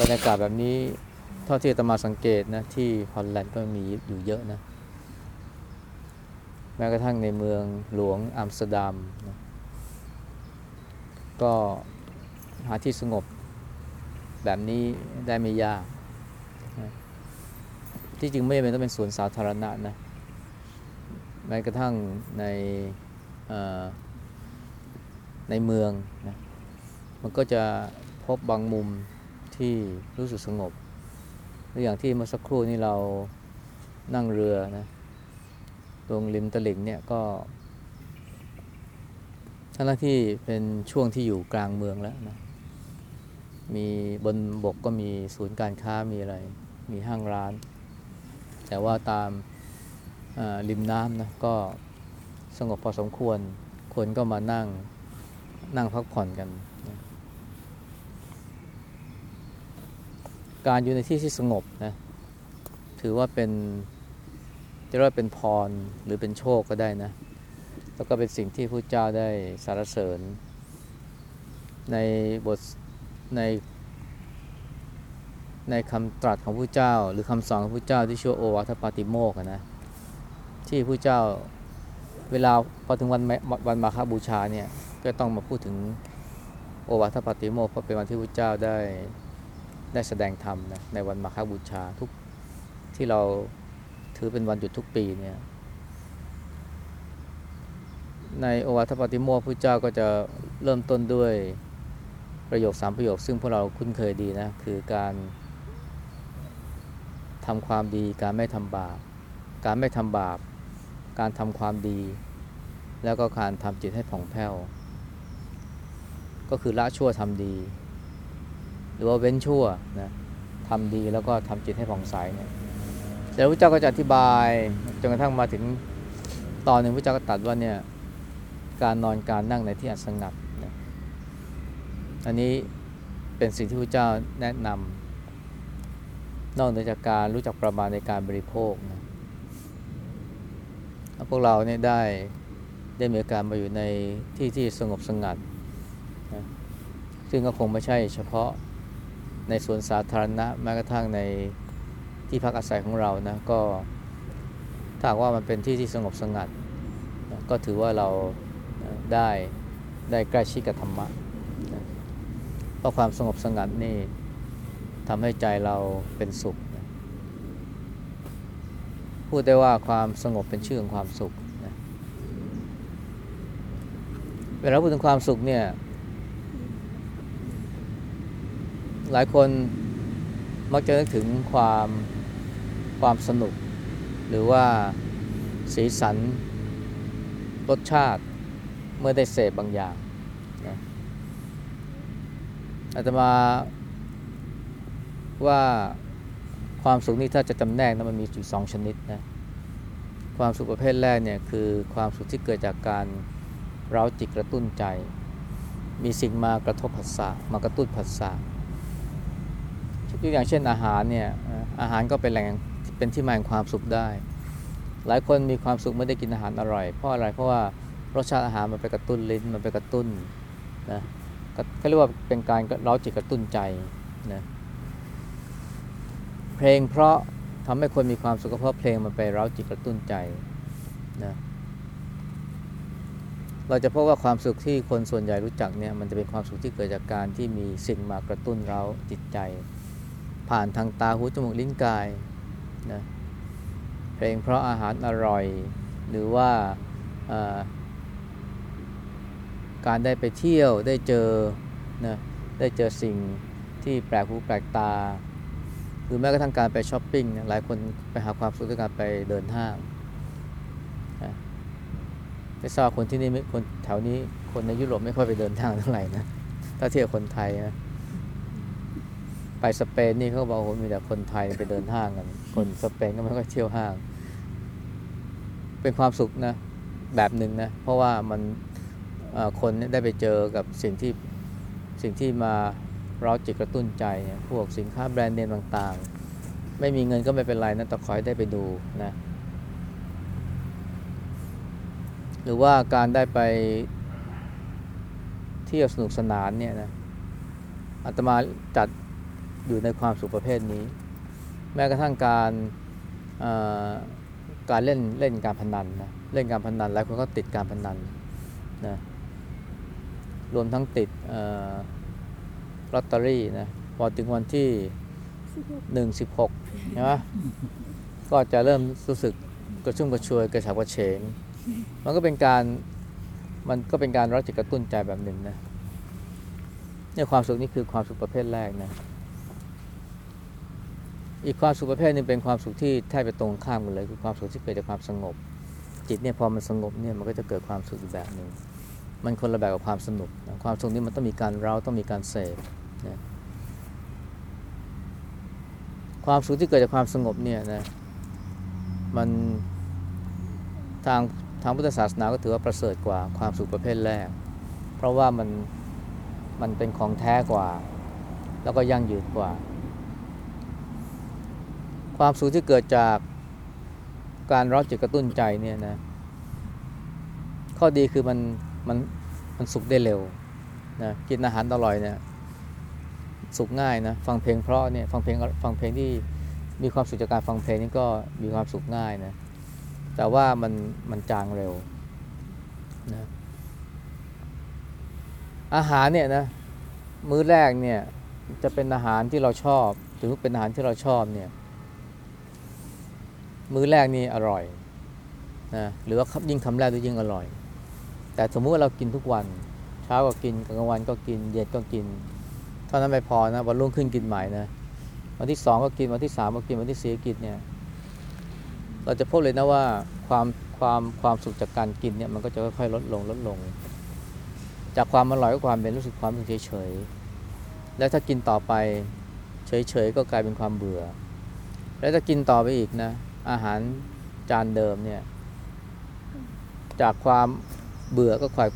บรรยากาศแบบนี้เท่าที่อาตมาสังเกตนะที่ฮอลแลนด์ก็มีอยู่เยอะนะ แม้กระทั่งในเมืองหลวงอัมสเตอร์ดัมนะก็หาที่สงบแบบนี้ได้ไม่ยากนะที่จริงไม่จำเป็นต้องเป็นสวนสาธารณะนะ แม้กระทั่งในในเมืองนะ มันก็จะพบบางมุม ที่รู้สึกสงบอย่างที่เมื่อสักครู่นี้เรานั่งเรือนะตรงริมตลิ่งเนี่ยก็ทั้งที่เป็นช่วงที่อยู่กลางเมืองแล้วนะมีบนบกก็มีศูนย์การค้ามีอะไร มีห้างร้าน แต่ว่าตามริมน้ำนะก็สงบพอสมควร คนก็มานั่งนั่งพักผ่อนกันนะ การอยู่ในที่ที่สงบนะถือว่าเป็นจะเรียกว่าเป็นพรหรือเป็นโชคก็ได้นะ แล้วก็เป็นสิ่งที่พระเจ้าได้สรรเสริญ ในบทในในคำตรัสของพระเจ้า หรือคำสอนของพระเจ้าที่ชื่อโอวาทปาติโมกนะที่พระเจ้าเวลาพอถึงวันแมวันมาฆบูชาเนี่ยก็ต้องมาพูดถึงโอวาทปาติโมกเพราะเป็นวันที่พระเจ้าได้ ได้แสดงธรรมนะในวันมาฆบูชาทุกที่เราถือเป็นวันหยุดทุกปีเนี่ยในโอวาทปาติโมกข์พระเจ้าก็จะเริ่มต้นด้วยประโยคสามประโยค ซึ่งพวกเราคุ้นเคยดีนะ คือการทำความดี การไม่ทำบาป การไม่ทำบาป การทำความดี แล้วก็การทำจิตให้ผ่องแผ้ว ก็คือละชั่วทำดี หรือว่าเว้นชั่วนะทำดีแล้วก็ทำจิตให้ผ่องใสเนี่ยแต่พระเจ้าก็จะอธิบายจนกระทั่งมาถึงตอนหนึ่งพระเจ้าก็ตัดว่าเนี่ยการนอนการนั่งในที่อันสงัดนะอันนี้เป็นสิ่งที่พระเจ้าแนะนำนอกเหนือจากการรู้จักประมาณในการบริโภคนะพวกเราเนี่ยได้ได้มีกาสมาอยู่ในที่ที่สงบสงัดนะซึ่งก็คงไม่ใช่เฉพาะ ในสวนสาธารณะแม้กระทั่งในที่พักอาศัยของเรานะก็ถ้าว่ามันเป็นที่ที่สงบสงัดนะก็ถือว่าเราได้ได้ใกล้ชิดกับธรรมะนะเพราะความสงบสงัดนี่ทำให้ใจเราเป็นสุขนะพูดได้ว่าความสงบเป็นชื่อของความสุขนะเวลาพูดถึงความสุขเนี่ย หลายคนมักจะนึกถึงความความสนุก หรือว่าสีสัน รสชาติเมื่อได้เสพบางอย่างนะอาตมาว่าความสุขนี่ถ้าจะจำแนกนะมันมีอยู่สองชนิดนะความสุขประเภทแรกเนี่ยคือความสุขที่เกิดจากการเร้าจิตกระตุ้นใจ มีสิ่งมากระทบผัสสะมากระตุ้นผัสสะ ตัวอย่างเช่นอาหารเนี่ยอาหารก็เป็นแหล่งเป็นที่มาแห่งความสุขได้ หลายคนมีความสุขเมื่อได้กินอาหารอร่อยเพราะอะไรเพราะว่ารสชาติอาหารมันไปกระตุ้นลิ้นมันไปกระตุ้นนะเขาเรียกว่าเป็นการเร้าจิตกระตุ้นใจนะเพลงเพราะทำให้คนมีความสุขเพราะเพลงมันไปเร้าจิตกระตุ้นใจนะเราจะพบว่าความสุขที่คนส่วนใหญ่รู้จักเนี่ยมันจะเป็นความสุขที่เกิดจากการที่มีสิ่งมากระตุ้นเราจิตใจ ผ่านทางตาหูจมูกลิ้นกายนะเพลงเพราะอาหารอร่อย หรือว่าการได้ไปเที่ยวได้เจอนะได้เจอสิ่งที่แปลกหูแปลกตา หรือแม้กระทั่งการไปช้อปปิ้งหลายคนไปหาความสุขด้วยการไปเดินห้างนะไม่ทราบคนที่นี่คนแถวนี้คนในยุโรปไม่ค่อยไปเดินห้างเท่าไหร่นะถ้าเทียบคนไทยนะ สเปนนี่เขาบอกว่ามีแต่คนไทยไปเดินห้างกัน คนสเปนก็ไม่ค่อยเที่ยวห้าง เป็นความสุขนะ แบบหนึ่งนะ เพราะว่ามันคนได้ไปเจอกับสิ่งที่สิ่งที่มาเราจิตกระตุ้นใจพวกสินค้าแบรนด์เนมต่างๆ ไม่มีเงินก็ไม่เป็นไรนะแต่ขอให้ได้ไปดูนะหรือว่าการได้ไปเที่ยวสนุกสนานเนี่ยนะอาตมาจัด อยู่ในความสุขประเภทนี้ แม้กระทั่งการการเล่นเล่นการพนันนะเล่นการพนันหลายคนก็ติดการพนันนะรวมทั้งติดลอตเตอรี่นะพอถึงวันที่หนึ่งสิบหกใช่ไหมก็จะเริ่มรู้สึกกระชุ่มกระชวยกระฉับกระเฉง มันก็เป็นการมันก็เป็นการรักจิตกระตุ้นใจแบบหนึ่งนะเนี่ยความสุขนี่คือความสุขประเภทแรกนะ อีกความสุขประเภทหนึงเป็นความสุขที่แทบจะตรงข้ามกันเลย คือความสุขที่เกิดจากความสงบ จิตเนี่ยพอมันสงบเนี่ยมันก็จะเกิดความสุขอีกแบบหนึ่งมันคนละแบบกับความสนุกนะความสุขนี้มันต้องมีการเร้าต้องมีการเสพนะความสุขที่เกิดจากความสงบเนี่ยนะมันทางทางพุทธศาสนาก็ถือว่าประเสริฐกว่าความสุขประเภทแรก เพราะว่ามันมันเป็นของแท้กว่า แล้วก็ยั่งยืนกว่า ความสุขที่เกิดจากการร้อนจิตกระตุ้นใจเนี่ยนะ ข้อดีคือมันมันมันสุขได้เร็วนะกินอาหารอร่อยเนี่ยสุขง่ายนะฟังเพลงเพราะเนี่ยฟังเพลงฟังเพลงที่มีความสุขจากการฟังเพลงนี่ก็มีความสุขง่ายนะแต่ว่ามันมันจางเร็วนะอาหารเนี่ยนะมื้อแรกเนี่ยจะเป็นอาหารที่เราชอบ หรือเป็นอาหารที่เราชอบเนี่ย มื้อแรกนี่อร่อยนะหรือว่ายิ่งคำแรกยิ่งอร่อย แต่สมมุติว่าเรากินทุกวัน เช้าก็กินกลางวันก็กิน เย็นก็กิน เท่านั้นไม่พอนะวันรุ่งขึ้นกินใหม่นะวันที่สองก็กินวันที่สามก็กินวันที่สี่กินเนี่ยเราจะพบเลยนะว่าความความความสุขจากการกินเนี่ยมันก็จะค่อยๆลดลงลดลง จากความอร่อยก็ความเป็นรู้สึกความเฉยๆแล้วถ้ากินต่อไปเฉยๆก็กลายเป็นความเบื่อ แล้วถ้ากินต่อไปอีกนะ อาหารจานเดิมเนี่ย จากความเบื่อก็ค่อย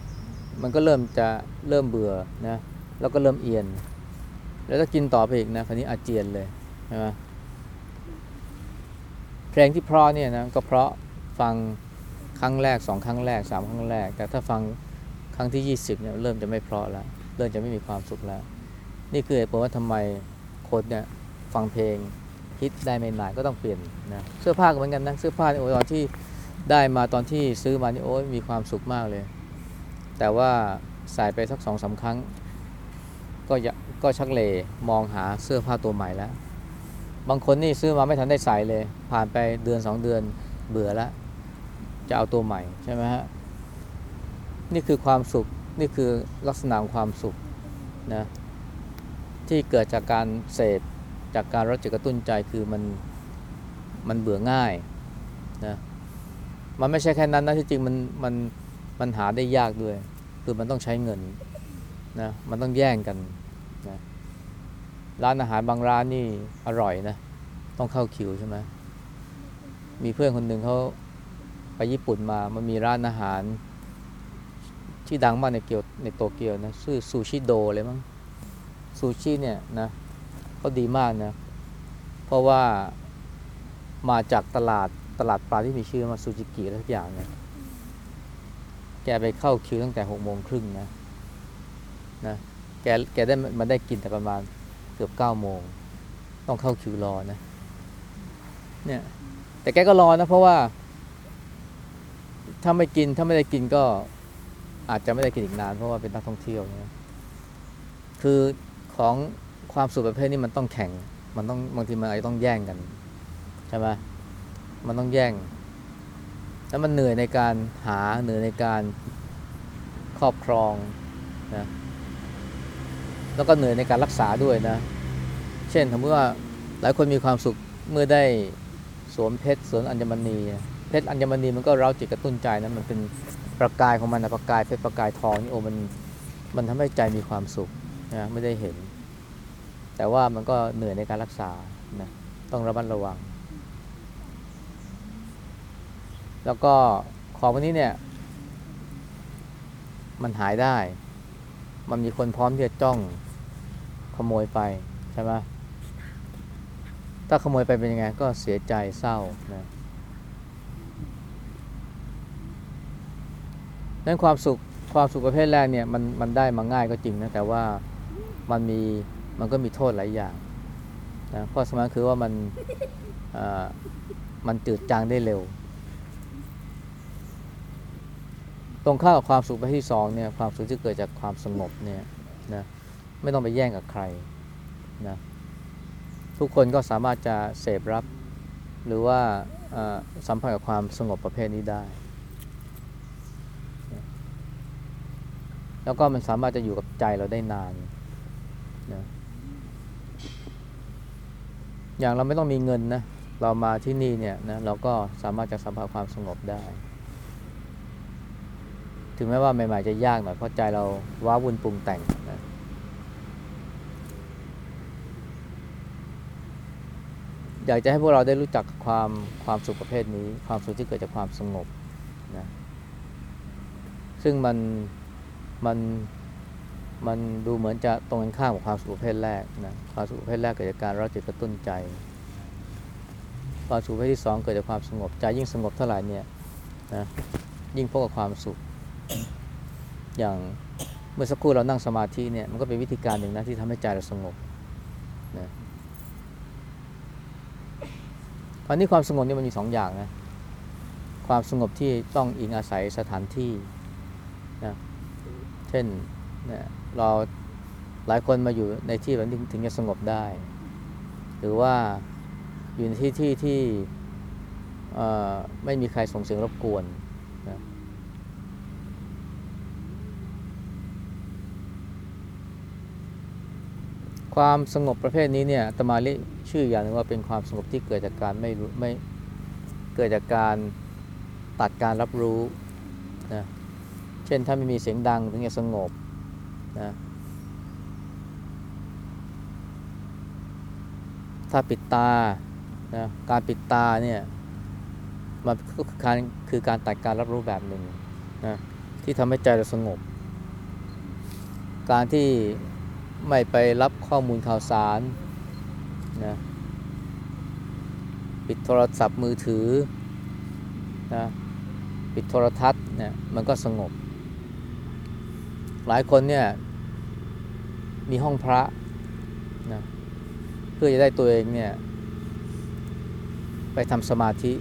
มันก็เริ่มจะเริ่มเบื่อนะแล้วก็เริ่มเอียน แล้วถ้ากินต่อไปอีกนะคราวนี้อาเจียนเลยใช่ไหมเพลงที่เพราะเนี่ยนะก็เพราะฟังครั้งแรกสองครั้งแรกสามครั้งแรก แต่ถ้าฟังครั้งที่ยี่สิบเนี่ยเริ่มจะไม่เพราะแล้ว เริ่มจะไม่มีความสุขแล้ว นี่คือเหตุผลว่าทำไมคนเนี่ยฟังเพลง ฮิตได้ไม่นานก็ต้องเปลี่ยนนะเสื้อผ้าก็เหมือนกันนะเสื้อผ้าเนี่ยโอ้ยตอนที่ได้มาตอนที่ซื้อมานี่โอ้ยมีความสุขมากเลย แต่ว่าใส่ไปสักสองสาครั้ง ก็ยก็ชักเลมองหาเสื้อผ้าตัวใหม่แล้ว บางคนนี่ซื้อมาไม่ทันได้ใส่เลย ผ่านไปเดือนสองเดือนเบื่อแล้วจะเอาตัวใหม่ใช่ไหมฮะนี่คือความสุขนี่คือลักษณะของความสุขนะที่เกิดจากการเสพ จากการรถจิตกระตุ้นใจคือมันมันเบื่อง่ายนะมันไม่ใช่แค่นั้นนะที่จริงมันมันมันหาได้ยากด้วย คือมันต้องใช้เงินนะมันต้องแย่งกันนะร้านอาหารบางร้านนี่อร่อยนะ ต้องเข้าคิวใช่ไหมมีเพื่อนคนหนึ่งเขาไปญี่ปุ่นมามันมีร้านอาหาร ที่ดังมากในเกียวในโตเกียวนะชื่อซูชิโดเลยมั้งซูชิเนี่ยนะ ก็ดีมากนะ เพราะว่ามาจากตลาดตลาดปลาที่มีชื่อมาซูจิกิอะไรทุกอย่างเนี่ยแกไปเข้าคิวตั้งแต่หกโมงครึ่งนะนะแกแกได้มันได้กินแต่ประมาณเกือบเก้าโมง ต้องเข้าคิวรอนะ เนี่ย แต่แกก็รอนะ เพราะว่า ถ้าไม่กินถ้าไม่ได้กินก็อาจจะไม่ได้กินอีกนาน เพราะว่าเป็นนักท่องเที่ยวเนี่ยคือของ ความสุขประเภทนี้มันต้องแข่ง มันต้องบางทีมันอาจจะต้องแย่งกันใช่ไหมมันต้องแย่ง แล้วมันเหนื่อยในการหาเหนื่อยในการครอบครองนะแล้วก็เหนื่อยในการรักษาด้วยนะ เช่นสมมติว่าหลายคนมีความสุขเมื่อได้สวมเพชรสวมอัญมณี เพชรอัญมณีมันก็เร้าจิตกระตุ้นใจนะมันเป็นประกายของมันนะประกายเพชรประกายทองนี่โอ้มันมันทำให้ใจมีความสุขนะไม่ได้เห็น แต่ว่ามันก็เหนื่อยในการรักษานะต้องระมัดระวัง แล้วก็ของพวกนี้เนี่ย มันหายได้ มันมีคนพร้อมที่จะจ้องขโมยไปใช่ไหมถ้าขโมยไปเป็นยังไง ก็เสียใจเศร้านะนั้นความสุขความสุขประเภทแรกเนี่ยมันมันได้มาง่ายก็จริงนะแต่ว่ามันมี มันก็มีโทษหลายอย่างนะข้อสำคัญคือว่ามันมันจืดจางได้เร็ว ตรงข้ามกับความสุขประเภทที่สองเนี่ยความสุขที่เกิดจากความสงบเนี่ยนะไม่ต้องไปแย่งกับใครนะทุกคนก็สามารถจะเสพรับ หรือว่าอ่าสัมผัสกับความสงบประเภทนี้ได้ แล้วก็มันสามารถจะอยู่กับใจเราได้นานนะ อย่างเราไม่ต้องมีเงินนะเรามาที่นี่เนี่ยนะเราก็สามารถจะสัมผัสความสงบได้ ถึงแม้ว่าใหม่ ๆ จะยากหน่อยเพราะใจเราว้าวุ่นปรุงแต่งนะอยากจะให้พวกเราได้รู้จักความความสุขประเภทนี้ ความสุขที่เกิดจากความสงบนะซึ่งมันมัน มันดูเหมือนจะตรงกันข้ามกับความสุขประเภทแรกนะความสุขประเภทแรกเกิดจากการเราจิตกระตุ้นใจความสุขประเภทที่สองเกิดจากความสงบใจยิ่งสงบเท่าไหร่เนี่ยนะยิ่งพบกับความสุข อย่างเมื่อสักครู่เรานั่งสมาธิเนี่ยมันก็เป็นวิธีการหนึ่งนะที่ทำให้ใจเราสงบนะคราวนี้ความสงบเนี่ยมันมีสองอย่างนะความสงบที่ต้องอิงอาศัยสถานที่นะเช่นนี่ย เราหลายคนมาอยู่ในที่แบบนี้ถึงจะสงบได้ หรือว่าอยู่ในที่ที่ที่ไม่มีใครส่งเสียงรบกวนนะความสงบประเภทนี้เนี่ยตมาเรียกชื่ออย่างหนึงว่าเป็นความสงบที่เกิดจากการไม่รู้ไม่เกิดจากการตัดการรับรู้นะเช่นถ้าไม่มีเสียงดังถึงจะสงบ นะถ้าปิดตานะการปิดตาเนี่ยมันก็คือการคือการตัดการรับรู้แบบหนึ่งนะที่ทำให้ใจเราสงบ การที่ไม่ไปรับข้อมูลข่าวสารนะปิดโทรศัพท์มือถือนะปิดโทรทัศน์เนี่ยมันก็สงบ หลายคนเนี่ย มีห้องพระนะเพื่อจะได้ตัวเองเนี่ย ไปทำสมาธิ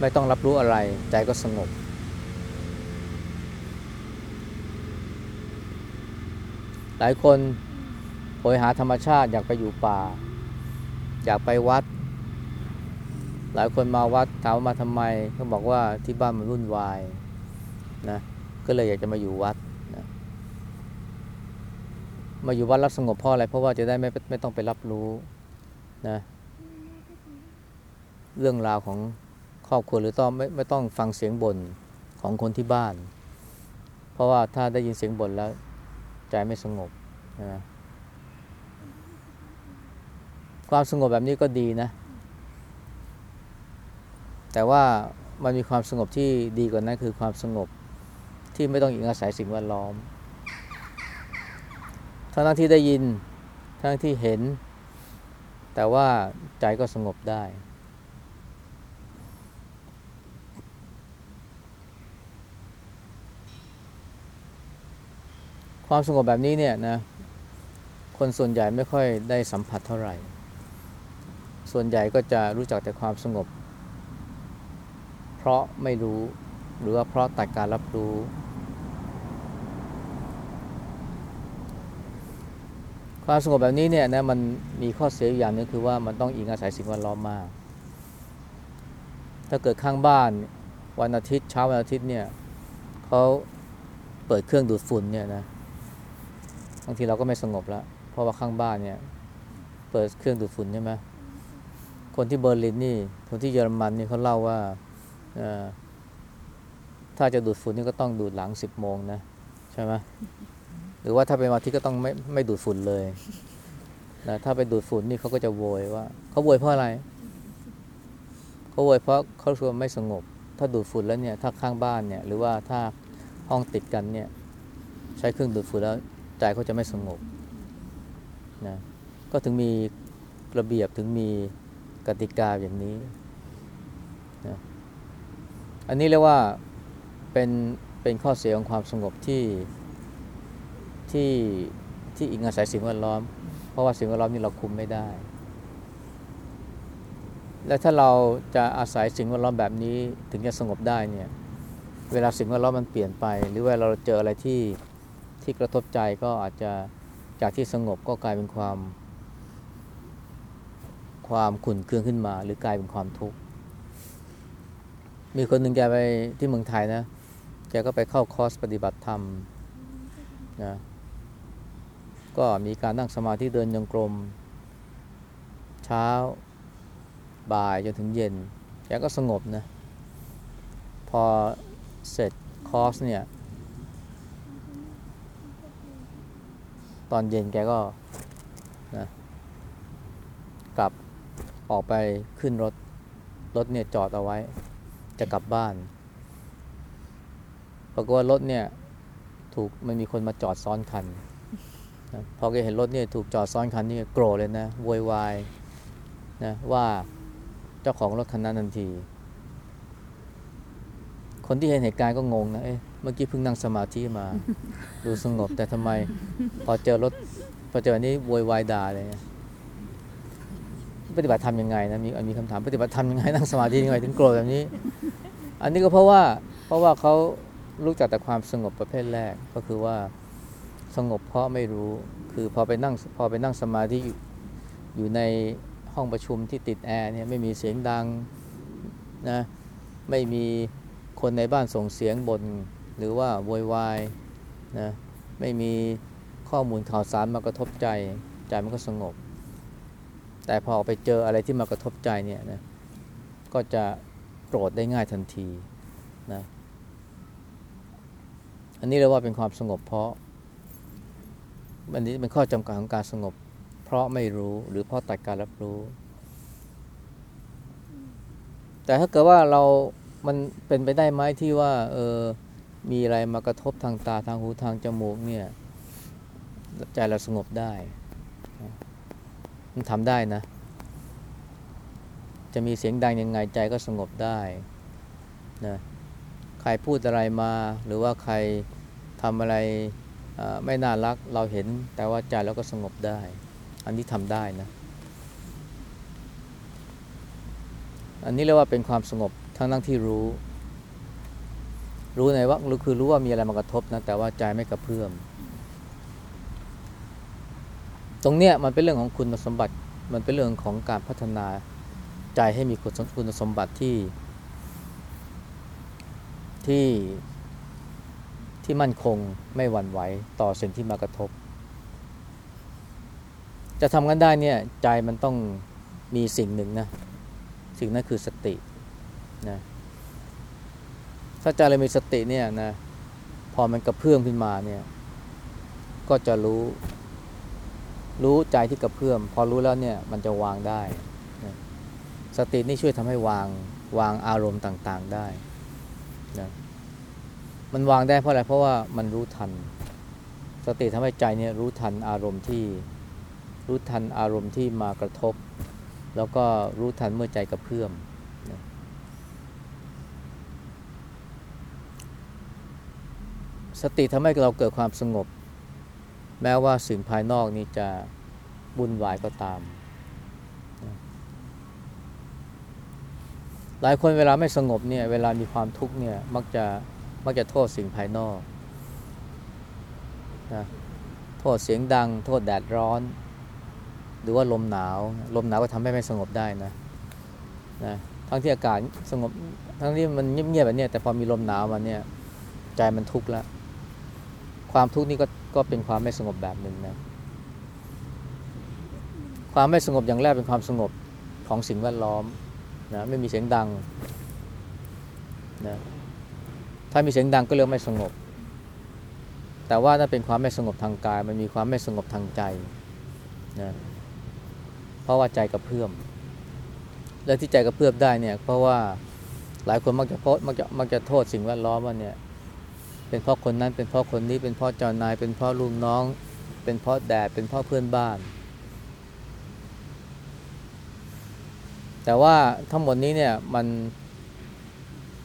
ไม่ต้องรับรู้อะไร ใจก็สงบ หลายคนโหยหาธรรมชาติอยากไปอยู่ป่า อยากไปวัด หลายคนมาวัดถามว่ามาทำไมเขาบอกว่าที่บ้านมันวุ่นวาย นะก็เลยอยากจะมาอยู่วัดนะมาอยู่วัดรับสงบเพราะอะไรเพราะว่าจะได้ไม่ไม่ต้องไปรับรู้นะเรื่องราวของครอบครัวหรือต้องไม่ไม่ต้องฟังเสียงบ่นของคนที่บ้าน เพราะว่าถ้าได้ยินเสียงบ่นแล้วใจไม่สงบนะความสงบแบบนี้ก็ดีนะ แต่ว่ามันมีความสงบที่ดีกว่านั้นคือความสงบ ที่ไม่ต้องอิงอาศัยสิ่งแวดล้อม ทั้งที่ได้ยิน ทั้งที่เห็น แต่ว่าใจก็สงบได้ ความสงบแบบนี้เนี่ยนะ คนส่วนใหญ่ไม่ค่อยได้สัมผัสเท่าไหร่ ส่วนใหญ่ก็จะรู้จักแต่ความสงบ เพราะไม่รู้หรือว่าเพราะตัดการรับรู้ ความสงบแบบนี้เนี่ยนะมันมีข้อเสียอย่างหนึงคือว่ามันต้องอิงอาศัยสิ่งแวดล้อมมาก ถ้าเกิดข้างบ้านวันอาทิตย์เช้าวันอาทิตย์เนี่ยเขาเปิดเครื่องดูดฝุ่นเนี่ยนะบางทีเราก็ไม่สงบแล้วเพราะว่าข้างบ้านเนี่ยเปิดเครื่องดูดฝุ่นใช่ไหมคนที่เบอร์ลินนี่คนที่เยอรมันนี่เขาเล่าว่าถ้าจะดูดฝุ่นนี่ก็ต้องดูดหลังสิบโมงนะใช่ไหม หรือว่าถ้าเป็นวันที่ก็ต้องไม่ไม่ดูดฝุ่นเลยนะถ้าไปดูดฝุ่นนี่เขาก็จะโวยว่าเขาโวยเพราะอะไรเขาโวยเพราะเขาชวนไม่สงบ ถ้าดูดฝุ่นแล้วเนี่ยถ้าข้างบ้านเนี่ย หรือว่าถ้าห้องติดกันเนี่ย ใช้เครื่องดูดฝุ่นแล้วใจเขาจะไม่สงบนะก็ถึงมีระเบียบถึงมีกติกาอย่างนี้นะอันนี้เรียกว่าเป็นเป็นข้อเสียของความสงบที่ ที่ที่อิงอาศัยสิ่งแวดล้อม เพราะว่าสิ่งแวดล้อมนี่เราคุมไม่ได้ และถ้าเราจะอาศัยสิ่งแวดล้อมแบบนี้ถึงจะสงบได้เนี่ย เวลาสิ่งแวดล้อมมันเปลี่ยนไป หรือวลาเราเจออะไรที่ที่กระทบใจก็อาจจะจากที่สงบก็กลายเป็นความ ความขุ่นเคืองขึ้นมา หรือกลายเป็นความทุกข์มีคนหนึ่งแกไปที่เมืองไทยนะแกก็ไปเข้าคอร์สปฏิบัติธรรมนะ ก็มีการนั่งสมาธิเดินยังกรม เช้าบ่ายจนถึงเย็นแกก็สงบนะ พอเสร็จคอร์สเนี่ย ตอนเย็นแกก็นะกลับออกไปขึ้นรถ รถเนี่ยจอดเอาไว้ จะกลับบ้านปรากฏว่ารถเนี่ย ถูกมันมีคนมาจอดซ้อนคัน นะพอแกเห็นรถเนี่ยถูกจอดซ้อนคันนี่โกรธเลยนะโวยวายนะว่าเจ้าของรถคันนั้นทันที คนที่เห็นเหตุการณ์ก็งงนะเอ๊ะเมื่อกี้เพิ่งนั่งสมาธิมา ดูสงบแต่ทำไม พอเจอรถพอเจออันนี้โวยวายด่าเลยนะปฏิบัติธรรมยังไงนะมีมีคำถามปฏิบัติธรรมยังไงนั่งสมาธิยังไงถึงโกรธแบบนี้ อันนี้ก็เพราะว่าเพราะว่าเขารู้จักแต่ความสงบประเภทแรกก็คือว่า สงบเพราะไม่รู้ คือพอไปนั่งพอไปนั่งสมาธิอยู่ในห้องประชุมที่ติดแอร์เนี่ยไม่มีเสียงดังนะไม่มีคนในบ้านส่งเสียงบน่นหรือว่าโวยวายนะไม่มีข้อมูลข่าวสารมากระทบใจ ใจมันก็สงบ แต่พอไปเจออะไรที่มากระทบใจเนี่ยนะก็จะโกรธได้ง่ายทันทีนะอันนี้เรียกว่าเป็นความสงบเพราะ อันนี้เป็นข้อจำกัดของการสงบ เพราะไม่รู้หรือเพราะตัดการรับรู้ แต่ถ้าเกิดว่าเรามันเป็นไปได้ไหมที่ว่าเออมีอะไรมากระทบทางตาทางหูทางจมูกเนี่ยใจเราสงบได้ มันทำได้นะ จะมีเสียงดังยังไงใจก็สงบได้นะใครพูดอะไรมาหรือว่าใครทำอะไร ไม่น่ารักเราเห็นแต่ว่าใจเราก็สงบได้ อันนี้ทำได้นะ อันนี้เรียกว่าเป็นความสงบทั้งทั้งที่รู้ รู้ในว่ารู้คือรู้ว่ามีอะไรมากระทบนะแต่ว่าใจไม่กระเพื่อม ตรงเนี้ยมันเป็นเรื่องของคุณสมบัติมันเป็นเรื่องของการพัฒนาใจให้มีคุณสมบัติที่ที่ ที่มั่นคงไม่หวั่นไหวต่อสิ่งที่มากระทบ จะทำกันได้เนี่ยใจมันต้องมีสิ่งหนึ่งนะสิ่งนั้นคือสตินะถ้าใจเรามีสติเนี่ยนะพอมันกระเพื่อมขึ้นมาเนี่ยก็จะรู้ รู้ใจที่กระเพื่อม พอรู้แล้วเนี่ยมันจะวางได้นะสตินี่ช่วยทำให้วางวางอารมณ์ต่างๆได้ มันวางได้เพราะอะไรเพราะว่ามันรู้ทัน สติทำให้ใจเนี่ยรู้ทันอารมณ์ที่รู้ทันอารมณ์ที่มากระทบ แล้วก็รู้ทันเมื่อใจกระเพื่อมสติทำให้เราเกิดความสงบ แม้ว่าสิ่งภายนอกนี้จะบุ่นวายก็ตาม หลายคนเวลาไม่สงบเนี่ยเวลามีความทุกข์เนี่ยมักจะ มักจะโทษสิ่งภายนอกนะโทษเสียงดัง โทษแดดร้อน หรือว่าลมหนาว ลมหนาวก็ทำให้ไม่สงบได้นะนะทั้งที่อากาศสงบทั้งที่มันเงียบๆแบบนี้แต่พอมีลมหนาวมาเนี่ยใจมันทุกข์แล้วความทุกข์นี่ก็ก็เป็นความไม่สงบแบบหนึ่งนะความไม่สงบอย่างแรกเป็นความสงบของสิ่งแวดล้อมนะไม่มีเสียงดังนะ ถ้ามีเสียงดังก็เรียกไม่สงบ แต่ว่าถ้าเป็นความไม่สงบทางกาย มันมีความไม่สงบทางใจนะเพราะว่าใจกระเพื่อม และที่ใจกระเพื่อมได้เนี่ย เพราะว่าหลายคนมักจะโทษมักจะมักจะโทษสิ่งแวดล้อมว่าเนี่ย เป็นเพราะคนนั้นเป็นเพราะคนนี้เป็นเพราะเจ้านาย เป็นเพราะลูกน้อง เป็นเพราะแดดเป็นเพราะเพื่อนบ้าน แต่ว่าทั้งหมดนี้เนี่ยมัน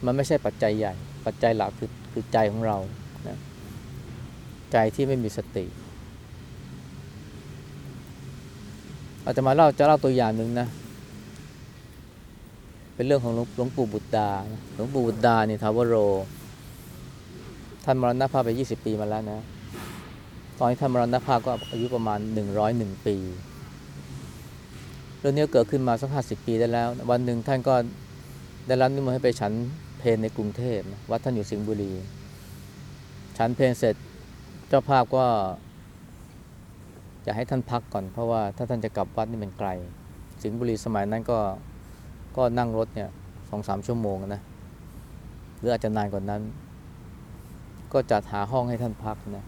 มันไม่ใช่ปัจจัยใหญ่ ปัจจัยหลักคือคือใจของเรานะใจที่ไม่มีสติ อาตมาเล่าจะเล่าตัวอย่างหนึ่งนะ เป็นเรื่องของหลวงงปู่บุตรดาหลวงปู่บุตรดาเนี่ยทาวโร ท่านมรณภาพไป 20 ปีมาแล้วนะ ตอนที่ท่านมรณภาพก็อายุประมาณ 101 ปีเรื่องนี้เกิดขึ้นมาสัก50ปีได้แล้ว วันหนึ่งท่านก็ได้รับนิมนต์ให้ไปฉัน เพลในกรุงเทพวัดท่านอยู่สิงห์บุรีฉันเพลเสร็จเจ้าภาพก็อยากให้ท่านพักก่อน เพราะว่าถ้าท่านจะกลับวัดนี่มันไกล สิงห์บุรีสมัยนั้นก็ก็นั่งรถเนี่ยสองสามชั่วโมงนะหรืออาจจะนานกว่านั้น ก็จัดหาห้องให้ท่านพักนะ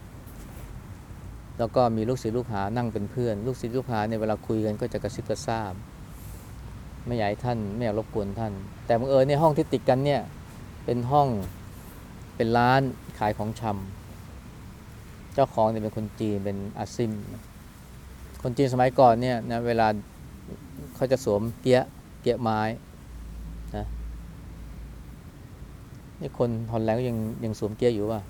แล้วก็มีลูกศิษย์ลูกหานั่งเป็นเพื่อน ลูกศิษย์ลูกหาเนี่ยเวลาคุยกันก็จะกระซิบกระซาบไม่อยากให้ท่านไม่อยากรบกวนท่าน แต่บังเอิญในห้องที่ติดกันเนี่ย เป็นห้องเป็นร้านขายของชำเจ้าของเนี่ยเป็นคนจีนเป็นอาซิม คนจีนสมัยก่อนเนี่ยนะเวลาเขาจะสวมเกียะเกียะไม้นะนี่คนฮอลแลนด์ก็ยังยังสวมเกียะอยู่ป่ะ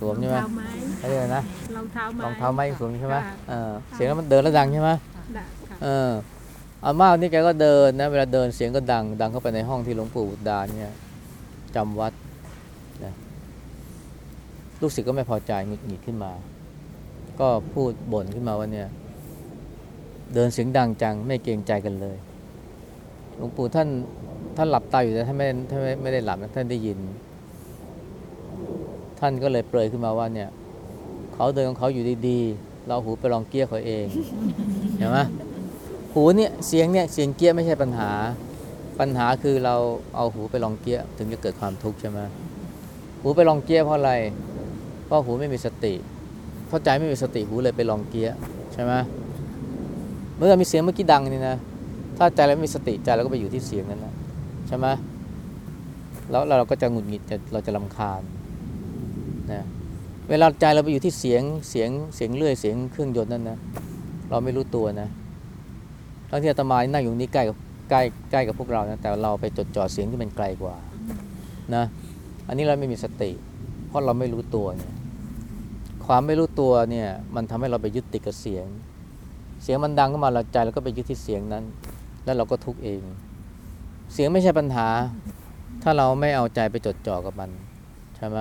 สวมใช่ไหมรองเท้าไม้เขาเรียกอะไรนะรองเท้าไม้รองเท้าไม้ยังสวมอยู่ใช่ไหมค่ะเออเสียงแล้วมันเดินแล้วดังใช่ไหมได้ค่ะเอออาม่านี่แกก็เดินนะเวลาเดินเสียงก็ดัง ดังเข้าไปในห้องที่หลวงปู่บุตรดาเนี่ย จำวัดนะลูกศิษย์ก็ไม่พอใจหงุดหงิดขึ้นมา ก็พูดบ่นขึ้นมาว่าเนี่ย เดินเสียงดังจังไม่เกรงใจกันเลยหลวงปู่ท่านท่านหลับตาอยู่แต่ท่านไม่ท่านไม่ไม่ได้หลับนะท่านได้ยิน ท่านก็เลยเปรยขึ้นมาว่าเนี่ย เขาเดินของเขาอยู่ดีๆ เราหูไปลองเกี้ยเขาเองเห็นไหมหูเนี่ยเสียงเนี่ยเสียงเกี้ยไม่ใช่ปัญหา ปัญหาคือเราเอาหูไปลองเกี้ยถึงจะเกิดความทุกข์ใช่ไหมหูไปลองเกี้ยเพราะอะไรเพราะหูไม่มีสติเพราะใจไม่มีสติหูเลยไปลองเกี้ยใช่ไหมเมื่อมีเสียงเมื่อกี้ดังนี่นะถ้าใจเราไม่มีสติใจเราก็ไปอยู่ที่เสียงนั้นนะใช่ไหมแล้วเราก็จะหงุดหงิดจะเราจะลำคาญนะเวลาใจเราไปอยู่ที่เสียงเสียงเสียงเลื่อยเสียงเครื่องยนต์นั่นนะเราไม่รู้ตัวนะทั้งที่อาตมานั่งอยู่นี่ใกล้กับ ใกล้ใกล้กับพวกเรานะแต่เราไปจดจ่อเสียงที่มันไกลกว่านะอันนี้เราไม่มีสติ เพราะเราไม่รู้ตัวเนี่ยความไม่รู้ตัวเนี่ยมันทำให้เราไปยึดติดกับเสียง เสียงมันดังขึ้นมาเราใจเราก็ไปยึดที่เสียงนั้น แล้วเราก็ทุกข์เอง เสียงไม่ใช่ปัญหา ถ้าเราไม่เอาใจไปจดจ่อกับมันใช่ไหม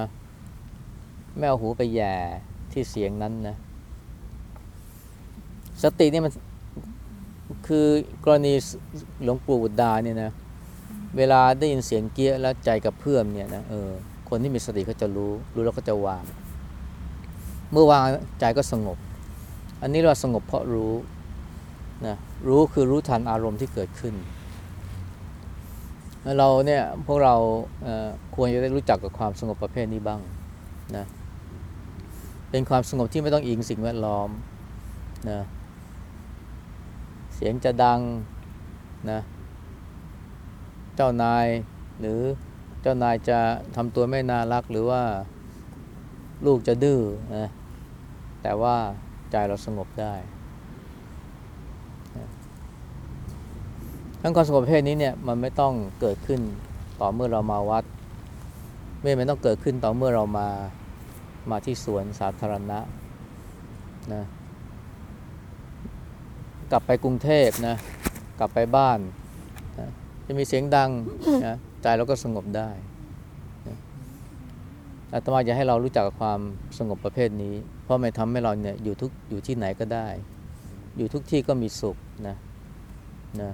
ไม่เอาหูไปแหย่ที่เสียงนั้นนะสติเนี่ยมัน คือกรณีหลวงปู่บุตรดาเนี่ยนะเวลาได้ยินเสียงเกี้ยแล้วใจกับเพื่อมเนี่ยนะเออคนที่มีสติเขาจะรู้ รู้แล้วก็จะวาง เมื่อวางใจก็สงบ อันนี้เราสงบเพราะรู้นะรู้คือรู้ทันอารมณ์ที่เกิดขึ้นแล้วเราเนี่ยพวกเราเควรจะได้รู้จักกับความสงบประเภทนี้บ้างนะเป็นความสงบที่ไม่ต้องอิงสิ่งแวดล้อมนะ สียงจะดังนะเจ้านายหรือเจ้านายจะทำตัวไม่น่ารักหรือว่าลูกจะดื้อนะแต่ว่าใจเราสงบได้ทั้งความสงบประเภทนี้เนี่ยมันไม่ต้องเกิดขึ้นต่อเมื่อเรามาวัด ไม่ไม่ต้องเกิดขึ้นต่อเมื่อเรามามาที่สวนสาธารณะนะ กลับไปกรุงเทพนะกลับไปบ้านนะจะมีเสียงดังนะใจเราก็สงบได้นะอาตมาอยากให้เรารู้จักความสงบประเภทนี้ เพราะมันทำให้เราเนี่ยอยู่ทุกอยู่ที่ไหนก็ได้ อยู่ทุกที่ก็มีสุขนะนะ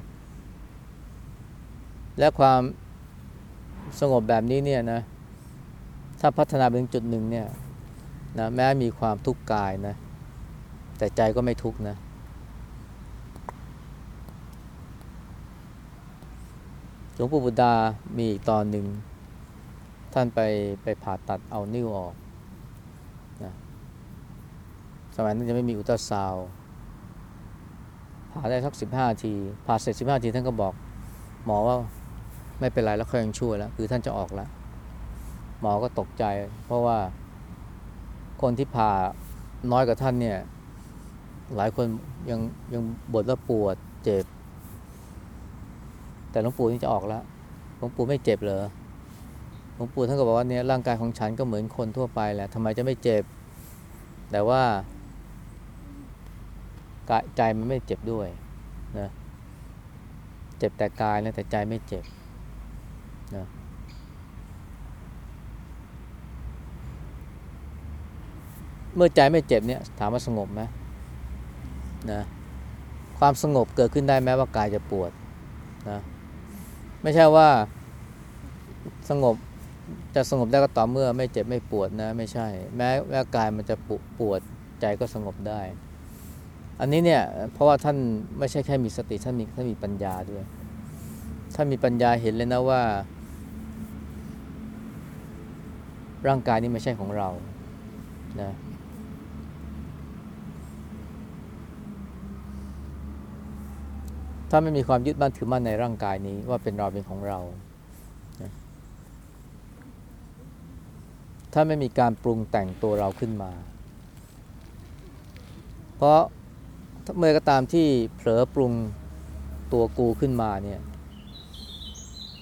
และความสงบแบบนี้เนี่ยนะถ้าพัฒนาไปถึงจุดหนึ่งเนี่ยนะแม้มีความทุกข์กายนะแต่ใจก็ไม่ทุกข์นะ หลวงปู่บุดามีอีกตอนหนึ่ง ท่านไปไปผ่าตัดเอานิ้วออกนะสมัยนั้นยังไม่มีอุตราซาวด์ผ่าได้สักสิบห้าทีผ่าเสร็จสิบห้าทีท่านก็บอก หมอว่าไม่เป็นไรแล้วเขายังช่วยแล้ว คือท่านจะออกแล้ว หมอก็ตกใจ เพราะว่าคนที่ผ่าน้อยกว่าท่านเนี่ย หลายคนยังยังบ่นว่าปวดเจ็บ แต่หลวงปู่นี่จะออกแล้วหลวงปู่ไม่เจ็บเหรอหลวงปู่ท่านก็บอกว่าเนี่ยร่างกายของฉันก็เหมือนคนทั่วไปแหละทำไมจะไม่เจ็บ แต่ว่ากายใจมันไม่เจ็บด้วยนะเจ็บแต่กายนะแต่ใจไม่เจ็บนะเมื่อใจไม่เจ็บเนี่ยถามว่าสงบไหมนะความสงบเกิดขึ้นได้แม้ว่ากายจะปวดนะ ไม่ใช่ว่าสงบจะสงบได้ก็ต่อเมื่อไม่เจ็บไม่ปวดนะ ไม่ใช่ แม้แม้กายมันจะปปวดใจก็สงบได้ อันนี้เนี่ยเพราะว่าท่านไม่ใช่แค่มีสติท่านมีท่านมีปัญญาด้วยท่านมีปัญญาเห็นเลยนะว่า ร่างกายนี้ไม่ใช่ของเรานะ ถ้าไม่มีความยึดมั่นถือมั่นในร่างกายนี้ว่าเป็นเราเป็นของเรา ถ้าไม่มีการปรุงแต่งตัวเราขึ้นมา เพราะเมื่อก็ตามที่เผลอปรุงตัวกูขึ้นมาเนี่ย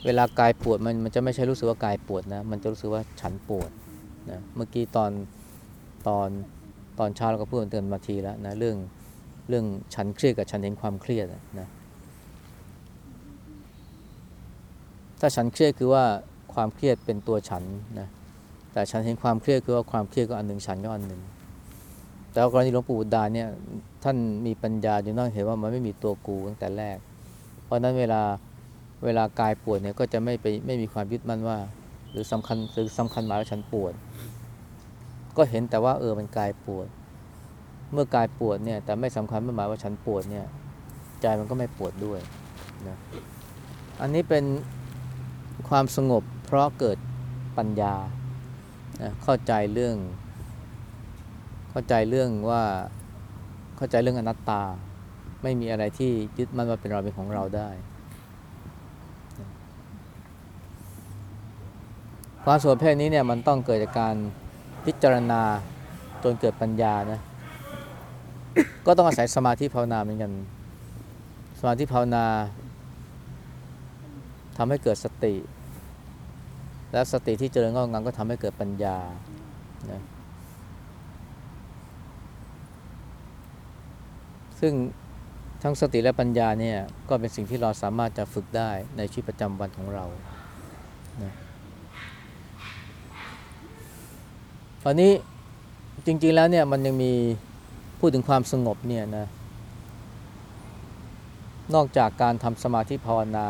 เวลากายปวดมันมันจะไม่ใช่รู้สึกว่ากายปวดนะ มันจะรู้สึกว่าฉันปวดนะ เมื่อกี้ตอนตอนตอนเช้าเราก็พูดเตือนมาทีแล้วนะเรื่องเรื่องฉันเครียดกับฉันเห็นความเครียดนะ ถ้าฉันเครียดคือว่าความเครียดเป็นตัวฉันนะแต่ฉันเห็นความเครียดคือว่าความเครียดก็อันหนึ่งฉันก็อันหนึ่งแต่ว่ากรณีหลวงปู่ดาเนี่ยท่านมีปัญญาจนต้องเห็นว่ามันไม่มีตัวกูตั้งแต่แรก เพราะนั้นเวลาเวลากายปวดเนี่ยก็จะไม่ไปไม่มีความยึดมั่นว่า หรือสำคัญหรือสำคัญหมายว่าฉันปวด ก็เห็นแต่ว่าเออมันกายปวด เมื่อกายปวดเนี่ยแต่ไม่สำคัญไม่หมายว่าฉันปวดเนี่ยใจมันก็ไม่ปวดด้วยนะอันนี้เป็น ความสงบเพราะเกิดปัญญา เข้าใจเรื่อง เข้าใจเรื่องว่า เข้าใจเรื่องอนัตตา ไม่มีอะไรที่ยึดมั่นว่าเป็นเราเป็นของเราได้ ความสงบเพศนี้เนี่ยมันต้องเกิดจากการพิจารณาจนเกิดปัญญานะ ก็ต้องอาศัยสมาธิภาวนาเหมือนกัน สมาธิภาวนา ทำให้เกิดสติ และสติที่เจริญงอกงามก็ทำให้เกิดปัญญานะซึ่งทั้งสติและปัญญาเนี่ยก็เป็นสิ่งที่เราสามารถจะฝึกได้ในชีวิตประจำวันของเรานะตอนนี้จริงๆแล้วเนี่ยมันยังมีพูดถึงความสงบเนี่ยนะนอกจากการทำสมาธิภาวนา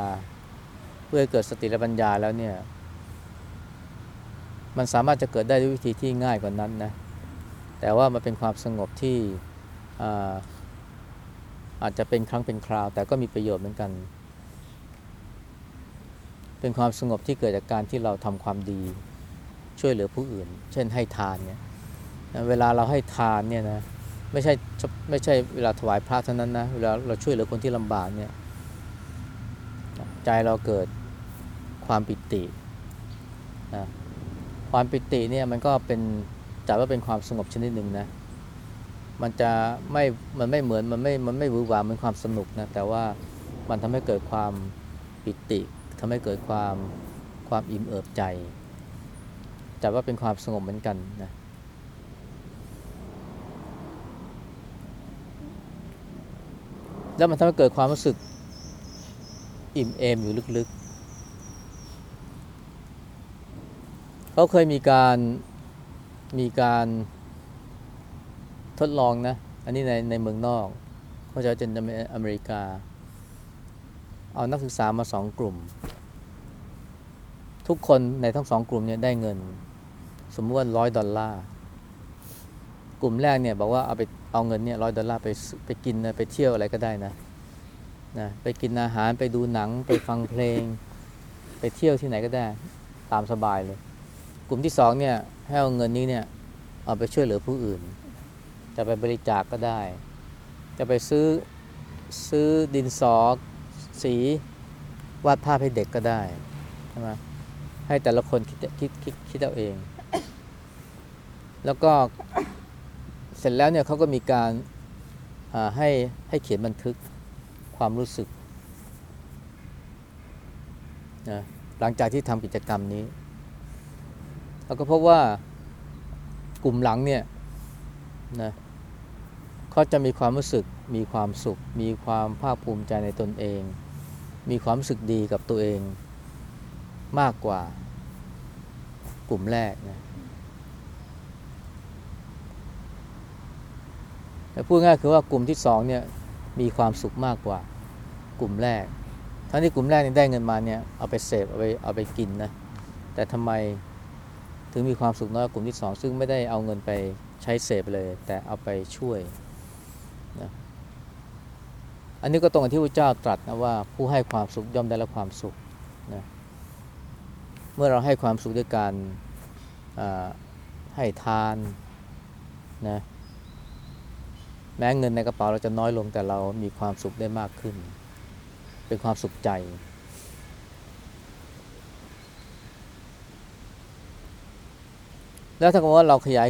พื่อให้เกิดสติและปัญญาแล้วเนี่ย มันสามารถจะเกิดได้ด้วยวิธีที่ง่ายกว่านั้นนะ แต่ว่ามันเป็นความสงบที่อาอาจจะเป็นครั้งเป็นคราว แต่ก็มีประโยชน์เหมือนกัน เป็นความสงบที่เกิดจากการที่เราทำความดี ช่วยเหลือผู้อื่น เช่นให้ทานเนี่ยเวลาเราให้ทานเนี่ยนะไม่ใช่ไม่ใช่เวลาถวายพระเท่านั้นนะเวลาเราช่วยเหลือคนที่ลำบากเนี่ย ใจเราเกิด ความปิตินะความปิติเนี่ยมันก็เป็นจัดว่าเป็นความสงบชนิดหนึ่งนะ มันจะไม่ มันไม่เหมือน มันไม่ มันไม่หวือหวาเหมือนความสนุกนะ แต่ว่ามันทำให้เกิดความปิติทำให้เกิดความความอิ่มเอิบใจ จัดว่าเป็นความสงบเหมือนกันนะ แล้วมันทำให้เกิดความรู้สึกอิ่มเอมอยู่ลึกๆ เขาเคยมีการมีการทดลองนะ อันนี้ในในเมืองนอกเขาจะเป็นอเมริกา เอานักศึกษามาสองกลุ่ม ทุกคนในทั้งสองกลุ่มเนี่ยได้เงิน สมมติว่าร้อยดอลลาร์กลุ่มแรกเนี่ยบอกว่าเอาไปเอาเงินเนี่ยร้อยดอลลาร์ไปไปกินนะไปเที่ยวอะไรก็ได้นะนะไปกินอาหารไปดูหนังไปฟังเพลง ไปเที่ยวที่ไหนก็ได้ ตามสบายเลย กลุ่มที่สองเนี่ยให้เอาเงินนี้เนี่ยเอาไปช่วยเหลือผู้อื่น จะไปบริจาคกก็ได้ จะไปซื้อซื้อดินสอสีวาดภาพให้เด็กก็ได้ใช่ไหมให้แต่ละคนคิดคิดคิดคิดเอาเอง แล้วก็เสร็จแล้วเนี่ยเขาก็มีการให้ให้เขียนบันทึกความรู้สึกนะหลังจากที่ทำกิจกรรมนี้ เราก็พบว่ากลุ่มหลังเนี่ยนะเขาจะมีความรู้สึกมีความสุข มีความภาคภูมิใจในตนเอง มีความรู้สึกดีกับตัวเองมากกว่ากลุ่มแรกนะแต่พูดง่ายคือว่ากลุ่มที่สองเนี่ยมีความสุขมากกว่ากลุ่มแรกทั้งที่กลุ่มแรกนี่ได้เงินมาเนี่ยเอาไปเสพเอาไปเอาไปกินนะแต่ทำไม ถึงมีความสุขน้อยกลุ่มที่สองซึ่งไม่ได้เอาเงินไปใช้เสพเลย แต่เอาไปช่วยนะอันนี้ก็ตรงกับที่พระเจ้าตรัสนะว่าผู้ให้ความสุขย่อมได้รับความสุขนะเมื่อเราให้ความสุขด้วยการให้ทานนะแม้เงินในกระเป๋าเราจะน้อยลงแต่เรามีความสุขได้มากขึ้น เป็นความสุขใจ แล้วถ้าเกิดว่าเราขยาย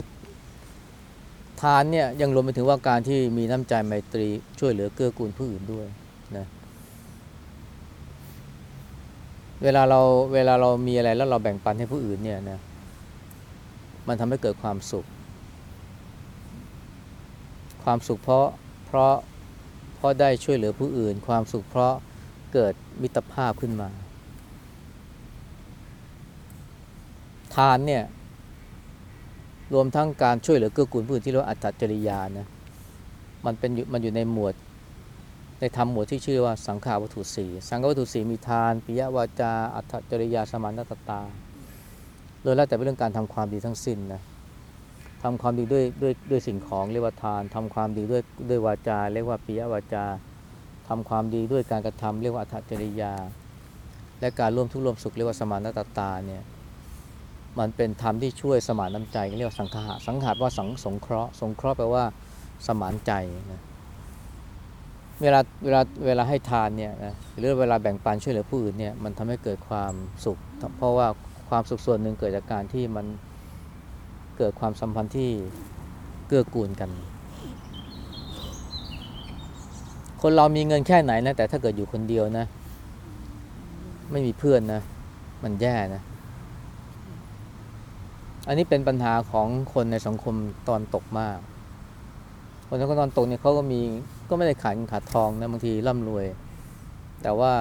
ทานเนี่ยยังรวมไปถึงว่าการที่มีน้ำใจไมตรีช่วยเหลือเกื้อกูลผู้อื่นด้วยนะเวลาเราเวลาเรามีอะไรแล้วเราแบ่งปันให้ผู้อื่นเนี่ยนะมันทำให้เกิดความสุข ความสุขเพราะเพราะเพราะได้ช่วยเหลือผู้อื่น ความสุขเพราะเกิดมิตรภาพขึ้นมา ทานเนี่ย รวมทั้งการช่วยเหลือเกื้อกูลผู้อื่นที่เรียกว่าอัตจริยานะมันเป็นมันอยู่ในหมวดในธรรมหมวดที่ชื่อว่าสังขาวัตถุสี่สังขาวัตถุสี่มีทานปิยวาจาอัตจริยาสมานตตาโดยแล้วแต่เป็นเรื่องการทำความดีทั้งสิ้นนะทำความดีด้วยด้วยด้วยสิ่งของเรียกว่าทานทำความดีด้วยด้วยวาจา เรียกว่าปิยวาจาทำความดีด้วยการกระทำเรียกว่าอัตจริยา และการร่วมทุกข์ร่วมสุขเรียกว่าสมานตตาเนี่ย มันเป็นธรรมที่ช่วยสมานน้ำใจเรียกว่าสังฆะสังขารว่าสังสงเคราะห์สงเคราะห์แปลว่าสมานใจนะเวลาเวลาเวลาให้ทานเนี่ยนะหรือเวลาแบ่งปันช่วยเหลือผู้อื่นเนี่ยมันทำให้เกิดความสุข เพราะว่าความสุขส่วนหนึ่งเกิดจากการที่มันเกิดความสัมพันธ์ที่เกื้อกูลกัน คนเรามีเงินแค่ไหนนะแต่ถ้าเกิดอยู่คนเดียวนะ ไม่มีเพื่อนนะ มันแย่นะ อันนี้เป็นปัญหาของคนในสังคมตอนตกมาก คนในสังคมตอนตกเนี่ยเขาก็มีก็ไม่ได้ขาดเงินขาดทองนะบางทีร่ำรวย แต่ว่า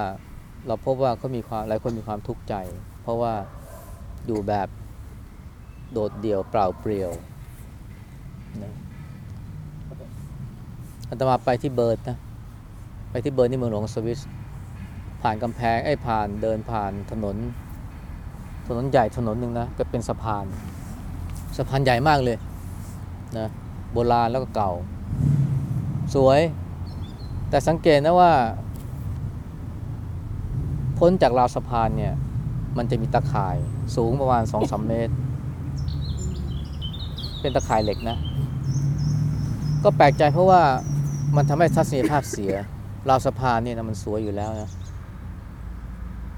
เราพบว่าเขามีความหลายคนมีความทุกข์ใจ เพราะว่าอยู่แบบโดดเดี่ยวเปล่าเปลี่ยวนะอาตมาไปที่เบิร์ดนะไปที่เบิร์นที่เมืองหลวงสวิสผ่านกำแพงไอ้ผ่านเดินผ่านถนน ถนนใหญ่ถนนหนึ่งนะก็เป็นสะพาน สะพานใหญ่มากเลยนะโบราณแล้วก็เก่า สวย แต่สังเกตนะว่า พ้นจากราวสะพานเนี่ย มันจะมีตะข่ายสูงประมาณสองสามเมตร เป็นตะข่ายเหล็กนะ ก็แปลกใจเพราะว่ามันทำให้ทัศนียภาพเสีย ราวสะพานเนี่ยนะมันสวยอยู่แล้วนะ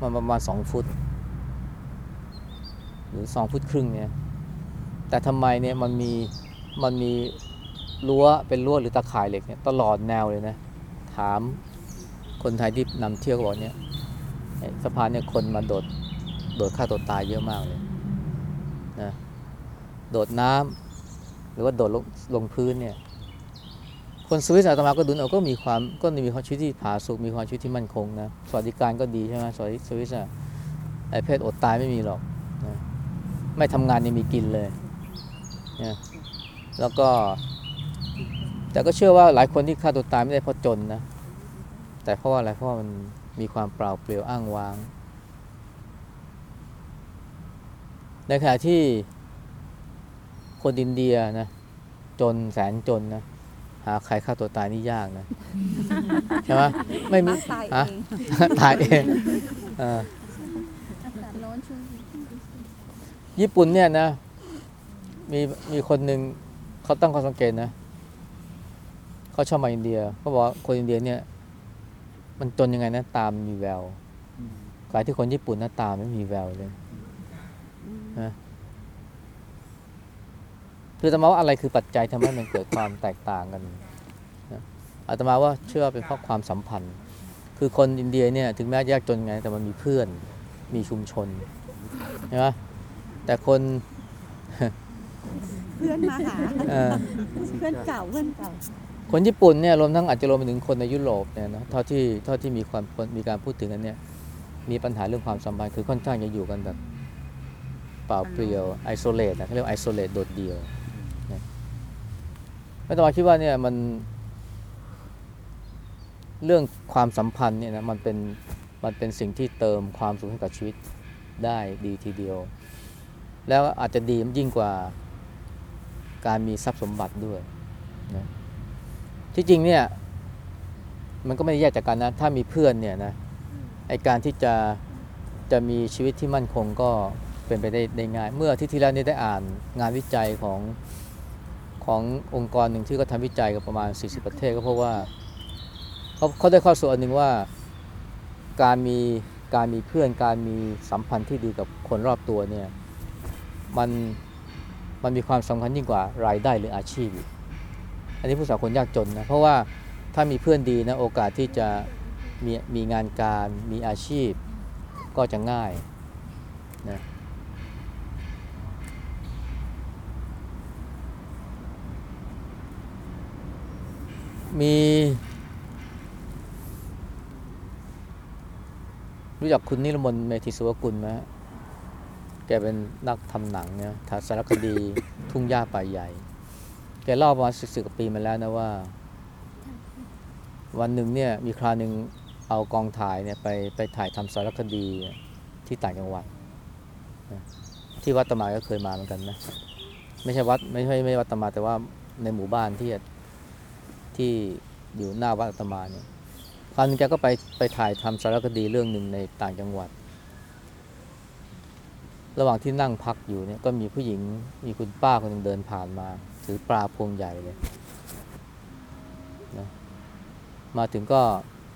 มันประมาณสองฟุต หรือสองฟุตครึ่งเนี่ย แต่ทำไมเนี่ยมันมีมันมีรั้วเป็นรั้วหรือตะข่ายเหล็กเนี่ยตลอดแนวเลยนะถามคนไทยที่นำเที่ยวก็บอกเนี่ยสะพานเนี่ยคนมาโดดโดดฆ่าตัวตายเยอะมากเลยนะโดดน้ำหรือว่าโดดลงลงพื้นเนี่ยคนสวิสอาตมาก็ดูเอาก็มีความก็มีความชีวิตที่ผาสุกมีความชีวิตที่มั่นคงนะสวัสดิการก็ดีใช่ไหมสวัสดิสวิสอะไอ้เพศอดตายไม่มีหรอกนะไม่ทำงานยังมีกินเลย นะแล้วก็ แต่ก็เชื่อว่าหลายคนที่ฆ่าตัวตายไม่ได้เพราะจนนะ แต่เพราะว่าอะไรเพราะว่ามันมีความเปล่าเปลี่ยวอ้างว้าง ในขณะที่คนอินเดียนะจนแสนจนนะหาใครฆ่าตัวตายนี่ยากนะใช่ไหมไม่มีตายเอฮะงตายเองเอออากาศร้อนช่วงนี้ญี่ปุ่นเนี่ยนะ มีมีคนหนึ่งเขาตั้งข้อสังเกตนะเขาชอบมาอินเดียเขาบอกว่าคนอินเดียเนี่ย มันจนยังไงนะตามมีแววกลายที่คนญี่ปุ่นหน้าตาไม่มีแววเลยนะคืออาตมาว่าอะไรคือปัจจัยทำให้มันเกิดความแตกต่างกันนะอาตมาว่าเชื่อเป็นเพราะความสัมพันธ์ คือคนอินเดียเนี่ย ถึงแม้ยากจนไง แต่มันมีเพื่อนมีชุมชนใช่ไหมแต่คน เพื่อนมาหาเออ เพื่อนเก่าเพื่อนเก่าคนญี่ปุ่นเนี่ยรวมทั้งอาจจะรวมไปถึงคนในยุโรปเนี่ยนะเท่าที่เท่าที่มีความมีการพูดถึงกันเนี่ยมีปัญหาเรื่องความสัมพันธ์คือค่อนข้างจะอยู่กันแบบเปล่าเปลี่ยว isolate นะเขาเรียก isolate โดดเดี่ยวนะไม่ต้องมาคิดว่าเนี่ยมัน เรื่องความสัมพันธ์เนี่ยนะมันเป็นมันเป็นสิ่งที่เติมความสุขให้กับชีวิตได้ดีทีเดียว แล้วอาจจะดียิ่งกว่า การมีทรัพย์สมบัติด้วยนะที่จริงเนี่ย มันก็ไม่ได้แยกจากกันนะ ถ้ามีเพื่อนเนี่ยนะไอการที่จะจะมีชีวิตที่มั่นคงก็เป็นไปได้ได้ง่าย เมื่ออาที่ที่แล้วนี่ได้อ่านงานวิจัยของขององค์กรหนึ่งที่ก็ทำวิจัยกับประมาณ 40 ประเทศก็เพราะว่าเขาเขาได้ข้อสรุปอันหนึ่งว่าการมีการมีเพื่อนการมีสัมพันธ์ที่ดีกับคนรอบตัวเนี่ยมัน มันมีความสำคัญยิ่งกว่ารายได้หรืออาชีพ อันนี้ผู้สาวคนยากจนนะเพราะว่าถ้ามีเพื่อนดีนะโอกาสที่จะมีมีงานการมีอาชีพก็จะง่ายนะมีรู้จักคุณนิรมนเมธิสุวกุลไหมฮะ แกเป็นนักทำหนังเนี่ยถ่ายสารคดีทุ่งหญ้าป่าใหญ่ แกเล่าประมาณสิบสิบกว่าปีมาแล้วนะว่า วันหนึ่งเนี่ยมีคราวหนึ่งเอากองถ่ายเนี่ยไปไปถ่ายทำสารคดีที่ต่างจังหวัด ที่วัดตมาก็เคยมาเหมือนกันนะไม่ใช่วัดไม่ใช่ไม่วัดตมาแต่ว่าในหมู่บ้านที่ที่อยู่หน้าวัดตมาเนี่ยคราวนึงแกก็ไปไปถ่ายทำสารคดีเรื่องหนึ่งในต่างจังหวัด ระหว่างที่นั่งพักอยู่เนี่ยก็มีผู้หญิงมีคุณป้าคนหนึ่งเดินผ่านมา ถือปลาพวงใหญ่เลยนะมาถึงก็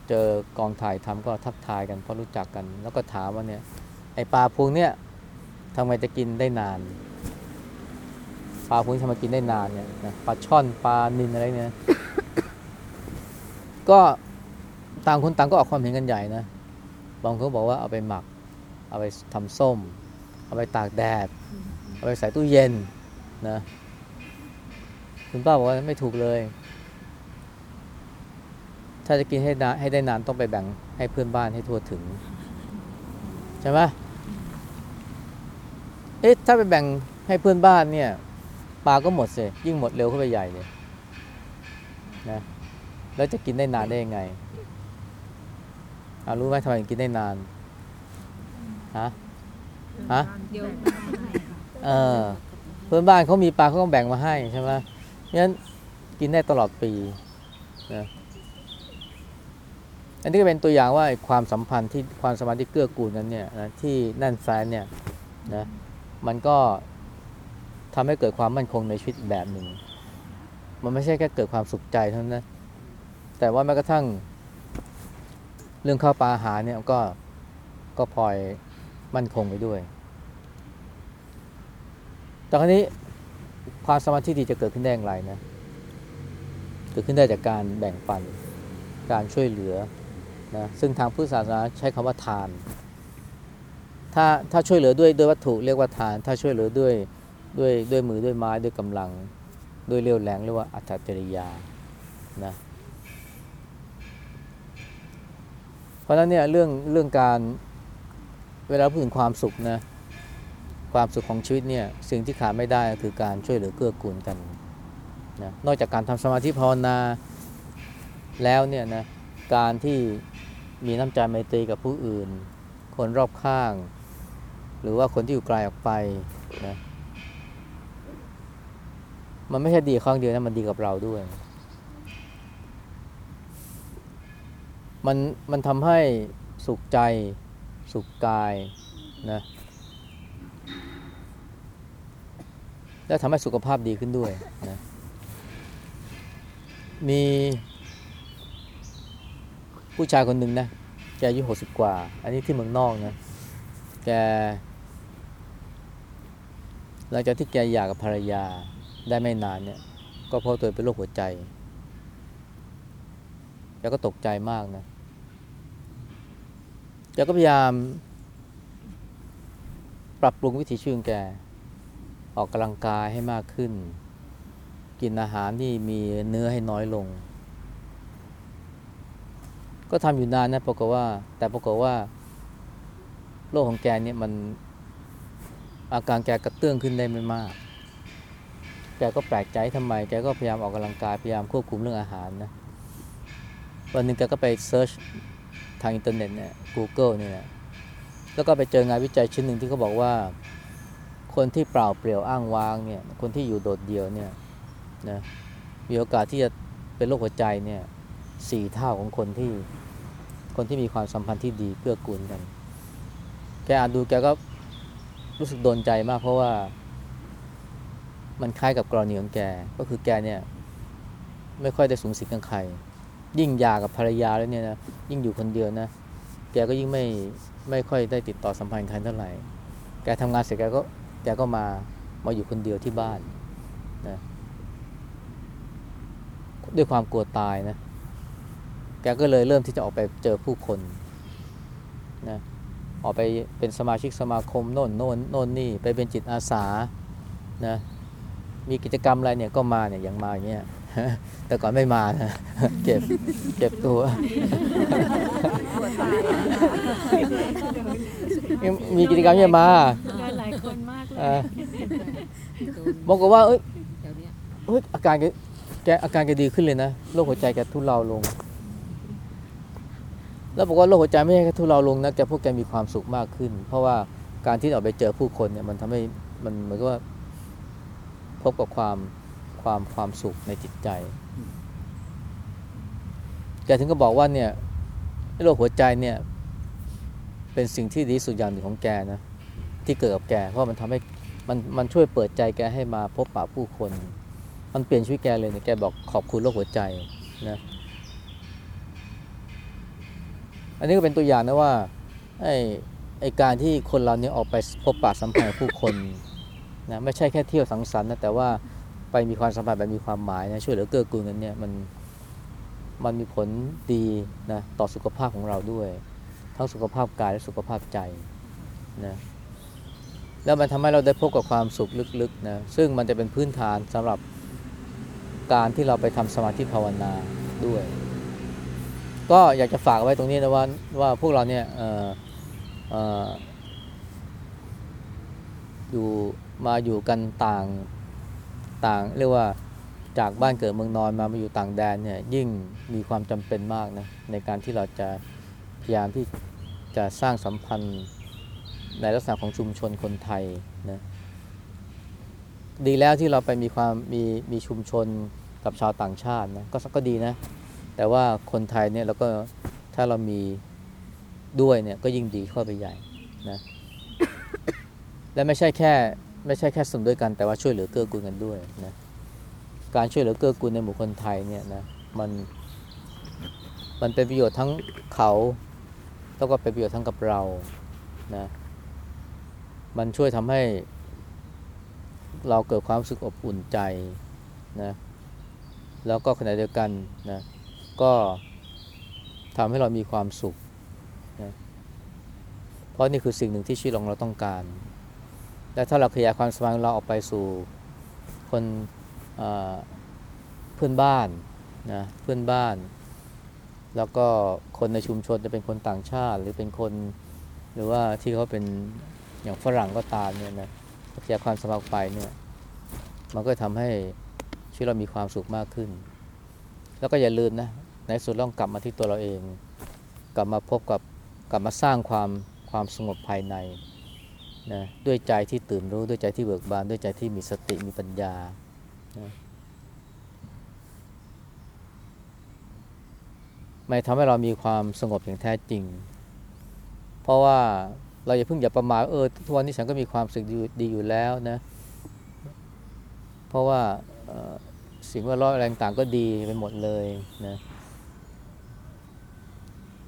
เจอกองถ่ายทำก็ทักทายกันเพราะรู้จักกัน แล้วก็ถามว่าเนี่ยไอปลาพวงเนี่ยทำไมจะกินได้นานปลาพวงนี้ทำไมกินได้นานเนี่ยนะปลาช่อนปลานินอะไรเนี่ยก็ต่างคนต่างก็ออกความเห็นกันใหญ่นะบางคนบอกว่าเอาไปหมัก เอาไปทำส้ม เอาไปตากแดด เอาไปใส่ตู้เย็นนะ คุณป้าบอกว่าไม่ถูกเลย ถ้าจะกินให้นานให้ได้นานต้องไปแบ่งให้เพื่อนบ้านให้ทั่วถึง ใช่ไหมเอ๊ะถ้าไปแบ่งให้เพื่อนบ้านเนี่ยปลาก็หมดสิยิ่งหมดเร็วขึ้นไปใหญ่เลยนะแล้วจะกินได้นานได้ยังไงอารู้ไหมทำไมถึงกินได้นานฮะ ฮะเดี๋ยวเออเพื่อนบ้านเขามีปลาเขาก็แบ่งมาให้ใช่ไหมงั้นกินได้ตลอดปีนะอันนี้ก็เป็นตัวอย่างว่าความสัมพันธ์ที่ความสัมพันธ์ที่เกื้อกูลกันเนี่ยนะที่แน่นแฟนเนี่ยนะมันก็ทำให้เกิดความมั่นคงในชีวิตแบบหนึ่ง มันไม่ใช่แค่เกิดความสุขใจเท่านั้นนะแต่ว่าแม้กระทั่งเรื่องข้าวปลาอาหารเนี่ยก็ก็พลอย มั่นคงไปด้วย แต่คราวนี้ความสมารถที่ดีจะเกิดขึ้นได้อย่างไรนะ เกิดขึ้นได้จากการแบ่งปัน การช่วยเหลือนะ ซึ่งทางพุทธศาสนาใช้คำว่าทาน ถ้าถ้าช่วยเหลือด้วยด้วยวัตถุเรียกว่าทาน ถ้าช่วยเหลือด้วยด้วยด้วยมือด้วยไม้ด้วยกำลัง ด้วยเรี่ยวแรงเรียกว่าอัตตริยา นะ เพราะฉะนั้นเนี่ยเรื่องเรื่องการ เวลาพูดถึงความสุขนะความสุขของชีวิตเนี่ยสิ่งที่ขาดไม่ได้ก็คือการช่วยเหลือเกื้อกูลกันนะนอกจากการทำสมาธิภาวนาแล้วเนี่ยนะการที่มีน้ำใจไมตรีกับผู้อื่น คนรอบข้าง หรือว่าคนที่อยู่ไกลออกไปนะมันไม่ใช่ดีข้งเดียวนะมันดีกับเราด้วย มันมันทำให้สุขใจ สุขกายนะและทำให้สุขภาพดีขึ้นด้วยนะมีผู้ชายคนหนึ่งนะ แกอายุหกสิบกว่า อันนี้ที่เมืองนอกนะ แกหลังจากที่แกหย่ากับภรรยาได้ไม่นานเนี่ย ก็เพราะตัวเป็นโรคหัวใจแกก็ตกใจมากนะ กก็พยายาม ปรับปรุงวิถีชีวิตแก ออกกำลังกายให้มากขึ้น กินอาหารที่มีเนื้อให้น้อยลง ก็ทำอยู่นานนะปรากฏว่า แต่ปรากฏว่า โรคของแกเนี่ยมันอาการแกกระเตื้องขึ้นได้ไม่มาก แกก็แปลกใจทำไม แกก็พยายามออกกำลังกาย พยายามควบคุมเรื่องอาหารนะ วันหนึ่งแกก็ไป search ทางอินเทอร์เน็ตเนี่ย Google เนี่ยนะแล้วก็ไปเจองานวิจัยชิ้นหนึ่งที่เขาบอกว่า คนที่เปล่าเปลี่ยวอ้างว้างเนี่ย คนที่อยู่โดดเดี่ยวเนี่ยนะมีโอกาสที่จะเป็นโรคหัวใจเนี่ยสี่เท่าของคนที่คนที่มีความสัมพันธ์ที่ดีเกื้อกูลกัน แกอ่านดูแกก็รู้สึกโดนใจมากเพราะว่า มันคล้ายกับกรณีของแก ก็คือแกเนี่ย ไม่ค่อยได้สูงสิงกับใคร ยิ่งยากับภรรยาแล้วเนี่ยนะยิ่งอยู่คนเดียวนะ แกก็ยิ่งไม่ไม่ค่อยได้ติดต่อสัมพันธ์ใครเท่าไหร่ แกทำงานเสร็จแกก็แกก็มามาอยู่คนเดียวที่บ้านนะด้วยความกลัวตายนะ แกก็เลยเริ่มที่จะออกไปเจอผู้คนนะออกไปเป็นสมาชิกสมาคมโน่นโน่นโน่นนี่ไปเป็นจิตอาสานะมีกิจกรรมอะไรเนี่ยก็มาเนี่ยอย่างมาอย่างเงี้ย แต่ก่อนไม่มานะเก็บเก็บตัวยังมีกิจกรรมเนี่ยมาหลายคนมากเลยเออบอกฏว่าเอ้ยเดี๋ยวเนี้ยเฮ้ยอาการแกแกอาการแกดีขึ้นเลยนะโรคหัวใจแกทุเลาลง แล้วบอกว่าโรคหัวใจไม่ใช่แค่ทุเลาลงนะแกพวกแกมีความสุขมากขึ้น เพราะว่าการที่ออกไปเจอผู้คนเนี่ยมันทำให้มันเหมือนกับว่าพบกับความ ความความสุขในจิตใจแกถึงก็บอกว่าเนี่ยโรคหัวใจเนี่ย เป็นสิ่งที่ดีที่สุดอย่างหนึ่งของแกนะที่เกิดกับแก เพราะมันทำให้มันมันช่วยเปิดใจแกให้มาพบปะผู้คน มันเปลี่ยนชีวิตแกเลยเนี่ยแกบอกขอบคุณโรคหัวใจนะอันนี้ก็เป็นตัวอย่างนะว่าไอ้ไอ้การที่คนเราเนี่ยออกไปพบปะสัมพันธ์กับผู้คนนะไม่ใช่แค่เที่ยวสังสรรค์นะแต่ว่า ไปมีความสัมพันธ์แบบมีความหมายนะช่วยเหลือเกื้อกูลกันเนี่ยมันมันมีผลดีนะต่อสุขภาพของเราด้วย ทั้งสุขภาพกายและสุขภาพใจนะแล้วมันทำให้เราได้พบกับความสุขลึกๆนะซึ่งมันจะเป็นพื้นฐานสำหรับการที่เราไปทำสมาธิภาวนาด้วย ก็อยากจะฝากไว้ตรงนี้นะว่าว่าพวกเราเนี่ยเออเอออยู่มาอยู่กันต่าง ต่างเรียกว่าจากบ้านเกิดเมืองนอนมามาอยู่ต่างแดนเนี่ยยิ่งมีความจำเป็นมากนะในการที่เราจะพยายามที่จะสร้างสัมพันธ์ในลักษณะของชุมชนคนไทยนะดีแล้วที่เราไปมีความมีมีชุมชนกับชาวต่างชาตินะก็ก็ดีนะ แต่ว่าคนไทยเนี่ยเราก็ถ้าเรามีด้วยเนี่ยก็ยิ่งดีเข้าไปใหญ่นะและไม่ใช่แค่ ไม่ใช่แค่สมด้วยกันแต่ว่าช่วยเหลือเกื้อกูลกันด้วยนะการช่วยเหลือเกื้อกูลในหมู่คนไทยเนี่ยนะมันมันเป็นประโยชน์ทั้งเขาแล้วก็เป็นประโยชน์ทั้งกับเรานะมันช่วยทำให้เราเกิดความรู้สึกอบอุ่นใจนะแล้วก็ขณะเดียวกันนะก็ทำให้เรามีความสุขนะเพราะนี่คือสิ่งหนึ่งที่ชีวิตของเราต้องการ และถ้าเราขยายความสมพันธ์เราออกไปสู่คนเพื่อนบ้านนะเพื่อนบ้าน แล้วก็คนในชุมชนจะเป็นคนต่างชาติ หรือเป็นคนหรือว่าที่เขาเป็นอย่างฝรั่งก็ตามเนี่ยนะขยายความสมพันธ์ไปเนี่ยมันก็ทำให้ชีวิตเรามีความสุขมากขึ้น แล้วก็อย่าลืมนะในสุดต้องกลับมาที่ตัวเราเอง กลับมาพบกับกลับมาสร้างความความสงบภายใน นะด้วยใจที่ตื่นรู้ด้วยใจที่เบิกบาน ด้วยใจที่มีสติมีปัญญานะไม่ทำให้เรามีความสงบอย่างแท้จริง เพราะว่าเราอย่าเพิ่งอย่าประมาทเออทุกวันนี้ฉันก็มีความสุขดีดีอยู่แล้วนะ เพราะว่าสิ่งแวดล้ออะไรต่างก็ดีไปหมดเลยนะ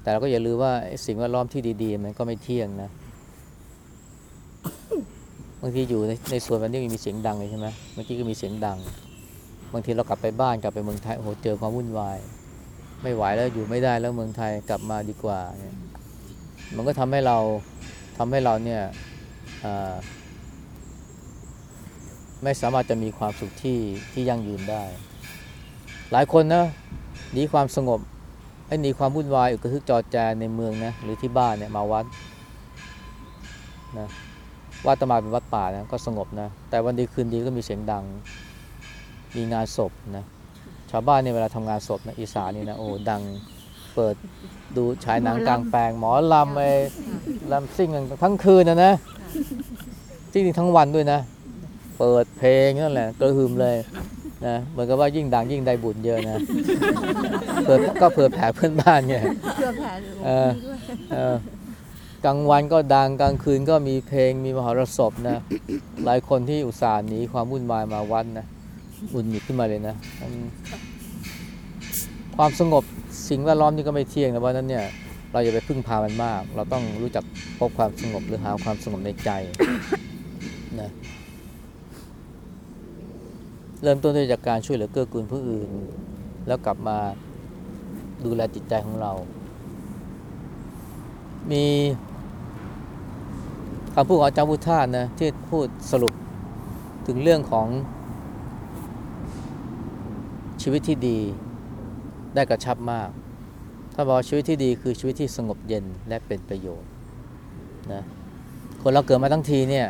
แต่เราก็อย่าลืมว่าสิ่งแวดล้อมที่ดี ๆ มันก็ไม่เที่ยงนะ บางทีอยู่ในในสวนมันนี่มีเสียงดังเลยใช่ไหมเมื่อกี้ก็มีเสียงดัง บางทีเรากลับไปบ้านกลับไปเมืองไทยโอ้โหเจอความวุ่นวาย ไม่ไหวแล้วอยู่ไม่ได้แล้วเมืองไทยกลับมาดีกว่าเนี่ยมันก็ทำให้เราทำให้เราเนี่ยไม่สามารถจะมีความสุขที่ที่ยั่งยืนได้ หลายคนนะหนีความสงบไอ้หนีความวุ่นวายอึกกระทึกจอแจในเมืองนะหรือที่บ้านเนี่ยมาวัดนะ วัดตมาเป็นวัดป่านะก็สงบนะ แต่วันดีคืนดีก็มีเสียงดัง มีงานศพนะชาวบ้านเนี่ยเวลาทำงานศพนะอีสานนี่นะโอ้ดังเปิดดูฉายหนังกลางแปลง หมอลำไปลำซิ่งกันทั้งคืนนะนะจริงๆทั้งวันด้วยนะ เปิดเพลงนั่นแหละกระหึ่มเลยนะเหมือนกับว่ายิ่งดังยิ่งได้บุญเยอะนะเผื่อก็เผื่อแผ่เพื่อนบ้านไงเพื่อแผ่หลวงเออพี่ด้วยเออ กลางวันก็ดังกลางคืนก็มีเพลงมีมหรสพนะ หลายคนที่อุตส่าห์หนีความวุ่นวายมาวัดนะอุ่นหงิดขึ้นมาเลยนะความสงบสิ่งแวดล้อมนี่ก็ไม่เที่ยงนะเพราะฉะนั้นเนี่ยเราอย่าไปพึ่งพามันมาก เราต้องรู้จักพบความสงบหรือหาความสงบในใจนะเริ่มต้นด้วยจากการช่วยเหลือเกื้อกูลผู้อื่น แล้วกลับมาดูแลจิตใจของเรา มี คำพูดของอาจารย์พุทธานะที่พูดสรุปถึงเรื่องของชีวิตที่ดีได้กระชับมาก ถ้าบอกชีวิตที่ดีคือชีวิตที่สงบเย็นและเป็นประโยชน์นะคนเราเกิดมาทั้งทีเนี่ย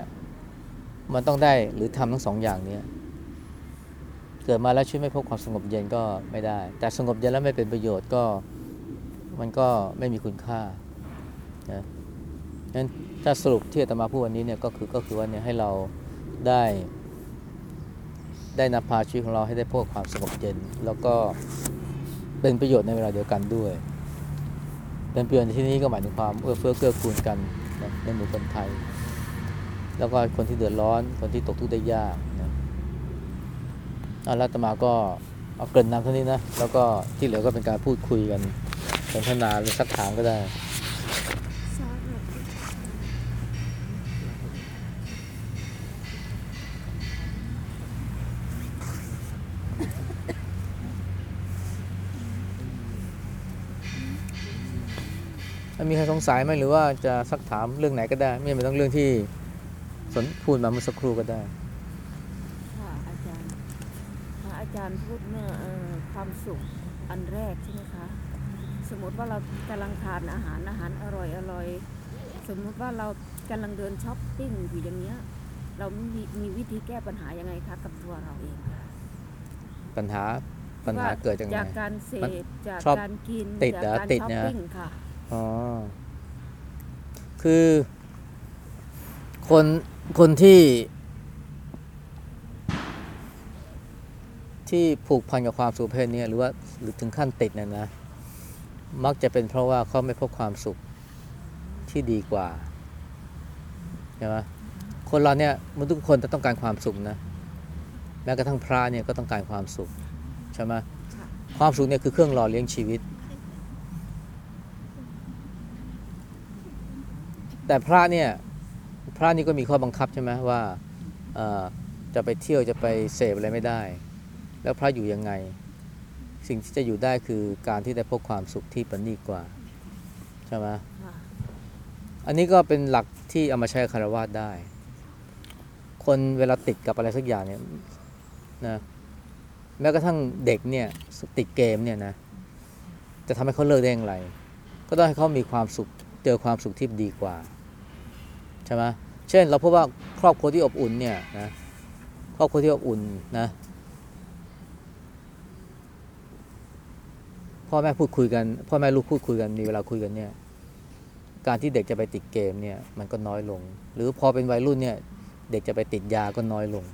มันต้องได้หรือทำทั้งสองอย่างเนี้ยเกิดมาแล้วชีวิตไม่พบความสงบเย็นก็ไม่ได้ แต่สงบเย็นแล้วไม่เป็นประโยชน์ก็มันก็ไม่มีคุณค่านะงั้น ถ้าสรุปที่อาตมาพูดวันนี้เนี่ยก็คือก็คือว่าเนี่ยให้เราได้ได้นำพาชีวิตของเราให้ได้พบกับความสงบเย็น แล้วก็เป็นประโยชน์ในเวลาเดียวกันด้วย เป็นประโยชน์ที่นี้ก็หมายถึงความเอื้อเฟื้อเกื้อกูลกันนะในหมู่คนไทย แล้วก็คนที่เดือดร้อนคนที่ตกทุกข์ได้ยากนะเอาละอาตมาก็เอาเกริ่นนำเท่านี้นะแล้วก็ที่เหลือก็เป็นการพูดคุยกันสนทนาหรือสักถามก็ได้ มีใครสงสัยไหมหรือว่าจะสักถามเรื่องไหนก็ได้ ไม่จำเป็นต้องเรื่องที่สนพูดมาเมื่อสักครู่ก็ได้ค่ะอาจารย์ค่ะอาจารย์พูดเมื่อเอ่อความสุขอันแรกใช่ไหมคะ สมมติว่าเรากำลังทานอาหารอาหารอร่อยอร่อยสมมุติว่าเรากำลังเดินช้อปปิ้งอยู่อย่างเงี้ย เรามีมีวิธีแก้ปัญหายังไงคะกับตัวเราเองคะปัญหาปัญหาว่าเกิดจากไหน จากการเสพจากชอบการกินติดเหรอจากการติดช้อปเนี่ย ปิ้งค่ะ อ๋อ คือ คนคนที่ ที่ผูกพันกับความสุขเพศนี่ยหรือว่าหรือถึงขั้นติดเนี่ยนะ มักจะเป็นเพราะว่าเขาไม่พบความสุขที่ดีกว่าใช่ไหมคนเราเนี่ยมันทุกคนจะต้องการความสุขนะแม้กระทั่งพระเนี่ยก็ต้องการความสุขใช่ไหมความสุขเนี่ยคือเครื่องหล่อเลี้ยงชีวิต แต่พระเนี่ยพระนี่ก็มีข้อบังคับใช่ไหมว่าจะไปเที่ยวจะไปเสพอะไรไม่ได้ แล้วพระอยู่ยังไง สิ่งที่จะอยู่ได้คือการที่ได้พบความสุขที่ประณีตกว่าใช่ไหมอันนี้ก็เป็นหลักที่เอามาใช้คารวะได้ คนเวลาติดกับอะไรสักอย่างเนี่ยนะแม้กระทั่งเด็กเนี่ยติดเกมเนี่ยนะจะทำให้เขาเลิกได้อย่างไร ก็ต้องให้เขามีความสุขเจอความสุขที่ดีกว่า ใช่ไหมเช่นเราพบว่าครอบครัวที่อบอุ่นเนี่ยนะครอบครัวที่อบอุ่นนะพ่อแม่พูดคุยกันพ่อแม่ลูกพูดคุยกันมีเวลาคุยกันเนี่ยการที่เด็กจะไปติดเกมเนี่ยมันก็น้อยลง หรือพอเป็นวัยรุ่นเนี่ยเด็กจะไปติดยาก็น้อยลง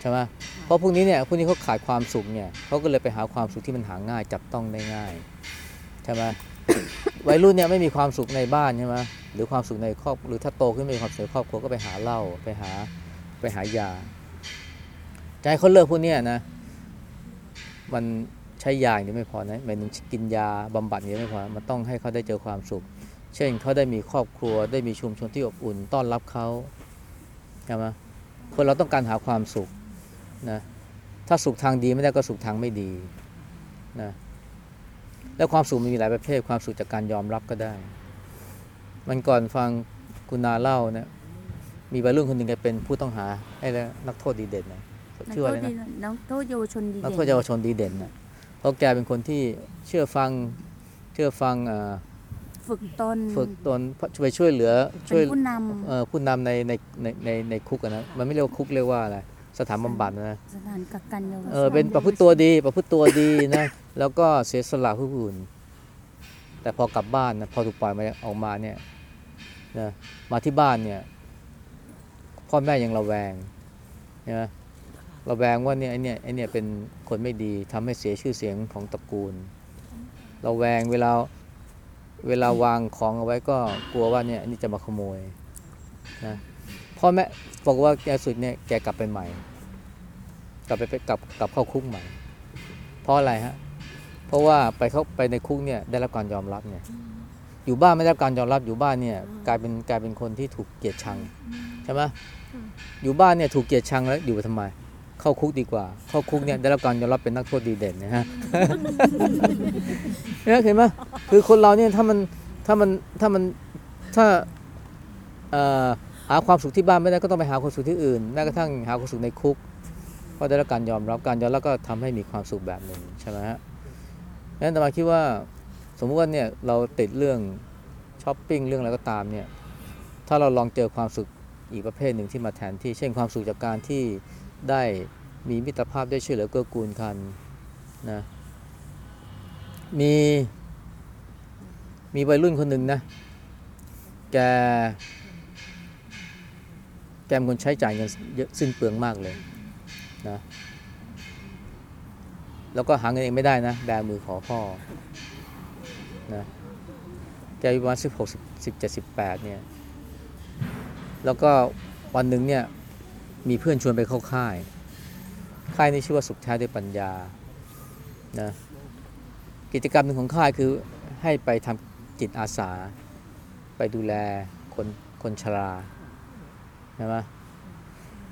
ใช่ไหมเพราะพวกนี้เนี่ยพวกนี้เขาขาดความสุขเนี่ยเขาก็เลยไปหาความสุขที่มันหาง่ายจับต้องได้ง่ายใช่ไหม วัยรุ่นเนี่ยไม่มีความสุขในบ้านใช่ไหมหรือความสุขในครอบหรือถ้าโตขึ้นไม่มีความสุขในครอบครัวก็ไปหาเหล้าไปหาไปหายาให้เขาเลิกพวกนี้นะ มันใช้ยาอย่างเดียวไม่พอนะหมายถึงกินยาบำบัดอย่างเดียวไม่พอ มันต้องให้เขาได้เจอความสุข เช่นเขาได้มีครอบครัว ได้มีชุมชนที่อบอุ่นต้อนรับเขาใช่ไหมคนเราต้องการหาความสุขนะ ถ้าสุขทางดีไม่ได้ก็สุขทางไม่ดีนะ แล้วความสุขมันมีหลายประเภท ความสุขจากการยอมรับก็ได้ มันก่อนฟังคุณนาเล่าเนะมีวัยรุ่นคนหนึ่งแกเป็นผู้ต้องหาไอ้แล้วนักโทษดีเด่นนะนักชื่อโทอะไรษดีนะนักโทษเยาวชนดีนักเด่โทษเยาวนชนดีเด่นนะเพราะแกเป็นคนที่เชื่อฟังเชื่อฟังเอ่อฝึกตนฝึกตนไปช่วยเหลือช่วยเป็นผู้นเอ่อผู้นำในในในในในคุกอะนะมันไม่เรียกว่าคุกเรียกว่าอะไร สถานบำบัดนะำสถานกักกันเยาวชนเออเป็นประพฤติตัวดีประพฤติตัวดีนะแล้วก็เสียสละผู้อื่น แต่พอกลับบ้านนะพอถูกปล่อยมาออกมาเนี่ยนะมาที่บ้านเนี่ยพ่อแม่ยังระแวงใช่ไหมระแวงว่าเนี่ยไอเนี่ยไอเนี่ยเป็นคนไม่ดีทำให้เสียชื่อเสียงของตระกูลระแวงเวลาเวลาวางของเอาไว้ก็กลัวว่าเนี่ยอันนี้จะมาขโมยนะ พ่อแม่บอกว่าแกสุดเนี่ยแกกลับไปใหม่ กลับไปกลับกลับเข้าคุกใหม่ เพราะอะไรฮะ เพราะว่าไปเข้าไปในคุกเนี่ยได้รับการยอมรับเนี่ยอยู่บ้านไม่ได้รับการยอมรับอยู่บ้านเนี่ยกลายเป็นกลายเป็นคนที่ถูกเกลียดชังใช่ไหมอยู่บ้านเนี่ยถูกเกลียดชังแล้วอยู่ไปทำไม เข้าคุกดีกว่า เข้าคุกเนี่ยได้รับการยอมรับเป็นนักโทษดีเด่นนะฮะเนี่ยเห็นไหมคือคนเราเนี่ยถ้ามันถ้ามันถ้ามันถ้าเอ่อาความสุขที่บ้านไม่ได้ก็ต้องไปหาความสุขที่อื่นแม้กระทั่งหาความสุขในคุกก็ได้รับการยอมรับการยอมรับก็ทำให้มีความสุขแบบหนึ่งใช่ไหมฮะงั้นอาตมาคิดว่าสมมุติว่าเนี่ยเราติดเรื่องช้อปปิ้งเรื่องอะไรก็ตามเนี่ยถ้าเราลองเจอความสุขอีกประเภทหนึ่งที่มาแทนที่ เช่นความสุขจากการที่ได้มีมิตรภาพได้ช่วยเหลือเกื้อกูลกันนะมีมีวัยรุ่นคนหนึ่งนะแก แกเป็นคนใช้จ่ายเงินเยอะสิ้นเปลืองมากเลยนะแล้วก็หาเงินเองไม่ได้นะแบมือขอพ่อนะแกอายุประมาณสิบหกสิบเจ็ดสิบแปดเนี่ย แล้วก็วันหนึ่งเนี่ยมีเพื่อนชวนไปเข้าค่าย ค่ายนี้ชื่อว่าสุขแท้ด้วยปัญญานะกิจกรรมหนึ่งของค่ายคือให้ไปทำจิตอาสา ไปดูแลคนคนชรา ใช่ไหม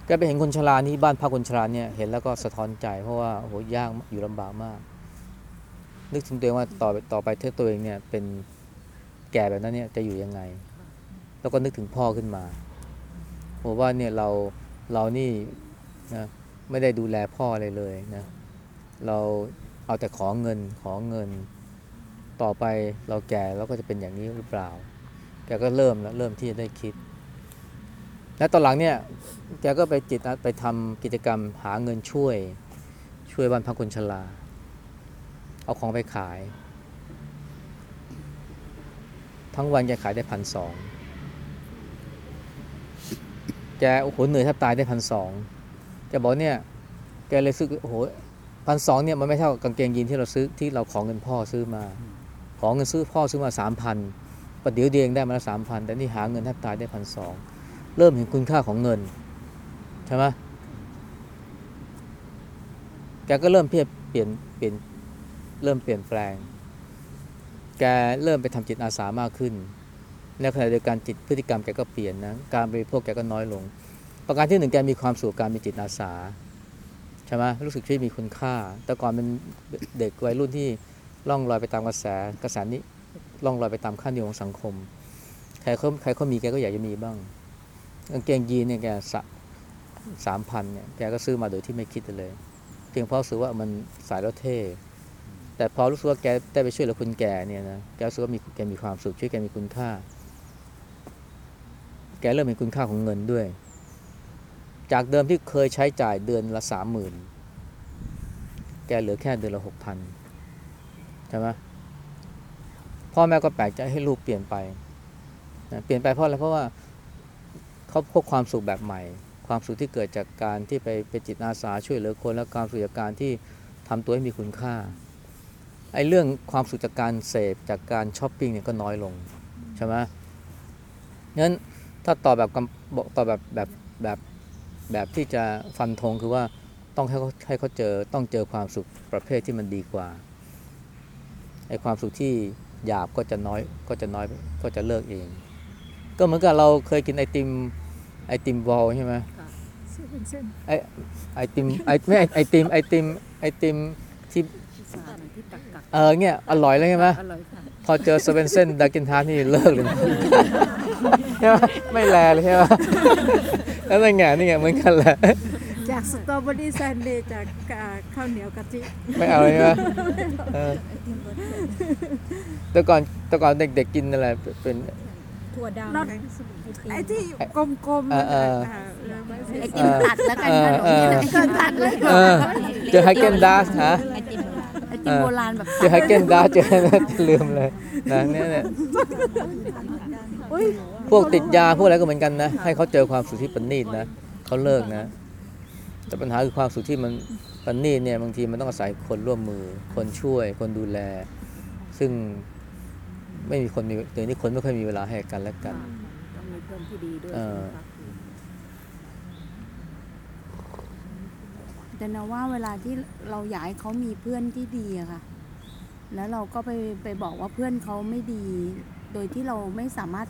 ก็ไปเห็นคนชรานี่บ้านพักคนชราเนี่ยเห็นแล้วก็สะท้อนใจ เพราะว่าโอ้โหยากอยู่ลำบากมาก นึกถึงตัวเองว่าต่อต่อไปถ้าตัวเองเนี่ยเป็นแก่แบบนั้นเนี่ยจะอยู่ยังไง แล้วก็นึกถึงพ่อขึ้นมาผมว่าเนี่ยเราเรานี่นะไม่ได้ดูแลพ่ออะไรเลยนะเราเอาแต่ขอเงินขอเงิน ต่อไปเราแก่เราก็จะเป็นอย่างนี้หรือเปล่าแกก็เริ่มแล้วเริ่มที่จะได้คิด และตอนหลังเนี่ยแกก็ไปจิตไปทำกิจกรรมหาเงินช่วย ช่วยบ้านพักคนชราเอาของไปขาย ทั้งวันแกขายได้พันสองแกโอ้โหเหนื่อยแทบตายได้พันสองแกบอกเนี่ยแกเลยซื้อโอ้โหพันสองเนี่ยมันไม่เท่ากางเกงยีนที่เราซื้อที่เราของเงินพ่อซื้อมา ของเงินซื้อพ่อซื้อมาสามพันประเดี๋ยวเดียงได้มาล้วสามพันแต่นี่หาเงินแทบตายได้พันสอง เริ่มเห็นคุณค่าของเงิน ใช่ไหมแกก็เริ่มเปลี่ยนเปลี่ยนเปลี่ยนเริ่มเปลี่ยนแปลง แกเริ่มไปทำจิตอาสามากขึ้นในขณะเดียวกันจิตพฤติกรรมแกก็เปลี่ยนนะการบริโภคแกก็น้อยลง ประการที่หนึ่งแกมีความสุขการมีจิตอาสาใช่ไหมรู้สึกที่มีคุณค่า แต่ก่อนเป็นเด็กวัยรุ่นที่ล่องลอยไปตามกระแสกระแสนี้ล่องลอยไปตามขั้นนิยมของสังคม ใครเขาใครเขามีแกก็อยากจะมีบ้าง กางเกงยีนเนี่ยแกสะสามพันเนี่ยแกก็ซื้อมาโดยที่ไม่คิดเลยเพียงเพราะรู้สึกว่ามันสายแล้วเท่ แต่พอรู้สึกว่าแกได้ไปช่วยเหลือคนแกเนี่ยนะแกรู้สึกว่ามีแกมีความสุขช่วยแกมีคุณค่า แกเริ่มเห็นคุณค่าของเงินด้วย จากเดิมที่เคยใช้จ่ายเดือนละสามหมื่นแกเหลือแค่เดือนละหกพันใช่ไหมพ่อแม่ก็แปลกใจให้ลูกเปลี่ยนไปนะเปลี่ยนไปเพราะอะไรเพราะว่า เขาพบความสุขแบบใหม่ ความสุขที่เกิดจากการที่ไปเป็นจิตอาสาช่วยเหลือคนและความสุขจากการที่ทำตัวให้มีคุณค่าไอ้เรื่องความสุขจากการเสพจากการช้อปปิ้งเนี่ยก็น้อยลงใช่ไหมงั้นถ้าตอบแบบบอกตอบแบบแบบแบบแบบที่จะฟันธงคือว่าต้องให้เขาให้เขาเจอต้องเจอความสุขประเภทที่มันดีกว่าไอ้ความสุขที่หยาบก็จะน้อยก็จะน้อยก็จะเลิกเอง ก็เหมือนกับเราเคยกินไอติม ไอติมวอลใช่ไหมเส้นเป็นเส้นไอไอติมไอไม่ไอไอติมไอติมไอติมที่ที่สารที่ตักกักเออเนี่ยอร่อยเลยใช่ไหมอร่อยค่ะพอเจอสเวนเซนดากินทานนี่เลิกเลยนะใช่ไหมไม่แลเลยใช่ไหมแล้วนั่นไงนี่ไงเหมือนกันแหละจากสตรอเบอรี่แซนด์วิชจากอ่าข้าวเหนียวกะทิไม่เอาเลยใช่ไหมเออแต่ก่อนแต่ก่อนเด็กๆกินอะไรเป็น ถั่วดำไอ้ที่กลมๆเออเอออ่าแล้วก็ไอติมตัดแล้วกันขนมเออไอติมตัดเลยเออเจอไฮเกนดัสฮะ ไอติมไอติมโบราณแบบเจอไฮเกนดัสเจอนะลืมเลยนะเนี่ยเนี่ยพวกติดยาพวกอะไรก็เหมือนกันนะ ให้เขาเจอความสุขที่ประณีตนะเขาเลิกนะ แต่ปัญหาคือความสุขที่มันประณีตเนี่ยบางทีมันต้องอาศัยคนร่วมมือ คนช่วย คนดูแล ซึ่ง ไม่มีคนมีเดี๋ยวนี้คนไม่ค่อยมีเวลาให้กันและกันต้องมีเพื่อนที่ดีด้วยเออใช่ไหมคะแต่นะว่าเวลาที่เราอยากให้เขามีเพื่อนที่ดีอะค่ะ แล้วเราก็ไปไปบอกว่าเพื่อนเขาไม่ดี โดยที่เราไม่สามารถ